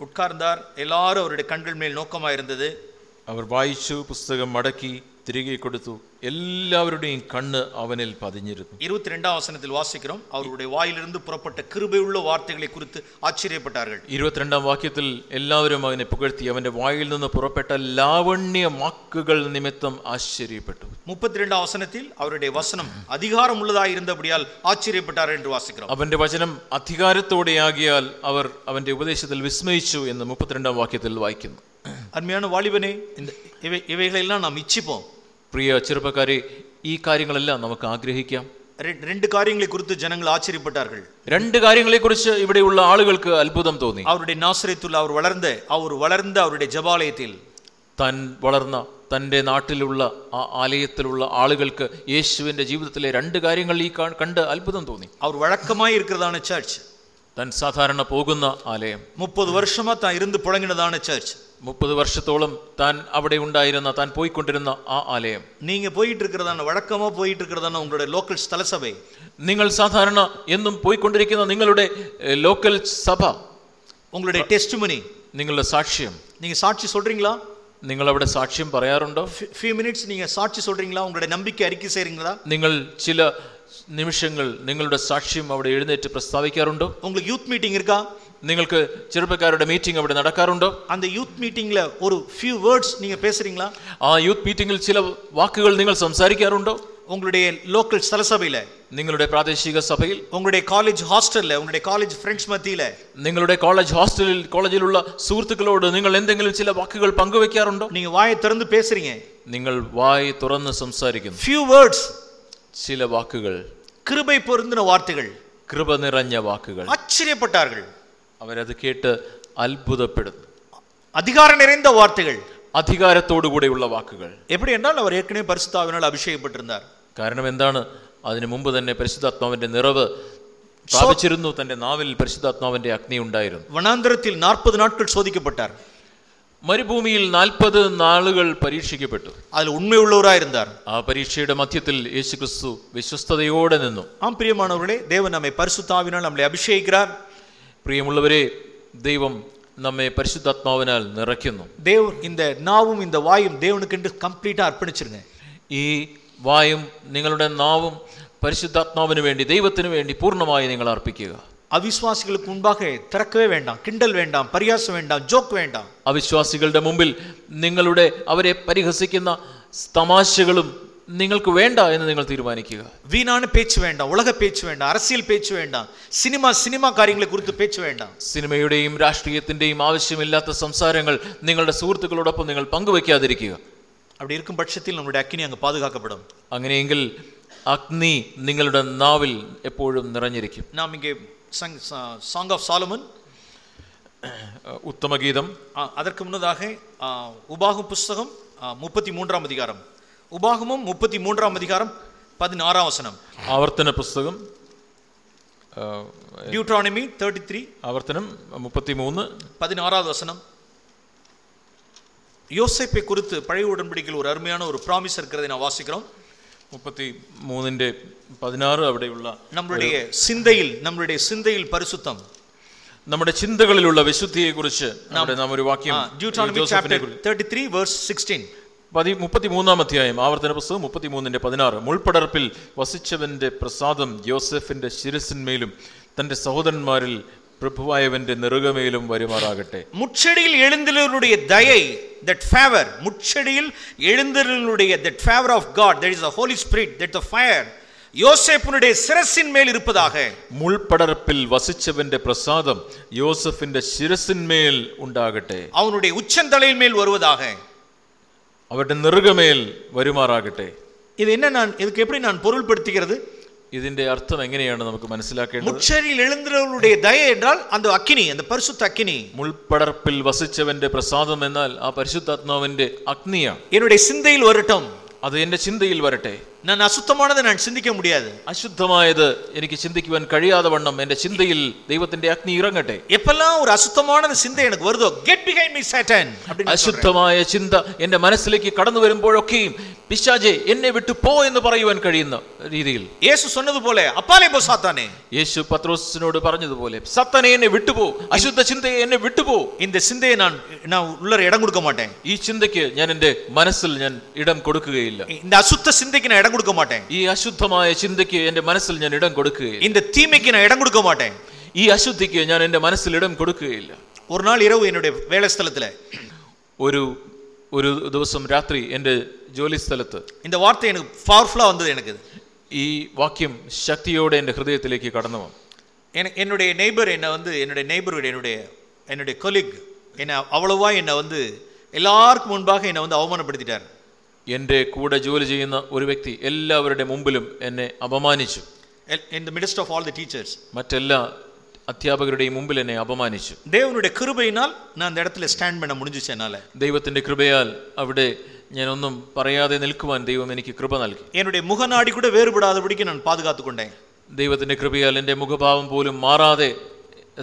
உட்கார்ந்தார் எல்லாரும் அவருடைய கண்கள் மேல் நோக்கமாக இருந்தது അവർ വായിച്ചു പുസ്തകം മടക്കി തിരികെ കൊടുത്തു എല്ലാവരുടെയും കണ്ണ് അവനിൽ പതിഞ്ഞിരുന്നു இருபத்தி ரெண்டாம் வசனத்தில் வாசிக்கிறோம் அவருடைய வாயிலிருந்து புறப்பட்ட கிருபையுள்ள வார்த்தைகளை குறித்து ஆச்சரியப்பட்டார்கள் ഇരുപത്തിരണ്ടാം വാക്യത്തിൽ എല്ലാവരും അവനെ പുകഴ്ത്തി അവന്റെ വായിൽ നിന്ന് പുറപ്പെട്ട ലാവണ്യ വാക്കുകൾ നിമിത്തം ആശ്ചര്യപ്പെട്ടു முப்பத்தி ரெண்டாம் வசனத்தில் அவருடைய வசனம் அதிகாரம் உள்ளதாக இருந்தபடியால் ஆச்சரியப்பட்டார் என்று வாசிக்கிறோம் അവന്റെ വചനം അധികാരത്തോടെയാകിയാൽ അവർ അവന്റെ ഉപദേശത്തിൽ വിസ്മയിച്ചു എന്ന് മുപ്പത്തിരണ്ടാം വാക്യത്തിൽ വായിക്കുന്നു அருமையான வாலிபனே இந்த இவை இவைகளெல்லாம் நாம் இச்சிப்போம் പ്രിയ ചെറുപ്പക്കാരെ ഈ കാര്യങ്ങളെല്ലാം നമുക്ക് ആഗ്രഹിക്കാം. രണ്ട് കാര്യങ്ങളെ കുറിച്ച് ജനങ്ങൾ ആശ്ചര്യപ്പെട്ടാർകൾ രണ്ട് കാര്യങ്ങളെ കുറിച്ച് ഇവിടെയുള്ള ആളുകൾക്ക് അത്ഭുതം തോന്നി. അവരുടെ നാശ്രയത്തിൽ അവർ വളർന്ന് അവർ വളർന്ന് അവരുടെ ജപാലയത്തിൽ തൻ വളർന്ന തന്റെ നാട്ടിലുള്ള ആ ആലയത്തിലുള്ള ആളുകൾക്ക് യേശുവിന്റെ ജീവിതത്തിലെ രണ്ട് കാര്യങ്ങൾ ഈ കണ്ട് അത്ഭുതം തോന്നി. അവർ വഴക്കമായി ഇരിക്കുന്നതാണ് ചർച്ച് തൻ സാധാരണ പോകുന്ന ആലയം. മുപ്പത് വർഷമാ താൻ ഇരുന്ന് പുഴങ്ങുന്നതാണ് ചർച്ച് മുപ്പത് വർഷത്തോളം താൻ അവിടെ ഉണ്ടായിരുന്ന താൻ പോയിക്കൊണ്ടിരുന്ന ആ ആലയം நீங்க போயிட்டு இருக்கிறதான வழக்கமா போயிட்டு இருக்கிறதான உங்களுடைய லோக்கல் ஸ்தல சபை നിങ്ങൾ സാധാരണ എന്നും പോയിക്കൊണ്ടിരിക്കുന്ന നിങ്ങളുടെ ഏഹ്, ലോക്കൽ സഭ உங்களுடைய டெஸ்டிமனி നിങ്ങളുടെ സാക്ഷ്യം நீங்க சாட்சி சொல்றீங்களா നിങ്ങൾ അവിടെ സാക്ഷ്യം പറയാറുണ്ടോ ஃபியூ மினிட்ஸ் நீங்க சாட்சி சொல்றீங்களா உங்களுடைய நம்பிக்கை அறிக்கை செய்றீங்களா നിങ്ങൾ ചില നിമിഷങ്ങൾ നിങ്ങളുടെ സാക്ഷ്യം അവിടെ എഴുന്നേറ്റ് പ്രസ്താവിക്കാറുണ്ടോ உங்களுக்கு யூத் மீட்டிங் இருக்கா നിങ്ങൾക്ക് ചെറുപ്പക്കാരുടെ മീറ്റിംഗ് അവിടെ നടക്കാറുണ്ടോ அந்த யூத் மீட்டிங்ல ஒரு ஃபியூ வேர்ட்ஸ் நீங்க பேசுறீங்களா ആ യൂത്ത് മീറ്റിംഗിൽ ചില വാക്കുകൾ നിങ്ങൾ സംസാരിക്കാറുണ്ടോ உங்களுடைய லோக்கல் ஸ்தல சபையில നിങ്ങളുടെ പ്രാദേശിക സഭയിൽ உங்களுடைய காலேஜ் ஹாஸ்டல்ல உங்களுடைய காலேஜ் ஃப்ரெண்ட்ஸ் மத்தியில നിങ്ങളുടെ കോളേജ് ഹോസ്റ്റലിൽ കോളേജിലുള്ള സുഹൃത്തുക്കളോട് നിങ്ങൾ എന്തെങ്കിലും ചില വാക്കുകൾ പങ്കുവെക്കാറുണ്ടോ நீங்க வாயை திறந்து பேசுறீங்க നിങ്ങൾ വായി തുറന്ന് സംസാരിക്കുന്നു ஃபியூ வேர்ட்ஸ் ചില വാക്കുകൾ கிருபை பொருந்தின வார்த்தைகள் കൃപ നിറഞ്ഞ വാക്കുകൾ ஆச்சரியப்பட்டார்கள் അവരത് കേട്ട് അത്ഭുതപ്പെടുന്നു அதிகாரம் நிறைந்த வார்த்தைகள் അധികാരത്തോടുകൂടെയുള്ള വാക്കുകൾ எப்படி என்றால் அவர் ஏற்கனவே பரிசுத்தாவினால் அபிஷேகப்பட்டிருந்தார் കാരണം എന്താണ് അതിനു മുമ്പ് തന്നെ പരിശുദ്ധാത്മാവിന്റെ നിറവ് പ്രാപിച്ചിരുന്നു തന്റെ നാവിൽ പരിശുദ്ധാത്മാവിന്റെ അഗ്നി ഉണ്ടായിരുന്നു வனாந்திரத்தில் நாற்பது நாட்கள் சோதிக்கப்பட்டார் മരുഭൂമിയിൽ നാൽപ്പത് നാളുകൾ പരീക്ഷിക്കപ്പെട്ടു அதில் உண்மை உள்ளவராக இருந்தார் ആ പരീക്ഷയുടെ മധ്യത്തിൽ യേശുക്രിസ്തു വിശ്വസ്തയോടെ നിന്നു ஆம் பிரியமானவர்களே தேவன் நம்மை பரிசுத்தாவினால் நம்மளை அபிஷேகிக்கிறார் പ്രിയമുള്ളവരെ ദൈവം നമ്മെ പരിശുദ്ധാത്മാവിനാൽ നിറയ്ക്കുന്നു தேவன் இந்த நாவும் இந்த வாயும் தேவனுக்கென்று கம்ப்ளீட்டா அர்ப்பணிச்சிருங்க ഈ വായും നിങ്ങളുടെ നാവും പരിശുദ്ധാത്മാവിന് വേണ്ടി ദൈവത്തിന് വേണ്ടി പൂർണ്ണമായി നിങ്ങൾ അർപ്പിക്കുക அவிசுவாசிகளுக்கு முன்பாக திறக்கவே வேண்டாம் கிண்டல் வேண்டாம் பரியாசம் வேண்டாம் ஜோக் வேண்டாம் അവിശ്വാസികളുടെ മുമ്പിൽ നിങ്ങളുടെ അവരെ പരിഹസിക്കുന്ന തമാശകളും നിങ്ങൾക്ക് വേണ്ട എന്ന് നിങ്ങൾ തീരുമാനിക്കുക வீணான பேச்சு வேண்டாம் உலக பேச்சு வேண்டாம் அரசியல் பேச்சு வேண்டாம் சினிமா சினிமா காரியங்களை குறித்து பேச்சு வேண்டாம் സിനിമയുടെയും രാഷ്ട്രീയത്തിന്റെയും ആവശ്യമില്ലാത്ത സംസാരങ്ങൾ നിങ്ങളുടെ സുഹൃത്തുക്കളോടൊപ്പം നിങ്ങൾ പങ്കുവെക്കാതിരിക്കുക அப்படி இருக்கும் பட்சத்தில் நம்முடைய அக்கினி அங்கே பாதுகாக்கப்படும் അങ്ങനെയെങ്കിൽ അഗ്നി നിങ്ങളുടെ നാവിൽ എപ്പോഴും നിറഞ്ഞിരിക്കും நாம் இங்கே சங் சாங் ஆஃப் சாலமன் ഉത്തമഗീതം அதற்கு முன்னதாக ஆ, உபாகம் புஸ்தகம் முப்பத்தி மூன்றாம் அதிகாரம் உபாகமும் முப்பத்தி மூன்றாம் அதிகாரம் பதினாறாம் வசனம் ആവർത്തന പുസ്തകം ആ, டியூட்ரானமி தேர்ட்டி த்ரீ ആവർത്തനം മുപ്പത്തിമൂന്ന് பதினாறாவது வசனம் யோசேப்பை குறித்து பழைய உடன்படிக்கையில் ஒரு அருமையான ஒரு ப்ராமிஸ் இருக்கிறதை நான் வாசிக்கிறோம் മുപ്പത്തി മൂന്നിന്റെ പതിനാറ് അവിടെയുള്ള நம்மளுடைய சிந்தையில் நம்மளுடைய சிந்தையில் பரிசுத்தம் നമ്മുടെ ചിന്തകളിലുള്ള വിശുദ്ധിയെ കുറിച്ച് നാം ഒരു വാക്യം டியூட்ரானமி ജോസഫിനെ சாப்டர் കുറിച്ച് தேர்ட்டி த்ரீ வேர்ஸ் சிக்ஸ்டீன் പതി മുപ്പത്തിമൂന്നാം അധ്യായം ആവർത്തന പുസ്തകം മുപ്പത്തിമൂന്നിന്റെ പതിനാറ് മുൾപ്പടർപ്പിൽ വസിച്ചവന്റെ പ്രസാദം യോസഫിന്റെ ശിരസിന്മേലും തന്റെ സഹോദരന്മാരിൽ പ്രഭുവായവന്റെ നെറുകമേലും വരുമാറാകട്ടെ முச்செடியில் எழுந்தவருடைய தயை that favor முச்செடியில் எழுந்தவர்களுடைய that favor of God that is the Holy Spirit that the fire யோசேப்பினுடைய சிரசின் மேல் இருப்பதாக മുൾപ്പടർപ്പിൽ വസിച്ചവന്റെ പ്രസാദം യോസഫിന്റെ ശിരസിന്മേൽ ഉണ്ടാകട്ടെ அவனுடைய உச்சந்தலையின் மேல் வருவதாக അവരുടെ നെറുകമേൽ വരുമാറാകട്ടെ இது என்ன நான் இதுக்கு எப்படி நான் பொருள்படுத்துகிறது ഇതിന്റെ അർത്ഥം എങ്ങനെയാണ് നമുക്ക് മനസ്സിലാക്കേണ്ടത് முச்செடியில் எழுந்தவர்களுடைய தயை என்றால் அந்த அக்கினி அந்த பரிசுத்த அக்கினி മുൾപ്പടർപ്പിൽ വസിച്ചവന്റെ പ്രസാദം എന്നാൽ ആ പരിശുദ്ധാത്മാവിന്റെ അഗ്നിയാണ് என்னுடைய சிந்தையில் வரட்டும் അത് എന്റെ ചിന്തയിൽ വരട്ടെ நான் அசுத்தமானதை நான் சிந்திக்க முடியாது അശുദ്ധമായത് എനിക്ക് ചിന്തിക്കുവാൻ കഴിയാതെ വണ്ണം എന്റെ ചിന്തയിൽ ദൈവത്തിന്റെ അഗ്നി ഇറങ്ങട്ടെ எப்பெல்லாம் ஒரு அசுத்தமான சிந்தை எனக்கு வருதோ கெட் பிஹைண்ட் மீ சாட்டன் அப்படின்னு நான் சொல்றேன். അശുദ്ധമായ ചിന്ത എന്റെ മനസ്സിലേക്ക് കടന്നു വരുമ്പോഴൊക്കെയും പിശാജെ എന്നെ വിട്ടു പോ എന്ന് പറയുവാൻ കഴിയുന്ന രീതിയിൽ இயேசு சொன்னது போல அப்பாலே போ சாத்தானே യേശു പത്രോസിനോട് പറഞ്ഞതുപോലെ സത്തനെ എന്നെ വിട്ടുപോ അശുദ്ധ ചിന്തയെ എന്നെ വിട്ടുപോ இந்த சிந்தையை நான் நான் உள்ளர இடம் கொடுக்க மாட்டேன் ഈ ചിന്തയ്ക്ക് ഞാൻ എന്റെ മനസ്സിൽ ഞാൻ ഇടം കൊടുക്കുകയില്ല இந்த அசுத்த சிந்தைக்கு நான் இடம் கொடுக்க மாட்டேன் ഈ അശുദ്ധമായ ചിന്തയ്ക്ക് എന്റെ മനസ്സിൽ ഞാൻ ഇടം കൊടുക്കുകയില്ല இந்த தீமைக்கு நான் இடம் கொடுக்க மாட்டேன் ഈ അശുദ്ധിക്ക് ഞാൻ എന്റെ മനസ്സിൽ ഇടം കൊടുക്കുകയില്ല ஒரு நாள் இரவு என்னுடைய வேலை ஸ்தலத்துல ഒരു ഒരു ദിവസം രാത്രി എൻ്റെ ജോലി സ്ഥലത്ത് இந்த வார்த்தை எனக்கு பவர்ஃபுல்லா வந்தது எனக்கு இது. ഈ വാക്യം ശക്തിയോടെ എൻ്റെ ഹൃദയത്തിലേക്ക് കടന്നു വന്നു எனக்கு என்னுடைய நெய்பர் என்னை வந்து என்னுடைய நெய்பர் என்னுடைய என்னுடைய கொலிக் என்னை அவ்வளவா என்னை வந்து எல்லாருக்கும் முன்பாக என்னை வந்து அவமானப்படுத்திட்டார் എൻ്റെ കൂടെ ജോലി ചെയ്യുന്ന ഒരു വ്യക്തി എല്ലാവരുടെ മുമ്പിലും എന്നെ അപമാനിച്ചു in the midst of all the teachers മറ്റെല്ലാ അധ്യാപകരുടെയും മുമ്പിൽ എന്നെ അപമാനിച്ചു தேவனுடைய கிருபையினால் நான் அந்த இடத்துல ஸ்டாண்ட் பண்ண முடிஞ்சிச்சு என்னால ദൈവത്തിൻ്റെ കൃപയാൽ അവിടെ ഞാനൊന്നും പറയാതെ നിൽക്കുവാൻ ദൈവം എനിക്ക് കൃപ നൽകി என்னுடைய முகநாடி கூட வேறுபடாதபடிக்கு நான் பாதுகாத்து கொண்டேன் ദൈവത്തിൻ്റെ കൃപയാൽ എൻ്റെ മുഖഭാവം പോലും മാറാതെ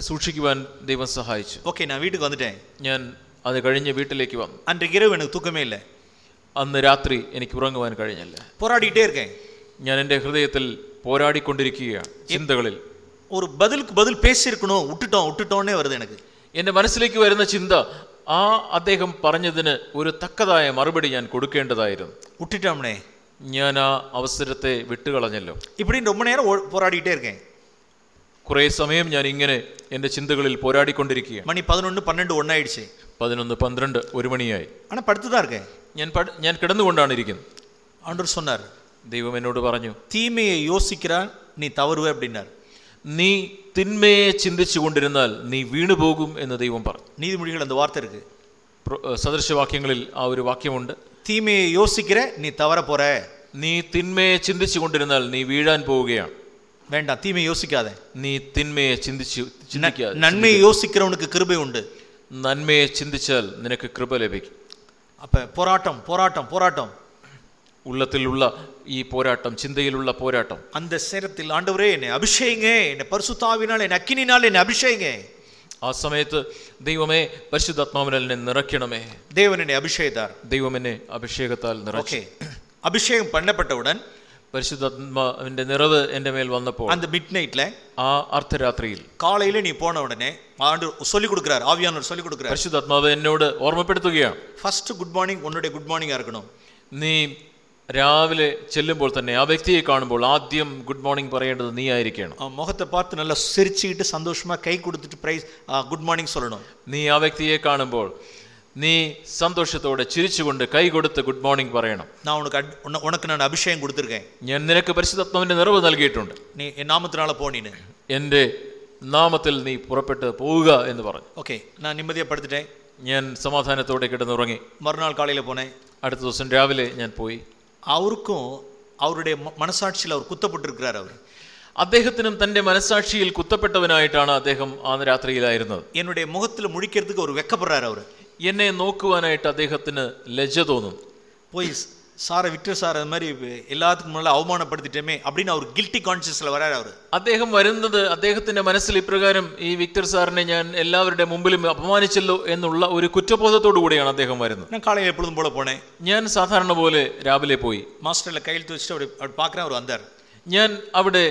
സൂക്ഷിക്കുവാൻ ദൈവം സഹായിച്ചു ஓகே நான் வீட்டுக்கு வந்துட்டேன் ഞാൻ അത് കഴിഞ്ഞ് വീട്ടിലേക്ക് വന്നു அன்றைக்கு இரவு எனக்கு தூக்கமே இல்லை അന്ന് രാത്രി എനിക്ക് ഉറങ്ങുവാൻ കഴിഞ്ഞില്ല? പോരാടിയിട്ടേ ഇരിക്കേ ഞാൻ എന്റെ ഹൃദയത്തിൽ പോരാടിക്കൊണ്ടിരിക്കുകയാണ് ചിന്തകളിൽ. ഒരു ബദൽക്ക് ബദൽ പേശിരിക്കണോ? ഉട്ടിട്ടോ? ഉട്ടിട്ടോന്നേ വരുന്നത് എനിക്ക്. എന്റെ മനസ്സിലേക്ക് വരുന്ന ചിന്ത ആ അദ്ദേഹം പറഞ്ഞതിന് ഒരു തക്കതായ മറുപടി ഞാൻ കൊടുക്കേണ്ടതായിരുന്നു. ഉട്ടിട്ടാമണേ ഞാൻ ആ അവസരത്തെ വിട്ടുകളഞ്ഞല്ലോ. ഇപ്പം രൊമ്പ നേരം പോരാടിയിട്ടേ ഇരിക്കേ കുറേ സമയം ഞാൻ ഇങ്ങനെ എന്റെ ചിന്തകളിൽ പോരാടിക്കൊണ്ടിരിക്കുകയാണ് മണി പതിനൊന്ന് പന്ത്രണ്ട് ഒന്നായിടിച്ചേ. പതിനൊന്ന് പന്ത്രണ്ട് ഒരു മണിയായി ஆனால் படுத்து தான் இருக்கேன் ഞാൻ പട്- ഞാൻ കിടന്നുകൊണ്ടാണ് ഇരിക്കുന്നത് ஆண்டவர் சொன்னார் ദൈവം എന്നോട് പറഞ്ഞു தீமையை யோசிக்கிறான் நீ தவறுவே அப்படின்னார் നീ തിന്മയെ ചിന്തിച്ചു കൊണ്ടിരുന്നാൽ നീ വീണുപോകും എന്ന് ദൈവം പറഞ്ഞു நீதிமொழிகள் அந்த வார்த்தை இருக்கு പ്ര- സദൃശവാക്യങ്ങളിൽ ആ ഒരു വാക്യമുണ്ട് தீமையை யோசிக்கிற நீ தவற போற നീ തിന്മയെ ചിന്തിച്ചു കൊണ്ടിരുന്നാൽ നീ വീഴാൻ പോവുകയാണ് வேண்டாம் தீமையை யோசிக்காத നീ തിന്മയെ ചിന്തിച്ചു ചിന്തിക്കാതെ நன்மையை யோசிக்கிறவனுக்கு கிருபை உண்டு നന്മയെ ചിന്തിച്ചാൽ നിനക്ക് കൃപ ലഭിക്കും அப்ப போராட்டம் போராட்டம் போராட்டம் ഉള്ളത്തിലുള്ള ഈ പോരാട്ടം ചിന്തയിലുള്ള പോരാട്ടം அந்த சேரத்தில் ஆண்டவரே என்னை அபிஷேகங்க என்னை பரிசுத்தாவினால் என்னை அக்கினினால் என்னை அபிஷேகங்க ആ സമയത്ത് ദൈവമേ പരിശുദ്ധാത്മാവിനാൽ എന്നെ നിറയ്ക്കണമേ தேவன் என்னை அபிஷேகித்தார் ദൈവം എന്നെ അഭിഷേകത്താൽ നിറച്ചു ஓகே அபிஷேகம் பண்ணப்பட்டவுடன் പരിശുദ്ധാത്മാവിന്റെ നിറവ് എൻ്റെ മേൽ വന്നപ്പോൾ அந்த மிட் நைட்ல ആ അർദ്ധരാത്രിയിൽ காலையில நீ போன உடனே ஆண்டு சொல்லி கொடுக்குறார் ஆவியானவர் சொல்லி கொடுக்குறார் പരിശുദ്ധാത്മാവ് എന്നോട് ഓർമ്മപ്പെടുത്തുകയാണ് ஃபர்ஸ்ட் குட் மார்னிங் உன்னுடைய குட் மார்னிங்கா இருக்கணும் നീ രാവിലെ ചെല്ലുമ്പോൾ തന്നെ ആ വ്യക്തിയെ കാണുമ്പോൾ ആദ്യം ഗുഡ് മോർണിംഗ് പറയേണ്ടത് നീ ആയിരിക്കണം அவன் முகத்தை பார்த்து நல்லா சிரிச்சுக்கிட்டு சந்தோஷமா கை கொடுத்துட்டு பிரைஸ் குட் மார்னிங் சொல்லணும் നീ ആ വ്യക്തിയെ കാണുമ്പോൾ നീ സന്തോഷത്തോടെ ചിരിച്ചുകൊണ്ട് കൈ കൊടുത്ത് ഗുഡ് മോർണിംഗ് പറയണം நான் உனக்கு அட்- உன்ன- உனக்கு நான் அபிஷேகம் கொடுத்துருக்கேன் ഞാൻ നിനക്ക് പരിശുദ്ധാത്മാവിന്റെ നിറവ് നൽകിയിട്ടുണ്ട് நீ என் நாமத்தினால போனீன்னு എൻ്റെ നാമത്തിൽ നീ പുറപ്പെട്ട് പോവുക എന്ന് പറഞ്ഞു ஓகே நான் நிம்மதியாக படுத்துட்டேன் ഞാൻ സമാധാനത്തോടെ കിടന്നുറങ്ങി மறுநாள் காலையில் போனேன் അടുത്ത ദിവസം രാവിലെ ഞാൻ പോയി அவருக்கும் அவருடைய ம- மனசாட்சியில் அவர் குத்தப்பட்டிருக்கிறார் அவர் അദ്ദേഹത്തിനും തൻ്റെ മനസാക്ഷിയിൽ കുത്തപ്പെട്ടവനായിട്ടാണ് അദ്ദേഹം ആ രാത്രിയിലായിരുന്നത് என்னுடைய முகத்தில் முழிக்கிறதுக்கு அவர் வெக்கப்படுறாரு அவர் എന്നെ നോക്കുവാനായിട്ട് അദ്ദേഹത്തിന് ലജ്ജ തോന്നും போய் சாரை விக்டர் சார் அது மாதிரி எல்லாத்துக்கும் முன்னால அவமானப்படுத்திட்டேமே அப்படின்னு அவர் கில்ட்டி கான்சியஸில் வராரு அவர் അദ്ദേഹം വരുന്നത് അദ്ദേഹത്തിന്റെ മനസ്സിൽ ഇപ്രകാരം ഈ വിക്ടർ സാറിനെ ഞാൻ എല്ലാവരുടെ മുമ്പിലും അപമാനിച്ചല്ലോ എന്നുള്ള ഒരു കുറ്റബോധത്തോടു കൂടിയാണ് അദ്ദേഹം വരുന്നത് நான் காலையில் எப்பொழுதும் போல போனேன் ഞാൻ സാധാരണ പോലെ രാവിലെ പോയി மாஸ்டரில் கையெழுத்து வச்சுட்டு அப்படி அப்படி பார்க்குறேன் அவர் வந்தார் ഞാൻ അവിടെ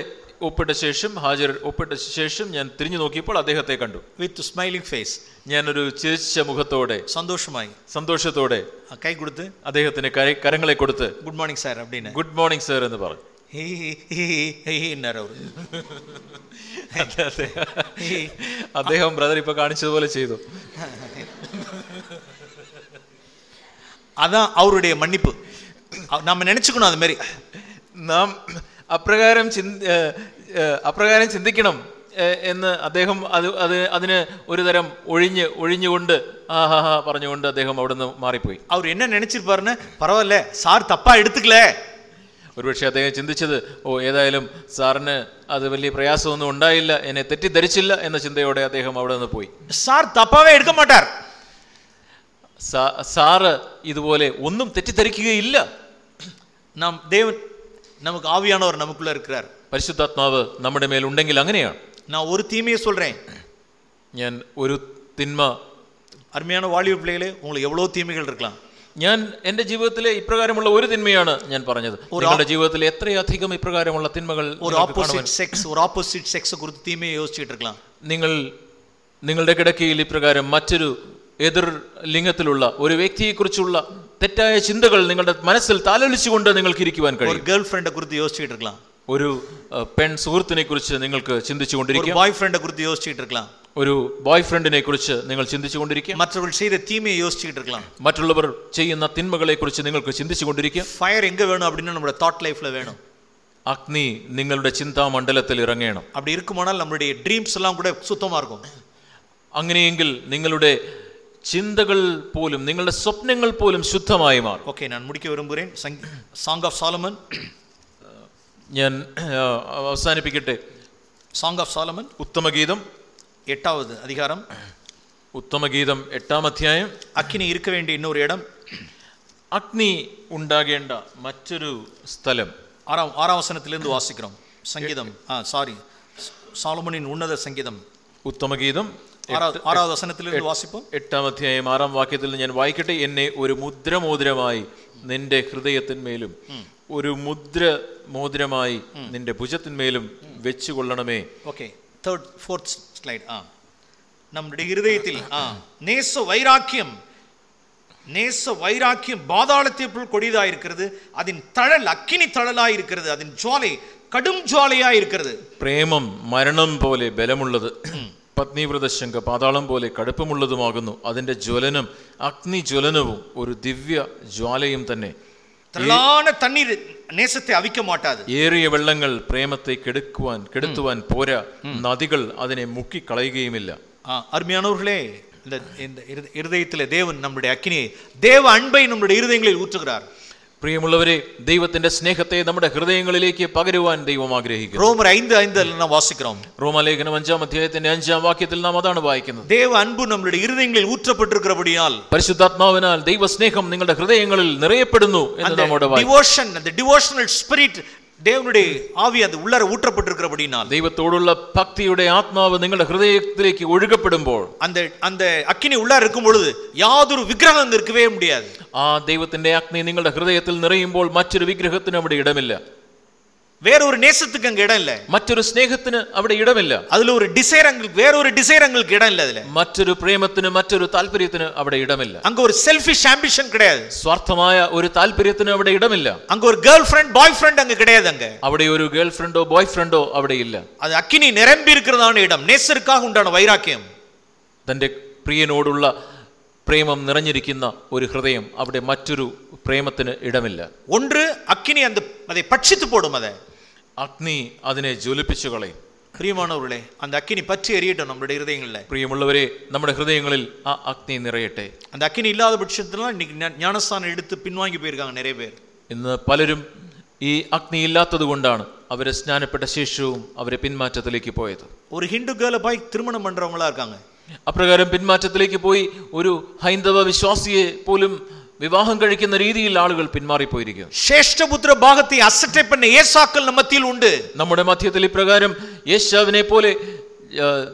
ഒപ്പിട്ട ശേഷം ഹാജർ ഒപ്പിട്ട ശേഷം ഞാൻ തിരിഞ്ഞു നോക്കിയപ്പോൾ അദ്ദേഹത്തെ കണ്ടു. വിത്ത് സ്മൈലിംഗ് ഫേസ് ഞാനൊരു ചിരിച്ച മുഖത്തോടെ സന്തോഷമായി. സന്തോഷത്തോടെ കൈ കൊടുത്ത്. അദ്ദേഹത്തിന് കരങ്ങളെ കൊടുത്ത് ഗുഡ് മോർണിംഗ് സാർ അപ്ഡീന ഗുഡ് മോർണിംഗ് സാർ എന്ന് പറഞ്ഞു. അദ്ദേഹം ബ്രദർ ഇപ്പൊ കാണിച്ചതുപോലെ ചെയ്തു. അതാ അവരുടെ മണ്ണിപ്പ്. നമ്മൾ നനച്ചുക്കണോ അത് മാതിരി നാം അപ്രകാരം ചിന്തി അപ്രകാരം ചിന്തിക്കണം എന്ന് അദ്ദേഹം അത് അത് അതിന് ഒരുതരം ഒഴിഞ്ഞ് ഒഴിഞ്ഞുകൊണ്ട് ആഹാഹാ പറഞ്ഞുകൊണ്ട് അദ്ദേഹം അവിടുന്ന് മാറിപ്പോയി. അവർ എന്നെ നെനച്ചിരുപ്പാറിന് പറവല്ലേ സാർ തപ്പാ എടുത്തുക്കളേ ഒരുപക്ഷെ അദ്ദേഹം ചിന്തിച്ചത് ഓ ഏതായാലും സാറിന് അത് വലിയ പ്രയാസമൊന്നും ഉണ്ടായില്ല എന്നെ തെറ്റിദ്ധരിച്ചില്ല എന്ന ചിന്തയോടെ അദ്ദേഹം അവിടെ നിന്ന് പോയി. സാർ തപ്പാവേ എടുക്കാൻ മാട്ടാർ. സാറ് ഇതുപോലെ ഒന്നും തെറ്റിദ്ധരിക്കുകയില്ല. നാം ദൈവം நமக்கு ஆவியானவர் நமக்குள்ள இருக்கிறார் പരിശുദ്ധാത്മാവ് നമ്മുടെ മേൽ ഉണ്ടെങ്കിൽ അങ്ങനെയാണ് நான் ஒரு தீமையை சொல்றேன் ഞാൻ ഒരു തിന്മ அருமையான வாலிப பிள்ளைகளே உங்களுக்கு எவ்வளோ தீமைகள் இருக்கலாம் ഞാൻ എൻ്റെ ജീവിതത്തിലെ ഇപ്രകാരമുള്ള ഒരു തിന്മയാണ് ഞാൻ പറഞ്ഞത് നിങ്ങളുടെ ജീവിതത്തിൽ എത്രയധികം ഇപ്രകാരമുള്ള തിന്മകൾ ஒரு നിങ്ങൾക്ക് കാണുവാൻ- ஆப்போசிட் செக்ஸ் ஒரு ஆப்போசிட் செக்ஸை குறித்து தீமையை யோசிச்சுட்டு இருக்கலாம் നിങ്ങൾ നിങ്ങളുടെ കിടക്കയിൽ ഇപ്രകാരം മറ്റൊരു എതിർ ലിംഗത്തിലുള്ള ഒരു വ്യക്തിയെക്കുറിച്ചുള്ള തെറ്റായ ചിന്തകൾ നിങ്ങളുടെ മനസ്സിൽ താലോലിച്ചുകൊണ്ട് നിങ്ങൾക്ക് ഇരിക്കുവാൻ കഴിയും. ഗേൾ ഫ്രണ്ടെ കുറിച്ച് യോജിച്ചിട്ടിരിക്കലാം ഒരു പെൺ സുഹൃത്തിനെ കുറിച്ച് നിങ്ങൾക്ക് ചിന്തിച്ചുകൊണ്ടിരിക്കും. ബോയ് ഫ്രണ്ടെ കുറിച്ച് യോജിച്ചിട്ടിരിക്കലാം ഒരു ബോയ് ഫ്രണ്ടിനെ കുറിച്ച് നിങ്ങൾ ചിന്തിച്ചുകൊണ്ടിരിക്കുക മറ്റവർ ചെയ്ത തീമയെ യോജിച്ചിട്ടിരിക്കലാം മറ്റുള്ളവർ ചെയ്യുന്ന തിന്മകളെ കുറിച്ച് നിങ്ങൾക്ക് ചിന്തിച്ചുകൊണ്ടിരിക്കുക ഫയർ എങ്ക വേണം? അപ്പടിന് നമ്മുടെ തോട്ട് ലൈഫിൽ വേണം? അഗ്നി നിങ്ങളുടെ ചിന്താ മണ്ഡലത്തിൽ ഇറങ്ങണം. അവിടെ ഇരിക്കുമാണാൽ നമ്മുടെ ഡ്രീംസ് എല്ലാം കൂടെ സുത്തമാർഗം അങ്ങനെയെങ്കിൽ നിങ്ങളുടെ ചിന്തകൾ പോലും നിങ്ങളുടെ സ്വപ്നങ്ങൾ പോലും ശുദ്ധമായി മാറും. ഓക്കെ ഞാൻ മുടിക്ക് വരുമ്പോൾ സോങ് ഓഫ് സാലമൻ ഞാൻ അവസാനിപ്പിക്കട്ടെ. Song of സാലമൻ ഉത്തമഗീതം. എട്ടാമത് അധികാരം. ഉത്തമഗീതം എട്ടാം അധ്യായം. അഗ്നി ഇരുക്ക വേണ്ടി ഇന്നൊരു ഇടം. അഗ്നി ഉണ്ടാകേണ്ട മറ്റൊരു സ്ഥലം. ആറാം ആറാം വസനത്തിലിരുന്ന് വാസിക്കണം? സംഗീതം. ആ സോറി സാളമണിൻ ഉന്നത സംഗീതം. ഉത്തമഗീതം. ஆறாவது ஆறாவது வசனத்திலிருந்து வாசிப்போம் എട്ടാം അധ്യായം ആറാം വാക്യത്തിൽ ഞാൻ വായിക്കട്ടെ എന്നെ ഒരു മുദ്ര മോതിരമായി നിന്റെ ഹൃദയത്തിന്മേലും ഒരു മുദ്ര മോതിരമായി നിന്റെ ഭുജത്തിന്മേലും വെച്ചുകൊള്ളണമേ ஓகே தேர்ட் ஃபோர்த் ஸ்லைட் ஆ நம்முடைய இருதயத்தில் ஆ நேச வைராக்கியம் நேச வைராக்கியம் பாதாளத்திற்குள் கொடியதா இருக்கிறது அதன் தழல் அக்கினி தழலா இருக்கிறது அதன் ஜுவாலை கடும் ஜுவாலையா இருக்கிறது പ്രേമം മരണം പോലെ ബലമുള്ളത് പത്നീവ്രതശങ്ക പാതാളം പോലെ കടുപ്പമുള്ളതുമാകുന്നു അതിന്റെ ജ്വലനം അഗ്നി ജ്വലനവും ഒരു ദിവ്യ ജ്വാലയും തന്നെ திரளான தண்ணீர் நேசத்தை அவிக்க மாட்டாது ഏറിയ വെള്ളങ്ങൾ പ്രേമത്തെ കെടുക്കുവാൻ കെടുത്തുവാൻ പോരാ നദികൾ അതിനെ മുക്കിക്കളയുകയുമില്ല ஆ, அருமையானவர்களே இந்த இந்த இரு- இருதயத்திலே தேவன் நம்முடைய அக்கினியை தேவ அன்பை நம்முடைய இருதயங்களில் ஊற்றுகிறார் പ്രിയമുള്ളവരെ ദൈവത്തിന്റെ സ്നേഹത്തെ നമ്മുടെ ഹൃദയങ്ങളിലേക്ക് പകരുവാൻ ദൈവം ആഗ്രഹിക്കുന്നു ரோமர் ஐந்து ஐந்து நாம் வாசிக்கிறோம் റോമാലേഖനം അഞ്ചാം അധ്യായത്തിന്റെ അഞ്ചാം വാക്യത്തിൽ നാം അതാണ് വായിക്കുന്നത് தேவ அன்பு நம்முடைய இருதயங்களில் ஊற்றப்பட்டிருக்கிறபடியால் പരിശുദ്ധാത്മാവിനാൽ ദൈവസ്നേഹം നിങ്ങളുടെ ഹൃദയങ്ങളിൽ നിറയപ്പെടുന്നു എന്ന് அந்த നമ്മുടെ വായി டிவோஷன் அந்த டிவோஷனல் ஸ்பிரிட் தேவனுடைய ஆவி அந்த உள்ளர ஊற்றப்பட்டிருக்கிறபடினால் ദൈവത്തോടുള്ള ഭക്തിയുടെ ആത്മാവ് നിങ്ങളുടെ ഹൃദയത്തിലേക്ക് ഒഴുകപ്പെടുമ്പോൾ அந்த அந்த அக்கினி உள்ளார இருக்கும் பொழுது யாதொரு விக்கிரகம் அங்க இருக்கவே முடியாது ആ ദൈവത്തിന്റെ അഗ്നി നിങ്ങളുടെ ഹൃദയത്തിൽ നിറയുമ്പോൾ മറ്റൊരു വിഗ്രഹത്തിന് അവിടെ ഇടമില്ല വേറെ ഒരു നേസത്തുക്ക് അങ്ങ് ഇടമില്ല മറ്റൊരു സ്നേഹത്തിന് അവിടെ ഇടമില്ല. അതിൽ ഒരു ഡിസൈർ വേറെ ഒരു ഡിസൈർ അങ്ങൾക്ക് ഇടമില്ല അതിൽ മറ്റൊരു പ്രേമത്തിന് മറ്റൊരു താല്പര്യത്തിന് അവിടെ ഇടമില്ല. അങ്ങ് ഒരു സെൽഫിഷ് ആംബിഷൻ കിടയാതെ. സ്വാർത്ഥമായ ഒരു താല്പര്യത്തിന് അവിടെ ഇടമില്ല. അങ്ങ് ഒരു ഗേൾ ഫ്രണ്ട് ബോയ് ഫ്രണ്ട് അങ്ങ് കിടയാതെ അങ്ങ്. അവിടെ ഒരു ഗേൾ ഫ്രണ്ടോ ബോയ് ഫ്രണ്ടോ അവിടെ ഇല്ല. അത് അക്കിനി നിരമ്പിരിക്കുന്നതാണ് ഇടം. നേസർക്കാ ഉണ്ടാണ് വൈരാഗ്യം. തന്റെ പ്രിയനോടുള്ള പ്രേമം നിറഞ്ഞിരിക്കുന്ന ഒരു ഹൃദയം അവിടെ മറ്റൊരു പ്രേമത്തിന് ഇടമില്ല. ഒന്ന് അക്കിനി അത് അതെ പക്ഷിത്ത് പോടും അതെ. അഗ്നി അതിനെ ജ്വലിപ്പിച്ചു കളയും പ്രിയമാണവരുടെ അത് അക്കിനി പറ്റി എറിയട്ടോ നമ്മുടെ ഹൃദയങ്ങളിലെ. പ്രിയമുള്ളവരെ നമ്മുടെ ഹൃദയങ്ങളിൽ ആ അഗ്നി നിറയട്ടെ. അത് അക്കിനി ഇല്ലാതെ പക്ഷത്തിൽ ജ്ഞാനസ്ഥാനം എടുത്ത് പിൻവാങ്ങി പോയിരിക്കാണ് നിറയെ പേർ. ഇന്ന് പലരും ഈ അഗ്നി ഇല്ലാത്തത് കൊണ്ടാണ് അവരെ സ്നാനപ്പെട്ട ശേഷവും അവരെ പിന്മാറ്റത്തിലേക്ക് പോയത്. ഒരു ഹിന്ദു ഗേള ബൈ തിരുമണം പണ്ടവങ്ങളാ അപ്രകാരം പിന്മാറ്റത്തിലേക്ക് പോയി ഒരു ഹൈന്ദവ വിശ്വാസിയെ പോലും വിവാഹം കഴിക്കുന്ന രീതിയിൽ ആളുകൾ പിന്മാറിപ്പോയിരിക്കും ശ്രേഷ്ഠപുത്ര ഭാഗത്തെ അസറ്റപ്പൻ ഏസാക്കൾ മധ്യയിൽ ഉണ്ട് നമ്മുടെ മധ്യത്തിൽ ഇപ്രകാരം യേശാവിനെ പോലെ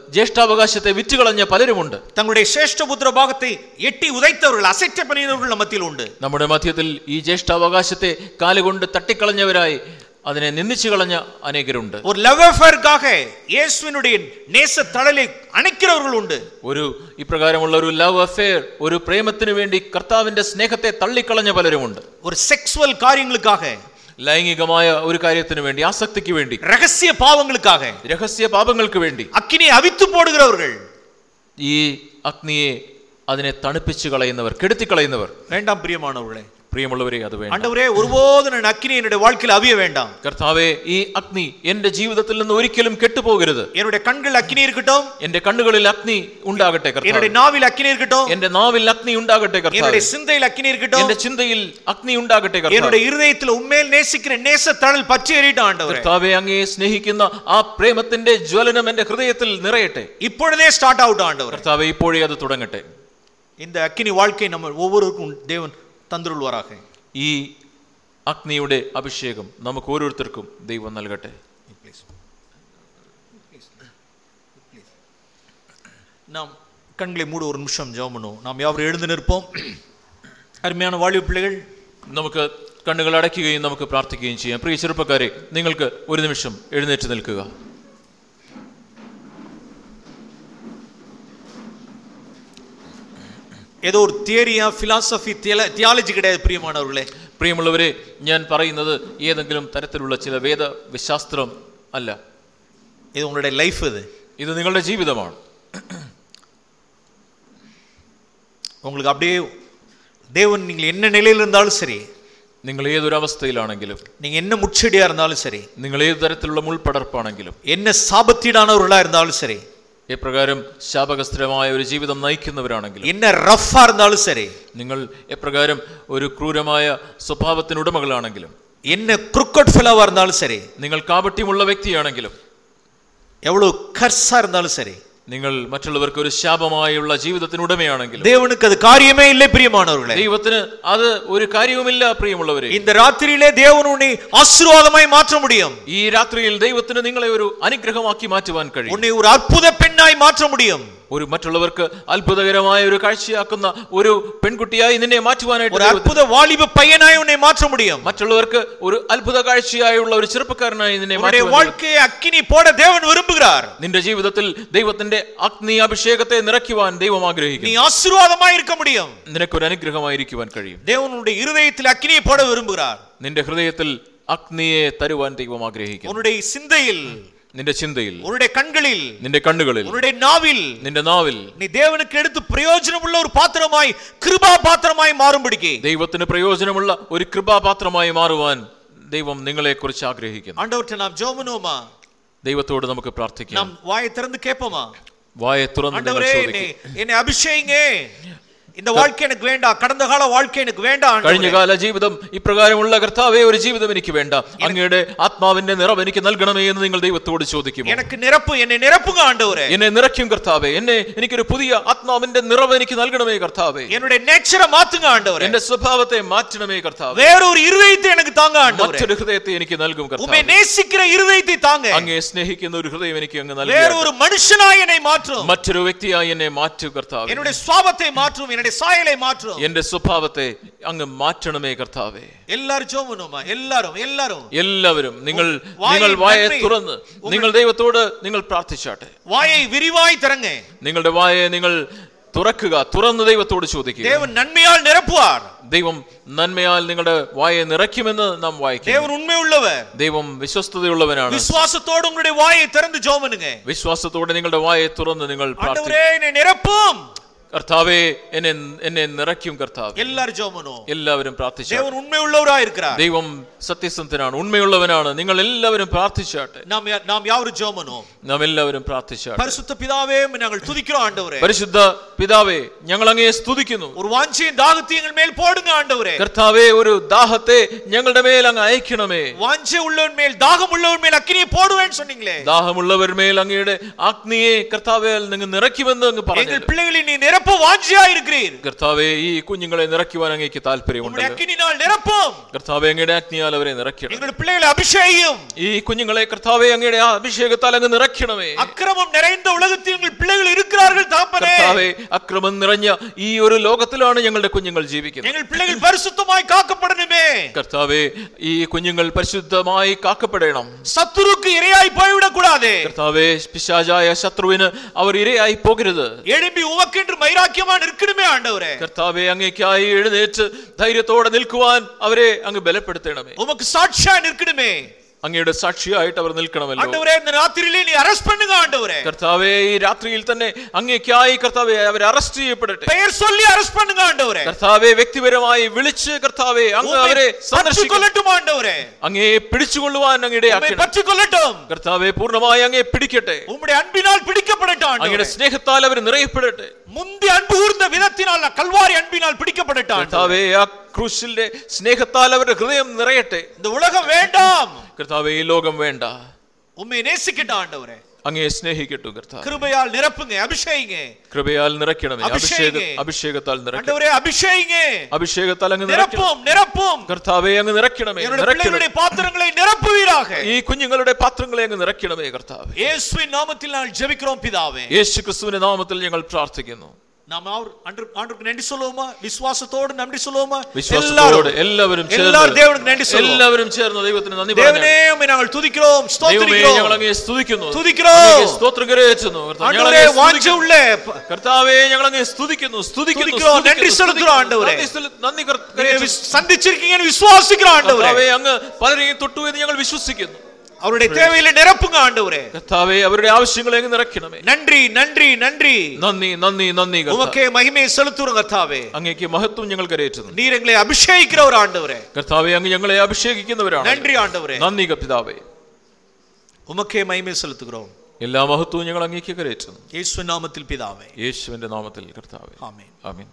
ജ്യേഷ്ഠാവകാശത്തെ വിറ്റുകളഞ്ഞ പലരുമുണ്ട്. തങ്ങളുടെ ശ്രേഷ്ഠപുത്ര ഭാഗത്തെ എട്ടി ഉദയത്തവർ അസറ്റപ്പനയുള്ള മധ്യയിലുണ്ട്. നമ്മുടെ മധ്യത്തിൽ ഈ ജ്യേഷ്ഠാവകാശത്തെ കാലുകൊണ്ട് തട്ടിക്കളഞ്ഞവരായി അതിനെ നിന്ദിച്ചു കളഞ്ഞ അനേകരുണ്ട് ஒரு லவ் அஃபேருக்காக இயேசுவினுடைய நேச தழலை அணைக்கிறவர்கள் உண்டு ഒരു ഇപ്രകാരമുള്ള ഒരു ലവ് അഫെയർ ഒരു പ്രേമത്തിന് വേണ്ടി കർത്താവിന്റെ സ്നേഹത്തെ തള്ളിക്കളഞ്ഞ പലരുമുണ്ട് ஒரு செக்ஸுவல் காரியங்களுக்காக ലൈംഗികമായ ഒരു കാര്യത്തിന് വേണ്ടി ആസക്തിക്ക് വേണ്ടി ரகசிய பாவங்களுக்காக രഹസ്യ പാപങ്ങൾക്ക് വേണ്ടി அக்கினியை அவித்து போடுகிறவர்கள் ഈ അഗ്നിയെ അതിനെ തണുപ്പിച്ചു കളയുന്നവർ കെടുത്തിക്കളയുന്നവർ வேண்டாம் பிரியமானவர்களே പ്രിയമുള്ളവരെ അത് വേണ്ട ஆண்டவரே ஒருபோதும் நான் அக்கினி என்னுடைய வாழ்க்கையில் அவிய வேண்டாம் കർത്താവെ ഈ അഗ്നി എന്റെ ജീവിതത്തിൽ നിന്ന് ഒരിക്കലും കെട്ടുപോകരുത് என்னுடைய கண்கள் அக்கினி இருக்கட்டும் എന്റെ കണ്ണുകളിൽ അഗ്നി ഉണ്ടാകട്ടെ കർത്താവ് என்னுடைய நாவில் அக்கினி இருக்கட்டும் എന്റെ നാവിൽ അഗ്നി ഉണ്ടാകട്ടെ കർത്താവ് என்னுடைய சிந்தையில் அக்கினி இருக்கட்டும் എന്റെ ചിന്തയിൽ അഗ്നി ഉണ്ടാകട്ടെ കർത്താവ് என்னுடைய இருதயத்தில் உண்மையில் நேசிக்கிற நேச தழல் பற்றி எறியட்டும் ஆண்டவரே കർത്താവെ അങ്ങയെ സ്നേഹിക്കുന്ന ആ പ്രേമത്തിന്റെ ജ്വലനം എന്റെ ഹൃദയത്തിൽ നിറയട്ടെ இப்பொழுதே ஸ்டார்ட் ஆகட்டும் ஆண்டவரே കർത്താവെ ഇപ്പോഴേ അത് തുടങ്ങട്ടെ இந்த அக்கினி வாழ்க்கை நம்ம ஒவ்வொருவருக்கும் தேவன் தந்துருள்வாராக ഈ അഗ്നിയുടെ അഭിഷേകം നമുക്ക് ഓരോരുത്തർക്കും ദൈവം നൽകട്ടെ நாம் கண்களை மூட ஒரு நிமிஷம் ஜெபம் பண்ணுவோம் நாம் யாவரும் எழுந்து நிற்போம் அருமையான வாலிப பிள்ளைகள் നമുക്ക് കണ്ണുകൾ അടയ്ക്കുകയും നമുക്ക് പ്രാർത്ഥിക്കുകയും ചെയ്യാം പ്രിയ ചെറുപ്പക്കാരെ നിങ്ങൾക്ക് ഒരു നിമിഷം എഴുന്നേറ്റ് നിൽക്കുക ஏதோ ஒரு தியரியா பிலாசபி தியாலஜி கிடையாது பிரியமானவர்களே പ്രിയമുള്ളവരെ ഞാൻ പറയുന്നത് ഏതെങ്കിലും തരത്തിലുള്ള ചില വേദ വിശാസ്ത്രം അല്ല இது உங்களுடைய லைஃப் இது ഇത് നിങ്ങളുടെ ജീവിതമാണ് உங்களுக்கு அப்படியே தேவன் நீங்கள் என்ன நிலையில் இருந்தாலும் சரி നിങ്ങൾ ഏതൊരവസ്ഥയിലാണെങ്കിലും நீங்க என்ன முச்செடியா இருந்தாலும் சரி നിങ്ങൾ ഏത് തരത്തിലുള്ള മുൾപടർപ്പാണെങ്കിലും என்ன சாபத்தீடானவர்களா இருந்தாலும் சரி എപ്രകാരം ശാപകസ്ഥിരമായ ഒരു ജീവിതം നയിക്കുന്നവരാണെങ്കിൽ ഇന്ന റഫാ ഇരുന്നാലും നിങ്ങൾ എപ്രകാരം ഒരു ക്രൂരമായ സ്വഭാവത്തിന് ഉടമകളാണെങ്കിലും എന്നെ ക്രിക്കറ്റ് ഫെലോവാ ഇരുന്നാലും നിങ്ങൾ കാപട്യമുള്ള വ്യക്തിയാണെങ്കിലും എവളോ ഖർസാ ഇരുന്നാലും നിങ്ങൾ മറ്റുള്ളവർക്ക് ഒരു ശാപമായുള്ള ജീവിതത്തിനുടമയാണെങ്കിലും தேவனுக்கு அது காரியமே இல்லை பிரியமானவர்களே ദൈവത്തിന് അത് ഒരു കാര്യവുമില്ല പ്രിയമുള്ളവരെ இந்த ராத்திரியிலே தேவன் உன்னை ஆசீர்வாதமாய் மாற்ற முடியும் ഈ രാത്രിയിൽ ദൈവത്തിന് നിങ്ങളെ ഒരു അനുഗ്രഹമാക്കി മാറ്റുവാൻ കഴിയും உன்னை ஒரு அற்புத பெண்ணாய் மாற்ற முடியும் ഒരു മറ്റുള്ളവർക്ക് അത്ഭുതകരമായ ഒരു കാഴ്ചയാക്കുന്ന ഒരു പെൺകുട്ടിയായി നിന്നെ മാറ്റുവാനായിട്ട് ഒരു മറ്റുള്ളവർക്ക് ഒരു അത്ഭുത കാഴ്ചയായുള്ള ഒരു ചെറുപ്പക്കാരനായി നിന്നെ പോട ദേവൻ നിന്റെ ജീവിതത്തിൽ ദൈവത്തിന്റെ അഗ്നി അഭിഷേകത്തെ നിറയ്ക്കുവാൻ ദൈവം ആഗ്രഹിക്കുന്നു. നീ മുടിയും. നിനക്ക് ഒരു അനുഗ്രഹമായിരിക്കുവാൻ കഴിയും. ദേവനുടെ ഹൃദയത്തിൽ അഗ്നിയെ പോട വിരുമ്പുകാർ നിന്റെ ഹൃദയത്തിൽ അഗ്നിയെ തരുവാൻ ദൈവം ആഗ്രഹിക്കുന്നു. ഉന്നുടെ ചിന്തയിൽ നിന്റെ ചിന്തയിൽ ഉരുടെ കൺകളിൽ നിന്റെ കണ്ണുകളിൽ നാവിൽ നിന്റെ നാവിൽ നീ ദേവനക്ക് എടുത്ത് പ്രയോജനമുള്ള ഒരു പാത്രമായി കൃപാപാത്രമായി മാറുമ്പോഴേക്ക് ദൈവത്തിന് പ്രയോജനമുള്ള ഒരു കൃപാപാത്രമായി മാറുവാൻ ദൈവം നിങ്ങളെ കുറിച്ച് ആഗ്രഹിക്കുന്നു. ദൈവത്തോട് നമുക്ക് പ്രാർത്ഥിക്കാം. വായ തുറന്ന് കേപ്പമാ വായ തുറന്ന് എന്നെ അഭിഷേകേ என்னை ചോദിക്കും என்னை அபிஷேகிங்க இந்த வாழ்க்கை எனக்கு வேண்டாம் கடந்த கால வாழ்க்கை எனக்கு வேண்டாம் ஆண்டவரே. കഴിഞ്ഞകാല ജീവിതം ഇപ്രകാരമുള്ള കർത്താവേ ഒരു ജീവിതം എനിക്ക് വേണ്ട അങ്ങയുടെ ആത്മാവിന്റെ നിറവ് എനിക്ക് നൽകണമേ എന്ന് നിങ്ങൾ ദൈവത്തോട് ചോദിക്കുമോ எனக்கு നിരപ്പ് എന്നെ നിരപ്പുക ആണ്ടവരെ എന്നെ നിറയ്ക്കും കർത്താവേ എന്നെ എനിക്കൊരു പുതിയ ആത്മാവിന്റെ നിറവ് എനിക്ക് നൽകണമേ കർത്താവേ என்னுடைய நேச்சரை மாத்துங்க ஆண்டவரே എന്റെ സ്വഭാവത്തെ മാറ്റണമേ കർത്താവേ வேறொரு இருதயத்தை எனக்கு தாங்க ஆண்டவரே മറ്റൊരു ഹൃദയത്തെ എനിക്ക് നൽകും உண்மை കർത്താവേ நேசிக்கிற இருதயத்தை தாங்க അങ്ങയെ സ്നേഹിക്കുന്ന ഒരു ഹൃദയം എനിക്ക് അങ്ങ് നൽകി வேறொரு மனுஷனாய் என்னை மாற்றும் മറ്റൊരു വ്യക്തിയായി എന്നെ മാറ്റു കർത്താവേ என்னுடைய சுவாபத்தை மாற்றும் என்னுடைய சாயலை மாற்றும் എന്റെ സ്വഭാവത്തെ അങ്ങ് മാറ്റണമേ കർത്താവേ எல்லாரும் ஜோமனுமா எல்லாரும் எல்லாரும் എല്ലാവരും നിങ്ങൾ വായെ നിങ്ങൾ വായെ നന്മ- തുറന്ന് നിങ്ങൾ ദൈവത്തോട് നിങ്ങൾ പ്രാർത്ഥിച്ചാട്ടെ வாயை விரிவாய் திறங்க നിങ്ങളുടെ വായെ നിങ്ങൾ തുറക്കുക തുറന്ന് ദൈവത്തോട് ചോദിക്കുക தேவன் நன்மையால் நிரப்புவார் ദൈവം നന്മയാൽ നിങ്ങളുടെ വായെ നിറയ്ക്കുമെന്ന് നാം വായിക്കും தேவன் உண்மை உள்ளவர் ദൈവം വിശ്വസ്തതയുള്ളവനാണ് விசுவாசத்தோடு உங்களுடைய வாயை திறந்து ஜோமனுங்க വിശ്വാസത്തോടെ നിങ്ങളുടെ വായെ തുറന്ന് നിങ്ങൾ പ്രാർത്ഥിക്കും ஆண்டவரே என்னை நிரப்பும் കർത്താവേ എന്നെ എന്നെ നിറയ്ക്കും കർത്താവ് எல்லாரும் ஜோமனும் എല്ലാവരും പ്രാർത്ഥിച്ചു தேவன் உண்மை உள்ளவராய் இருக்கிறார் ദൈവം സത്യസന്ധനാണ് ഉണ്മയുള്ളവനാണ് നിങ്ങൾ എല്ലാവരും പ്രാർത്ഥിച്ചാട്ടെ நாம் யா- நாம் யாவரும் ஜோமனும் നാം എല്ലാവരും പ്രാർത്ഥിച്ചാട്ടെ பரிசுத்த பிதாவே உம்மை நாங்கள் துதிக்கிறோம் ஆண்டவரே പരിശുദ്ധ പിതാവേ ഞങ്ങൾ അങ്ങയെ സ്തുതിക്കുന്നു ஒரு வாஞ்சியின் தாகத்தையும் எங்கள் மேல் போடுங்க ஆண்டவரே കർത്താവേ ഒരു ദാഹത്തെ ഞങ്ങളുടെ മേൽ അങ്ങ് അയക്കണമേ வாஞ்சை உள்ளவன் மேல் தாகம் உள்ளவன் மேல் அக்கினியை போடுவேன்னு சொன்னீங்களே ദാഹമുള്ളവർ മേൽ അങ്ങയുടെ അഗ്നിയെ കർത്താവേ നിങ്ങൾ നിറയ്ക്കുമെന്ന് അങ്ങ് പറഞ്ഞു எங்கள் பிள்ளைகளை நீ நிரப்ப வாஞ்சியா இருக்கிறீர் കർത്താവേ ഈ കുഞ്ഞുങ്ങളെ നിറയ്ക്കുവാൻ അങ്ങേക്ക് உம்முடைய താല്പര്യമുണ്ട് அக்கினினால் நிரப்பும் കർത്താവേ അങ്ങയുടെ അഗ്നിയാൽ അവരെ നിറയ്ക്കണം எங்கள் பிள்ளைகளை அபிஷேகம் ഈ കുഞ്ഞുങ്ങളെ കർത്താവേ അങ്ങയുടെ ആ അഭിഷേകത്താൽ അങ്ങ് നിറയ്ക്കണമേ அக்கிரமம் நிறைந்த உலகத்தில் எங்கள் பிள்ளைகள் இருக்கிறார்கள் தாப்பனே കർത്താവേ അക്രമം നിറഞ്ഞ ഈ ഒരു ലോകത്തിലാണ് ഞങ്ങളുടെ കുഞ്ഞുങ്ങൾ ജീവിക്കുന്നത് எங்கள் பிள்ளைகள் பரிசுத்தமாய் காக்கப்படணுமே കർത്താവേ ഈ കുഞ്ഞുങ്ങൾ പരിശുദ്ധമായി കാക്കപ്പെടണം சத்துருக்கு இரையாய் போய்விடக் கூடாது കർത്താവേ പിശാചായ ശത്രുവിന് അവർ ഇരയായി പോകരുത് எழும்பி உமக்கென்று വൈരാഗ്യമാണ് ഇരിക്കണമേ ആണ്ടവരെ. കർത്താവെ അങ്ങേക്കായി എഴുന്നേറ്റ് ധൈര്യത്തോടെ നിൽക്കുവാൻ അവരെ അങ്ങ് ബലപ്പെടുത്തണമേ. ഉമക്ക് സാക്ഷിയായി നിൽക്കണമേ. അങ്ങയുടെ സാക്ഷിയായിട്ട് അവർ നിൽക്കണമല്ലോ ஆண்டவரே இந்த ராத்திரியிலே நீ அரெஸ்ட் பண்ணுங்க ஆண்டவரே കർത്താവെ ഈ രാത്രിയിൽ തന്നെ അങ്ങേക്കായി കർത്താവെ അവരെ അറസ്റ്റ് ചെയ്യപ്പെടട്ടെ பெயர் சொல்லி அரெஸ்ட் பண்ணுங்க ஆண்டவரே കർത്താവെ വ്യക്തിപരമായി വിളിച്ച് കർത്താവെ അങ്ങ് അവരെ பற்றி സന്ദർശിക്കും கொள்ளட்டும் ஆண்டவரே അങ്ങയെ പിടിച്ചുകൊള്ളുവാൻ അങ്ങയുടെ உம்மை பற்றி கொள்ளட்டும் കർത്താവെ പൂർണ്ണമായി അങ്ങയെ പിടിക്കട്ടെ உம்முடைய அன்பினால் பிடிக்கப்படட்டும் അങ്ങയുടെ ஆண்டவரே സ്നേഹത്താൽ അവർ നിറയപ്പെടട്ടെ முந்தி அன்பு கூர்ந்த விதத்தினால் கல்வாரி அன்பினால் பிடிக்கப்படட்டும் ஆண்டவரே. കർത്താവെ ആ ക്രൂശിന്റെ സ്നേഹത്താൽ അവരുടെ ഹൃദയം നിറയട്ടെ இந்த உலகம் வேண்டாம் കർത്താവെ ഈ ലോകം വേണ്ട உம்மை நேசிக்கட்டும் ஆண்டவரே അങ്ങയെ സ്നേഹിക്കട്ടു കർത്താവ് கிருபையால் நிரப்புங்க அபிஷேகிங்க കൃപയാൽ നിറയ്ക്കണമേ അഭിഷേക അഭിഷേകേ. അഭിഷേകത്താൽ നിറയ്ക്കണം ஆண்டவரே அபிஷேகிங்க അഭിഷേകത്താൽ അങ്ങ് നിറയ്ക്കണം நிரப்பும் நிரப்பும் കർത്താവെ അങ്ങ് നിറയ്ക്കണമേ என்னுடைய നിറയ്ക്കണം பிள்ளைகளுடைய பாத்திரங்களை நிரப்புவீராக ഈ കുഞ്ഞുങ്ങളുടെ പാത്രങ്ങളെ അങ്ങ് നിറയ്ക്കണമേ കർത്താവ് இயேசுவின் நாமத்தில் நான் ஜெபிக்கிறோம் பிதாவே യേശു ക്രിസ്തുവിന്റെ നാമത്തിൽ ഞങ്ങൾ പ്രാർത്ഥിക്കുന്നു നാം വിശ്വാസത്തോടെ വിശ്വാസത്തോടെ എല്ലാവരും എല്ലാവരും എല്ലാവരും നന്ദി കർത്താവേ ഞങ്ങൾ അങ്ങയെ അങ്ങ് പലരെയും തൊട്ടു എന്ന് ഞങ്ങൾ വിശ്വസിക്കുന്നു. அவருடைய தேவையில நிரப்புங்க ஆண்டவரே കർത്താവേ അവരുടെ ആവശ്യങ്ങളെ അങ്ങ് നിറയ്ക്കണമേ நன்றி நன்றி நன்றி നന്ദി നന്ദി നന്ദി കർത്താവേ. உமக்கே மகிமையை செலுத்துறோம் கர்த்தாவே അങ്ങേക്ക് മഹത്വം ഞങ്ങൾ കരയറ്റുന്നു நீர் எங்களை அபிஷேகிக்கிற ஒரு ஆண்டவரே കർത്താവെ അങ്ങ് ഞങ്ങളെ അഭിഷേകിക്കുന്നവരാണ് நன்றி ஆண்டவரே നന്ദി പിതാവേ உமக்கே மகிமை செலுத்துகிறோம் എല്ലാ മഹത്വവും ഞങ്ങൾ അങ്ങേക്ക് കരയറ്റുന്നു இயேசு நாமத்தில் பிதாவே യേശുവിന്റെ നാമത്തിൽ കർത്താവേ ஆமென் ആമീൻ